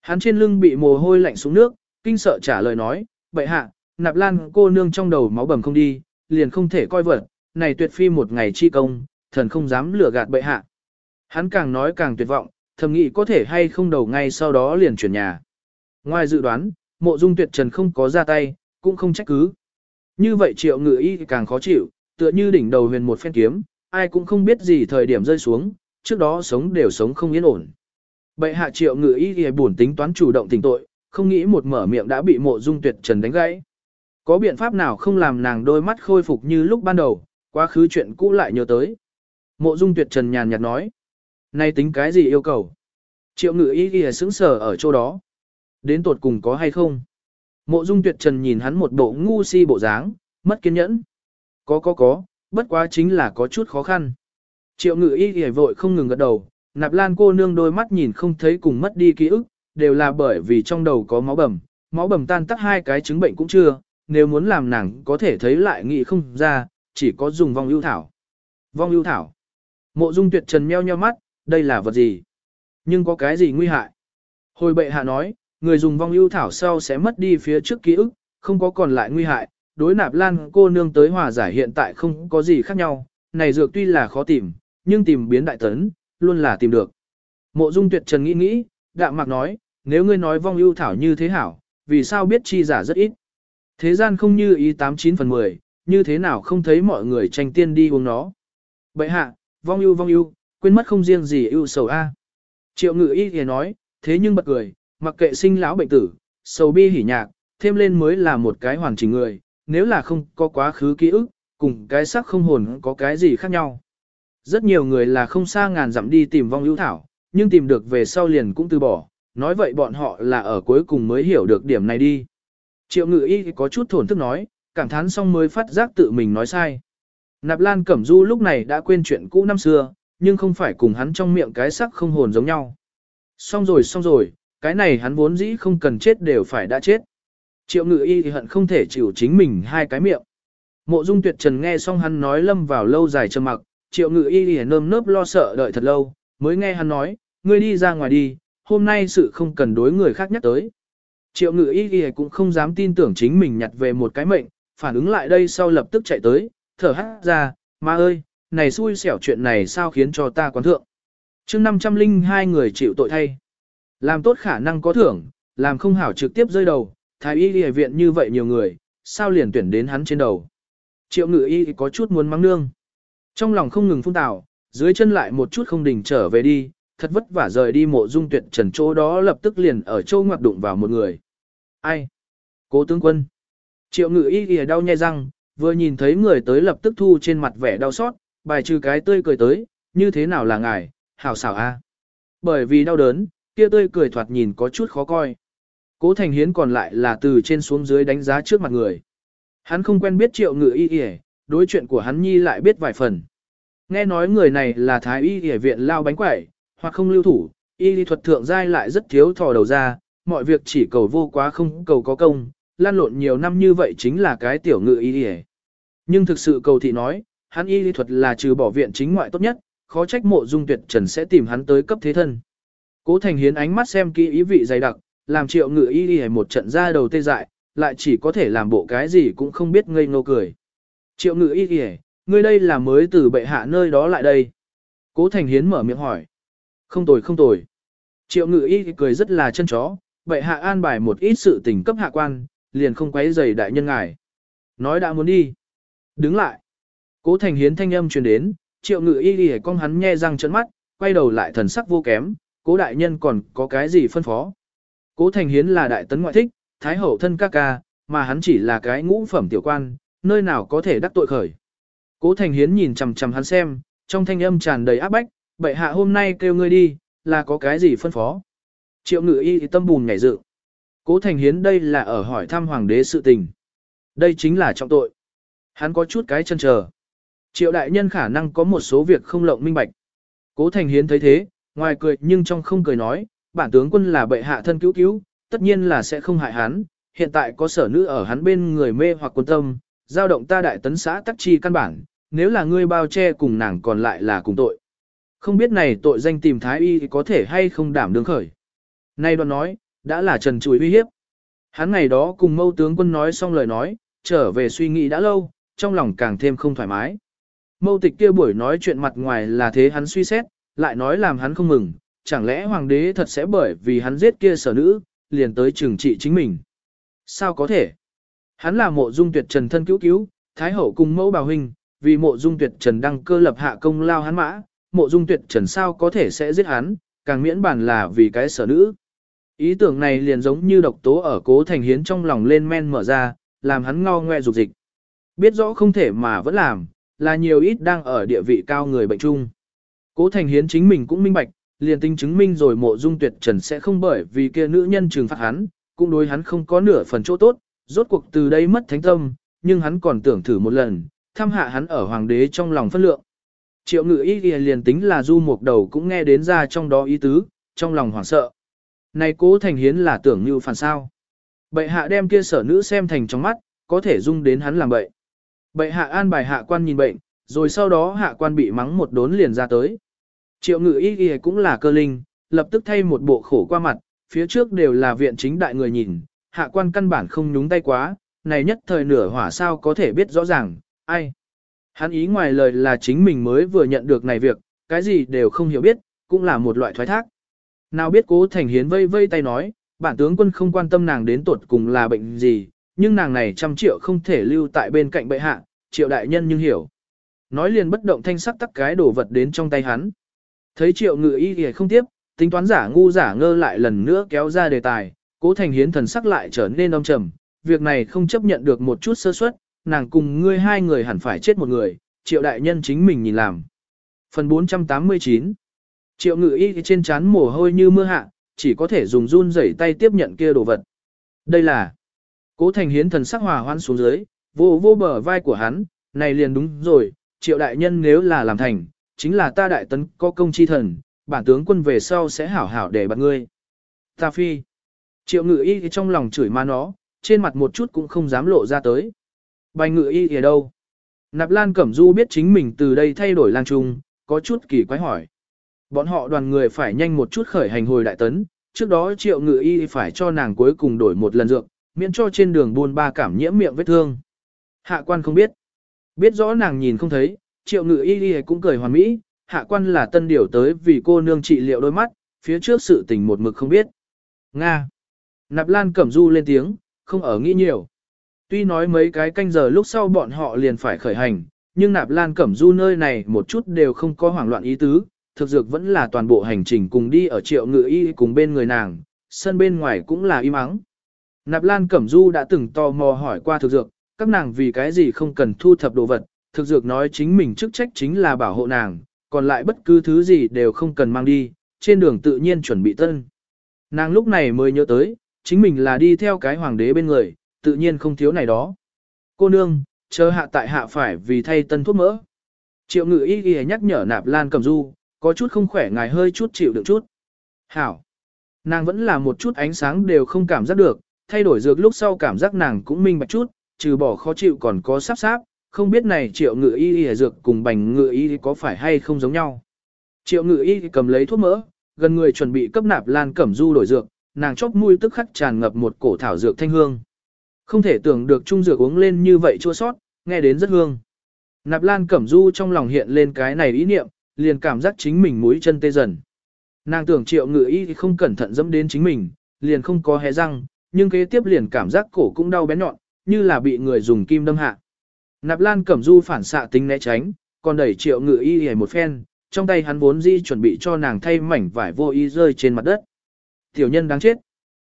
[SPEAKER 1] Hắn trên lưng bị mồ hôi lạnh xuống nước, kinh sợ trả lời nói, bệ hạ, nạp lan cô nương trong đầu máu bầm không đi, liền không thể coi vật, này tuyệt phi một ngày chi công, thần không dám lừa gạt bệ hạ. Hắn càng nói càng tuyệt vọng, thầm nghĩ có thể hay không đầu ngay sau đó liền chuyển nhà. Ngoài dự đoán, mộ dung tuyệt trần không có ra tay, cũng không trách cứ. Như vậy triệu ngự y càng khó chịu, tựa như đỉnh đầu huyền một phen kiếm, ai cũng không biết gì thời điểm rơi xuống, trước đó sống đều sống không yên ổn. Bệ hạ triệu ngự y thì buồn tính toán chủ động tình tội, không nghĩ một mở miệng đã bị mộ dung tuyệt trần đánh gãy. Có biện pháp nào không làm nàng đôi mắt khôi phục như lúc ban đầu, quá khứ chuyện cũ lại nhớ tới. Mộ dung tuyệt trần nhàn nhạt nói nay tính cái gì yêu cầu? Triệu ngự ý ghi sững sờ ở chỗ đó. Đến tột cùng có hay không? Mộ dung tuyệt trần nhìn hắn một bộ ngu si bộ dáng, mất kiên nhẫn. Có có có, bất quá chính là có chút khó khăn. Triệu ngự ý ghi vội không ngừng gật đầu, nạp lan cô nương đôi mắt nhìn không thấy cùng mất đi ký ức, đều là bởi vì trong đầu có máu bầm, máu bầm tan tắc hai cái chứng bệnh cũng chưa, nếu muốn làm nàng có thể thấy lại nghĩ không ra, chỉ có dùng vong ưu thảo. Vong ưu thảo. Mộ dung tuyệt trần meo nheo mắt, đây là vật gì? Nhưng có cái gì nguy hại? Hồi bệ hạ nói, người dùng vong ưu thảo sau sẽ mất đi phía trước ký ức, không có còn lại nguy hại. Đối nạp lan cô nương tới hòa giải hiện tại không có gì khác nhau, này dược tuy là khó tìm, nhưng tìm biến đại tấn, luôn là tìm được. Mộ dung tuyệt trần nghĩ nghĩ, đạm mạc nói, nếu ngươi nói vong ưu thảo như thế hảo, vì sao biết chi giả rất ít. Thế gian không như ý 89 phần 10, như thế nào không thấy mọi người tranh tiên đi uống nó. Bậy hạ, vong ưu vong ưu, quên mất không riêng gì ưu sầu a. Triệu ngự y thì nói, thế nhưng bật cười, mặc kệ sinh lão bệnh tử, sầu bi hỉ nhạc, thêm lên mới là một cái hoàn chỉnh người, nếu là không có quá khứ ký ức, cùng cái sắc không hồn có cái gì khác nhau. Rất nhiều người là không xa ngàn dặm đi tìm vong ưu thảo, nhưng tìm được về sau liền cũng từ bỏ, nói vậy bọn họ là ở cuối cùng mới hiểu được điểm này đi. Triệu ngự y có chút thổn thức nói, cảm thán xong mới phát giác tự mình nói sai. Nạp Lan Cẩm Du lúc này đã quên chuyện cũ năm xưa, nhưng không phải cùng hắn trong miệng cái sắc không hồn giống nhau. Xong rồi xong rồi, cái này hắn vốn dĩ không cần chết đều phải đã chết. Triệu ngự y thì hận không thể chịu chính mình hai cái miệng. Mộ dung tuyệt trần nghe xong hắn nói lâm vào lâu dài trầm mặc, triệu ngự y thì nơm nớp lo sợ đợi thật lâu, mới nghe hắn nói, ngươi đi ra ngoài đi, hôm nay sự không cần đối người khác nhắc tới. Triệu ngự y thì cũng không dám tin tưởng chính mình nhặt về một cái mệnh, phản ứng lại đây sau lập tức chạy tới, thở hát ra, ma ơi, này xui xẻo chuyện này sao khiến cho ta quán thượng. chương 502 người chịu tội thay. Làm tốt khả năng có thưởng, làm không hảo trực tiếp rơi đầu, thái y y viện như vậy nhiều người, sao liền tuyển đến hắn trên đầu. Triệu ngự y có chút muốn mắng nương. Trong lòng không ngừng phun tạo, dưới chân lại một chút không đình trở về đi, thật vất vả rời đi mộ dung tuyệt trần chỗ đó lập tức liền ở châu ngoặc đụng vào một người. Ai? Cố tướng quân. Triệu ngự y y đau nhai răng, vừa nhìn thấy người tới lập tức thu trên mặt vẻ đau xót, bài trừ cái tươi cười tới, như thế nào là ngài, hảo xảo a. Bởi vì đau đớn, kia tươi cười thoạt nhìn có chút khó coi. Cố Thành Hiến còn lại là từ trên xuống dưới đánh giá trước mặt người. Hắn không quen biết triệu ngự y y, đối chuyện của hắn nhi lại biết vài phần. Nghe nói người này là thái y y viện lao bánh quẩy, hoặc không lưu thủ, y lý thuật thượng giai lại rất thiếu thò đầu ra, mọi việc chỉ cầu vô quá không cầu có công, lan lộn nhiều năm như vậy chính là cái tiểu ngự y y. Nhưng thực sự cầu thị nói, hắn y lý thuật là trừ bỏ viện chính ngoại tốt nhất, khó trách mộ dung tuyệt trần sẽ tìm hắn tới cấp thế thân. Cố thành hiến ánh mắt xem kỹ ý vị dày đặc, làm triệu ngự y lý một trận ra đầu tê dại, lại chỉ có thể làm bộ cái gì cũng không biết ngây ngô cười. Triệu ngự y lý ngươi đây là mới từ bệ hạ nơi đó lại đây. Cố thành hiến mở miệng hỏi. Không tồi không tồi. Triệu ngự y cười rất là chân chó, bệ hạ an bài một ít sự tình cấp hạ quan, liền không quấy giày đại nhân ngài. Nói đã muốn đi. Đứng lại. Cố thành hiến thanh âm truyền đến, triệu ngự y đi con hắn nhe răng trấn mắt, quay đầu lại thần sắc vô kém, cố đại nhân còn có cái gì phân phó. Cố thành hiến là đại tấn ngoại thích, thái hậu thân ca ca, mà hắn chỉ là cái ngũ phẩm tiểu quan, nơi nào có thể đắc tội khởi. Cố thành hiến nhìn chằm chằm hắn xem, trong thanh âm tràn đầy áp bách, bệ hạ hôm nay kêu ngươi đi, là có cái gì phân phó. Triệu ngự y tâm bùn nhảy dự. Cố thành hiến đây là ở hỏi thăm hoàng đế sự tình. Đây chính là trọng tội. Hắn có chút cái chân chờ. Triệu đại nhân khả năng có một số việc không lộng minh bạch. Cố thành hiến thấy thế, ngoài cười nhưng trong không cười nói, bản tướng quân là bệ hạ thân cứu cứu, tất nhiên là sẽ không hại hắn, hiện tại có sở nữ ở hắn bên người mê hoặc quân tâm, giao động ta đại tấn xã tắc chi căn bản, nếu là ngươi bao che cùng nàng còn lại là cùng tội. Không biết này tội danh tìm thái y có thể hay không đảm đương khởi. Nay đoạn nói, đã là trần chuối uy hiếp. Hắn ngày đó cùng mâu tướng quân nói xong lời nói, trở về suy nghĩ đã lâu, trong lòng càng thêm không thoải mái. Mâu tịch kia buổi nói chuyện mặt ngoài là thế hắn suy xét, lại nói làm hắn không mừng, chẳng lẽ hoàng đế thật sẽ bởi vì hắn giết kia sở nữ, liền tới trừng trị chính mình. Sao có thể? Hắn là mộ dung tuyệt trần thân cứu cứu, thái hậu cùng mẫu bào huynh, vì mộ dung tuyệt trần đăng cơ lập hạ công lao hắn mã, mộ dung tuyệt trần sao có thể sẽ giết hắn, càng miễn bản là vì cái sở nữ. Ý tưởng này liền giống như độc tố ở cố thành hiến trong lòng lên men mở ra, làm hắn ngao ngoe dục dịch. Biết rõ không thể mà vẫn làm, là nhiều ít đang ở địa vị cao người bệnh chung. Cố Thành Hiến chính mình cũng minh bạch, liền tính chứng minh rồi mộ dung tuyệt trần sẽ không bởi vì kia nữ nhân trừng phạt hắn, cũng đối hắn không có nửa phần chỗ tốt, rốt cuộc từ đây mất thánh tâm, nhưng hắn còn tưởng thử một lần, thăm hạ hắn ở hoàng đế trong lòng phân lượng. Triệu ngự ý liền tính là du một đầu cũng nghe đến ra trong đó ý tứ, trong lòng hoảng sợ. Này cố thành hiến là tưởng như phản sao. Bệ hạ đem kia sở nữ xem thành trong mắt, có thể dung đến hắn làm bậy. Bệ hạ an bài hạ quan nhìn bệnh, rồi sau đó hạ quan bị mắng một đốn liền ra tới. Triệu ngự y y cũng là cơ linh, lập tức thay một bộ khổ qua mặt, phía trước đều là viện chính đại người nhìn, hạ quan căn bản không nhúng tay quá, này nhất thời nửa hỏa sao có thể biết rõ ràng, ai. Hắn ý ngoài lời là chính mình mới vừa nhận được này việc, cái gì đều không hiểu biết, cũng là một loại thoái thác. Nào biết cố thành hiến vây vây tay nói, bản tướng quân không quan tâm nàng đến tuột cùng là bệnh gì, nhưng nàng này trăm triệu không thể lưu tại bên cạnh bệ hạ, triệu đại nhân nhưng hiểu. Nói liền bất động thanh sắc tắc cái đổ vật đến trong tay hắn. Thấy triệu ngự y thì không tiếp, tính toán giả ngu giả ngơ lại lần nữa kéo ra đề tài, cố thành hiến thần sắc lại trở nên âm trầm, việc này không chấp nhận được một chút sơ suất, nàng cùng ngươi hai người hẳn phải chết một người, triệu đại nhân chính mình nhìn làm. Phần 489 Triệu ngự y trên chán mồ hôi như mưa hạ, chỉ có thể dùng run rẩy tay tiếp nhận kia đồ vật. Đây là Cố thành hiến thần sắc hòa hoan xuống dưới, vô vô bờ vai của hắn, này liền đúng rồi, triệu đại nhân nếu là làm thành, chính là ta đại tấn có công chi thần, bản tướng quân về sau sẽ hảo hảo để bạn ngươi. Ta phi. Triệu ngự y trong lòng chửi ma nó, trên mặt một chút cũng không dám lộ ra tới. Bài ngự y ở đâu? Nạp Lan Cẩm Du biết chính mình từ đây thay đổi lang trung, có chút kỳ quái hỏi. Bọn họ đoàn người phải nhanh một chút khởi hành hồi đại tấn, trước đó triệu ngự y phải cho nàng cuối cùng đổi một lần dược, miễn cho trên đường buôn ba cảm nhiễm miệng vết thương. Hạ quan không biết. Biết rõ nàng nhìn không thấy, triệu ngự y y cũng cười hoàn mỹ, hạ quan là tân điều tới vì cô nương trị liệu đôi mắt, phía trước sự tình một mực không biết. Nga. Nạp Lan Cẩm Du lên tiếng, không ở nghĩ nhiều. Tuy nói mấy cái canh giờ lúc sau bọn họ liền phải khởi hành, nhưng Nạp Lan Cẩm Du nơi này một chút đều không có hoảng loạn ý tứ, thực dược vẫn là toàn bộ hành trình cùng đi ở triệu ngự y cùng bên người nàng, sân bên ngoài cũng là im ắng. Nạp Lan Cẩm Du đã từng tò mò hỏi qua thực dược, các nàng vì cái gì không cần thu thập đồ vật, thực dược nói chính mình chức trách chính là bảo hộ nàng, còn lại bất cứ thứ gì đều không cần mang đi, trên đường tự nhiên chuẩn bị tân. Nàng lúc này mới nhớ tới, chính mình là đi theo cái hoàng đế bên người, tự nhiên không thiếu này đó. Cô nương, chờ hạ tại hạ phải vì thay tân thuốc mỡ. Triệu ngự y ghi nhắc nhở nạp lan cầm du, có chút không khỏe ngài hơi chút chịu được chút. Hảo. Nàng vẫn là một chút ánh sáng đều không cảm giác được, thay đổi dược lúc sau cảm giác nàng cũng minh bạch chút, trừ bỏ khó chịu còn có sắp sáp, không biết này triệu ngự y y dược cùng bành ngự y có phải hay không giống nhau. Triệu ngự y cầm lấy thuốc mỡ, gần người chuẩn bị cấp nạp lan cẩm du đổi dược, nàng chốc mũi tức khắc tràn ngập một cổ thảo dược thanh hương. Không thể tưởng được trung dược uống lên như vậy chua sót, nghe đến rất hương. Nạp lan cẩm du trong lòng hiện lên cái này ý niệm, liền cảm giác chính mình mũi chân tê dần. Nàng tưởng triệu ngự y không cẩn thận dẫm đến chính mình, liền không có hé răng, nhưng kế tiếp liền cảm giác cổ cũng đau bén nhọn, như là bị người dùng kim đâm hạ. Nạp Lan Cẩm Du phản xạ tính né tránh, còn đẩy triệu ngự y hề một phen, trong tay hắn vốn di chuẩn bị cho nàng thay mảnh vải vô y rơi trên mặt đất. Tiểu nhân đáng chết.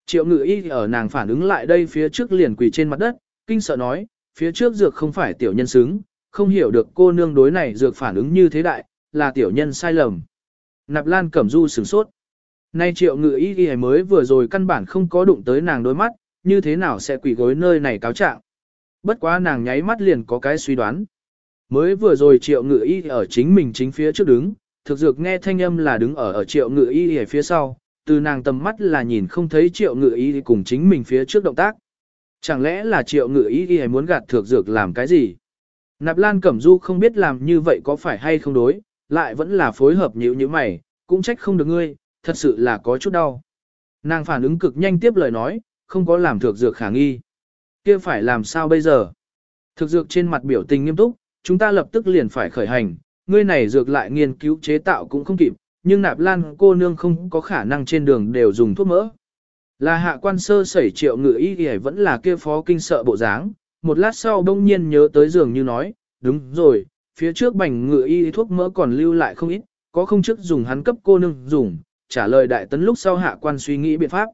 [SPEAKER 1] Triệu ngự y ở nàng phản ứng lại đây phía trước liền quỳ trên mặt đất, kinh sợ nói, phía trước dược không phải tiểu nhân xứng, không hiểu được cô nương đối này dược phản ứng như thế đại, là tiểu nhân sai lầm. Nạp Lan Cẩm Du sửng sốt. Nay triệu ngự y y mới vừa rồi căn bản không có đụng tới nàng đôi mắt, như thế nào sẽ quỷ gối nơi này cáo trạng. Bất quá nàng nháy mắt liền có cái suy đoán. Mới vừa rồi triệu ngự y ở chính mình chính phía trước đứng, thực dược nghe thanh âm là đứng ở ở triệu ngự y ở phía sau, từ nàng tầm mắt là nhìn không thấy triệu ngự y cùng chính mình phía trước động tác. Chẳng lẽ là triệu ngự y y muốn gạt thực dược làm cái gì? Nạp Lan Cẩm Du không biết làm như vậy có phải hay không đối, lại vẫn là phối hợp nhữ như mày, cũng trách không được ngươi, thật sự là có chút đau. Nàng phản ứng cực nhanh tiếp lời nói, không có làm thực dược khả nghi. kia phải làm sao bây giờ? Thực dược trên mặt biểu tình nghiêm túc, chúng ta lập tức liền phải khởi hành, ngươi này dược lại nghiên cứu chế tạo cũng không kịp, nhưng nạp lan cô nương không có khả năng trên đường đều dùng thuốc mỡ. Là hạ quan sơ sẩy triệu ngự y thì vẫn là kia phó kinh sợ bộ dáng, một lát sau đông nhiên nhớ tới giường như nói, đúng rồi, phía trước bành ngự y thuốc mỡ còn lưu lại không ít, có không trước dùng hắn cấp cô nương dùng, trả lời đại tấn lúc sau hạ quan suy nghĩ biện pháp.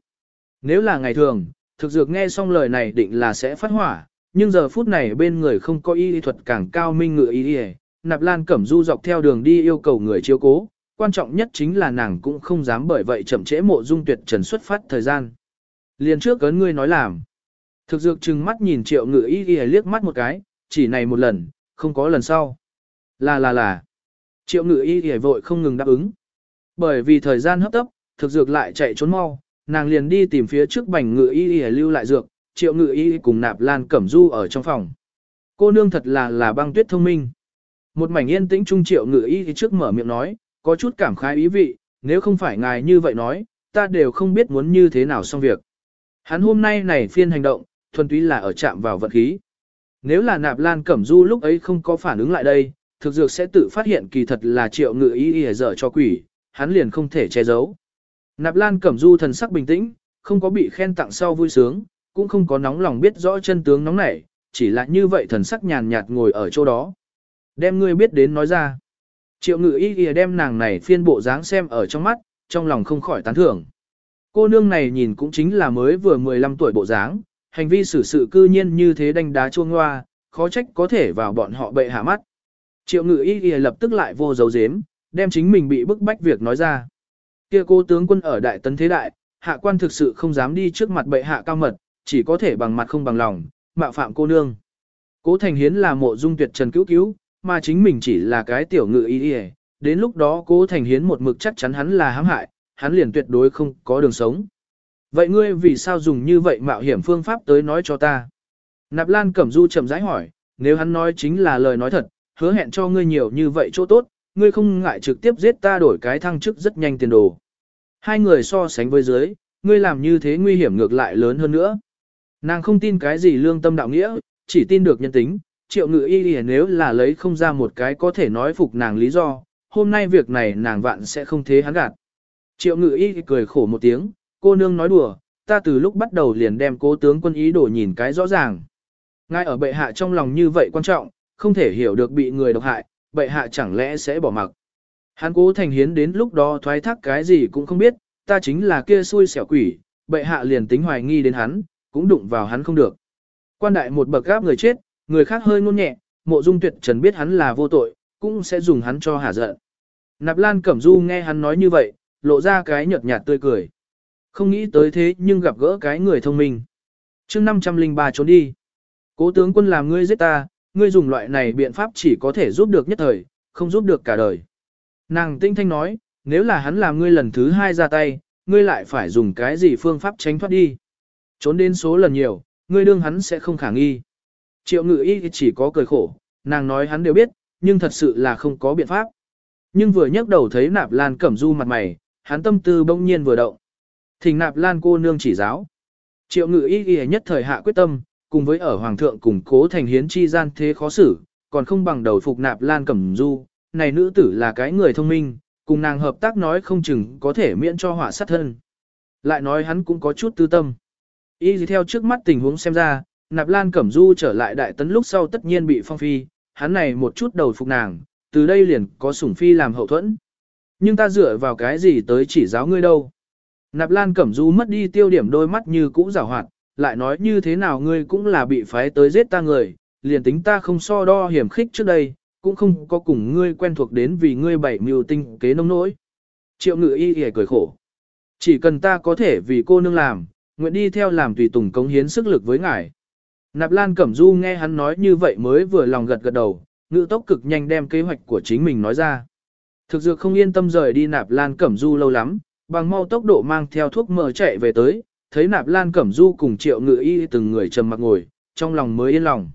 [SPEAKER 1] Nếu là ngày thường, thực dược nghe xong lời này định là sẽ phát hỏa, nhưng giờ phút này bên người không có y thuật càng cao minh ngựa y đi nạp lan cẩm du dọc theo đường đi yêu cầu người chiếu cố, quan trọng nhất chính là nàng cũng không dám bởi vậy chậm trễ mộ dung tuyệt trần xuất phát thời gian. Liền trước cấn ngươi nói làm. Thực dược trừng mắt nhìn triệu ngự y y liếc mắt một cái, chỉ này một lần, không có lần sau. Là là là. Triệu ngự y y vội không ngừng đáp ứng. Bởi vì thời gian hấp tấp, thực dược lại chạy trốn mau, nàng liền đi tìm phía trước bành ngự y y lưu lại dược, triệu ngự y cùng nạp lan cẩm du ở trong phòng. Cô nương thật là là băng tuyết thông minh. Một mảnh yên tĩnh trung triệu ngự y trước mở miệng nói, có chút cảm khái ý vị, nếu không phải ngài như vậy nói, ta đều không biết muốn như thế nào xong việc. Hắn hôm nay này phiên hành động, thuần túy là ở chạm vào vật khí. Nếu là nạp lan cẩm du lúc ấy không có phản ứng lại đây, thực dược sẽ tự phát hiện kỳ thật là triệu ngự y y dở cho quỷ, hắn liền không thể che giấu. Nạp lan cẩm du thần sắc bình tĩnh, không có bị khen tặng sau vui sướng, cũng không có nóng lòng biết rõ chân tướng nóng nảy, chỉ là như vậy thần sắc nhàn nhạt ngồi ở chỗ đó. Đem ngươi biết đến nói ra. Triệu ngự y y đem nàng này phiên bộ dáng xem ở trong mắt, trong lòng không khỏi tán thưởng. Cô nương này nhìn cũng chính là mới vừa 15 tuổi bộ dáng, hành vi xử sự cư nhiên như thế đánh đá chuông hoa, khó trách có thể vào bọn họ bệ hạ mắt. Triệu ngự y y lập tức lại vô dấu dếm, đem chính mình bị bức bách việc nói ra. Kia cô tướng quân ở đại tấn thế đại, hạ quan thực sự không dám đi trước mặt bệ hạ cao mật, chỉ có thể bằng mặt không bằng lòng, mạo phạm cô nương. Cố Thành Hiến là mộ dung tuyệt trần cứu cứu, mà chính mình chỉ là cái tiểu ngự y y, đến lúc đó cố Thành Hiến một mực chắc chắn hắn là hãm hại, hắn liền tuyệt đối không có đường sống. Vậy ngươi vì sao dùng như vậy mạo hiểm phương pháp tới nói cho ta? Nạp Lan Cẩm Du chậm rãi hỏi, nếu hắn nói chính là lời nói thật, hứa hẹn cho ngươi nhiều như vậy chỗ tốt, ngươi không ngại trực tiếp giết ta đổi cái thăng chức rất nhanh tiền đồ. Hai người so sánh với dưới, ngươi làm như thế nguy hiểm ngược lại lớn hơn nữa. Nàng không tin cái gì lương tâm đạo nghĩa, chỉ tin được nhân tính, triệu ngự y y nếu là lấy không ra một cái có thể nói phục nàng lý do, hôm nay việc này nàng vạn sẽ không thế hắn gạt. Triệu ngự y cười khổ một tiếng, cô nương nói đùa, ta từ lúc bắt đầu liền đem cố tướng quân ý đồ nhìn cái rõ ràng. Ngay ở bệ hạ trong lòng như vậy quan trọng, không thể hiểu được bị người độc hại, bệ hạ chẳng lẽ sẽ bỏ mặc. Hắn cố thành hiến đến lúc đó thoái thác cái gì cũng không biết, ta chính là kia xui xẻo quỷ, bệ hạ liền tính hoài nghi đến hắn, cũng đụng vào hắn không được. Quan đại một bậc gáp người chết, người khác hơi ngôn nhẹ, mộ dung tuyệt trần biết hắn là vô tội, cũng sẽ dùng hắn cho hả giận. Nạp Lan Cẩm Du nghe hắn nói như vậy, lộ ra cái nhợt nhạt tươi cười. Không nghĩ tới thế nhưng gặp gỡ cái người thông minh. chương 503 trốn đi. Cố tướng quân làm ngươi giết ta, ngươi dùng loại này biện pháp chỉ có thể giúp được nhất thời, không giúp được cả đời. Nàng tinh thanh nói, nếu là hắn làm ngươi lần thứ hai ra tay, ngươi lại phải dùng cái gì phương pháp tránh thoát đi. Trốn đến số lần nhiều, ngươi đương hắn sẽ không khả nghi. Triệu ngự y chỉ có cười khổ, nàng nói hắn đều biết, nhưng thật sự là không có biện pháp. Nhưng vừa nhấc đầu thấy nạp lan cẩm du mặt mày, hắn tâm tư bỗng nhiên vừa động. Thỉnh nạp lan cô nương chỉ giáo. Triệu ngự y y nhất thời hạ quyết tâm, cùng với ở hoàng thượng cùng cố thành hiến chi gian thế khó xử, còn không bằng đầu phục nạp lan cẩm du. Này nữ tử là cái người thông minh, cùng nàng hợp tác nói không chừng có thể miễn cho họa sát thân. Lại nói hắn cũng có chút tư tâm. Y gì theo trước mắt tình huống xem ra, nạp lan cẩm du trở lại đại tấn lúc sau tất nhiên bị phong phi, hắn này một chút đầu phục nàng, từ đây liền có sủng phi làm hậu thuẫn. Nhưng ta dựa vào cái gì tới chỉ giáo ngươi đâu. Nạp lan cẩm du mất đi tiêu điểm đôi mắt như cũ rào hoạt, lại nói như thế nào ngươi cũng là bị phái tới giết ta người, liền tính ta không so đo hiểm khích trước đây, cũng không có cùng ngươi quen thuộc đến vì ngươi bảy mưu tinh kế nông nỗi. Triệu ngự y y cười khổ. Chỉ cần ta có thể vì cô nương làm, nguyện đi theo làm tùy tùng cống hiến sức lực với ngài. Nạp Lan Cẩm Du nghe hắn nói như vậy mới vừa lòng gật gật đầu, ngự tốc cực nhanh đem kế hoạch của chính mình nói ra. Thực dược không yên tâm rời đi Nạp Lan Cẩm Du lâu lắm, bằng mau tốc độ mang theo thuốc mỡ chạy về tới, thấy Nạp Lan Cẩm Du cùng Triệu Ngự Y từng người trầm mặc ngồi, trong lòng mới yên lòng.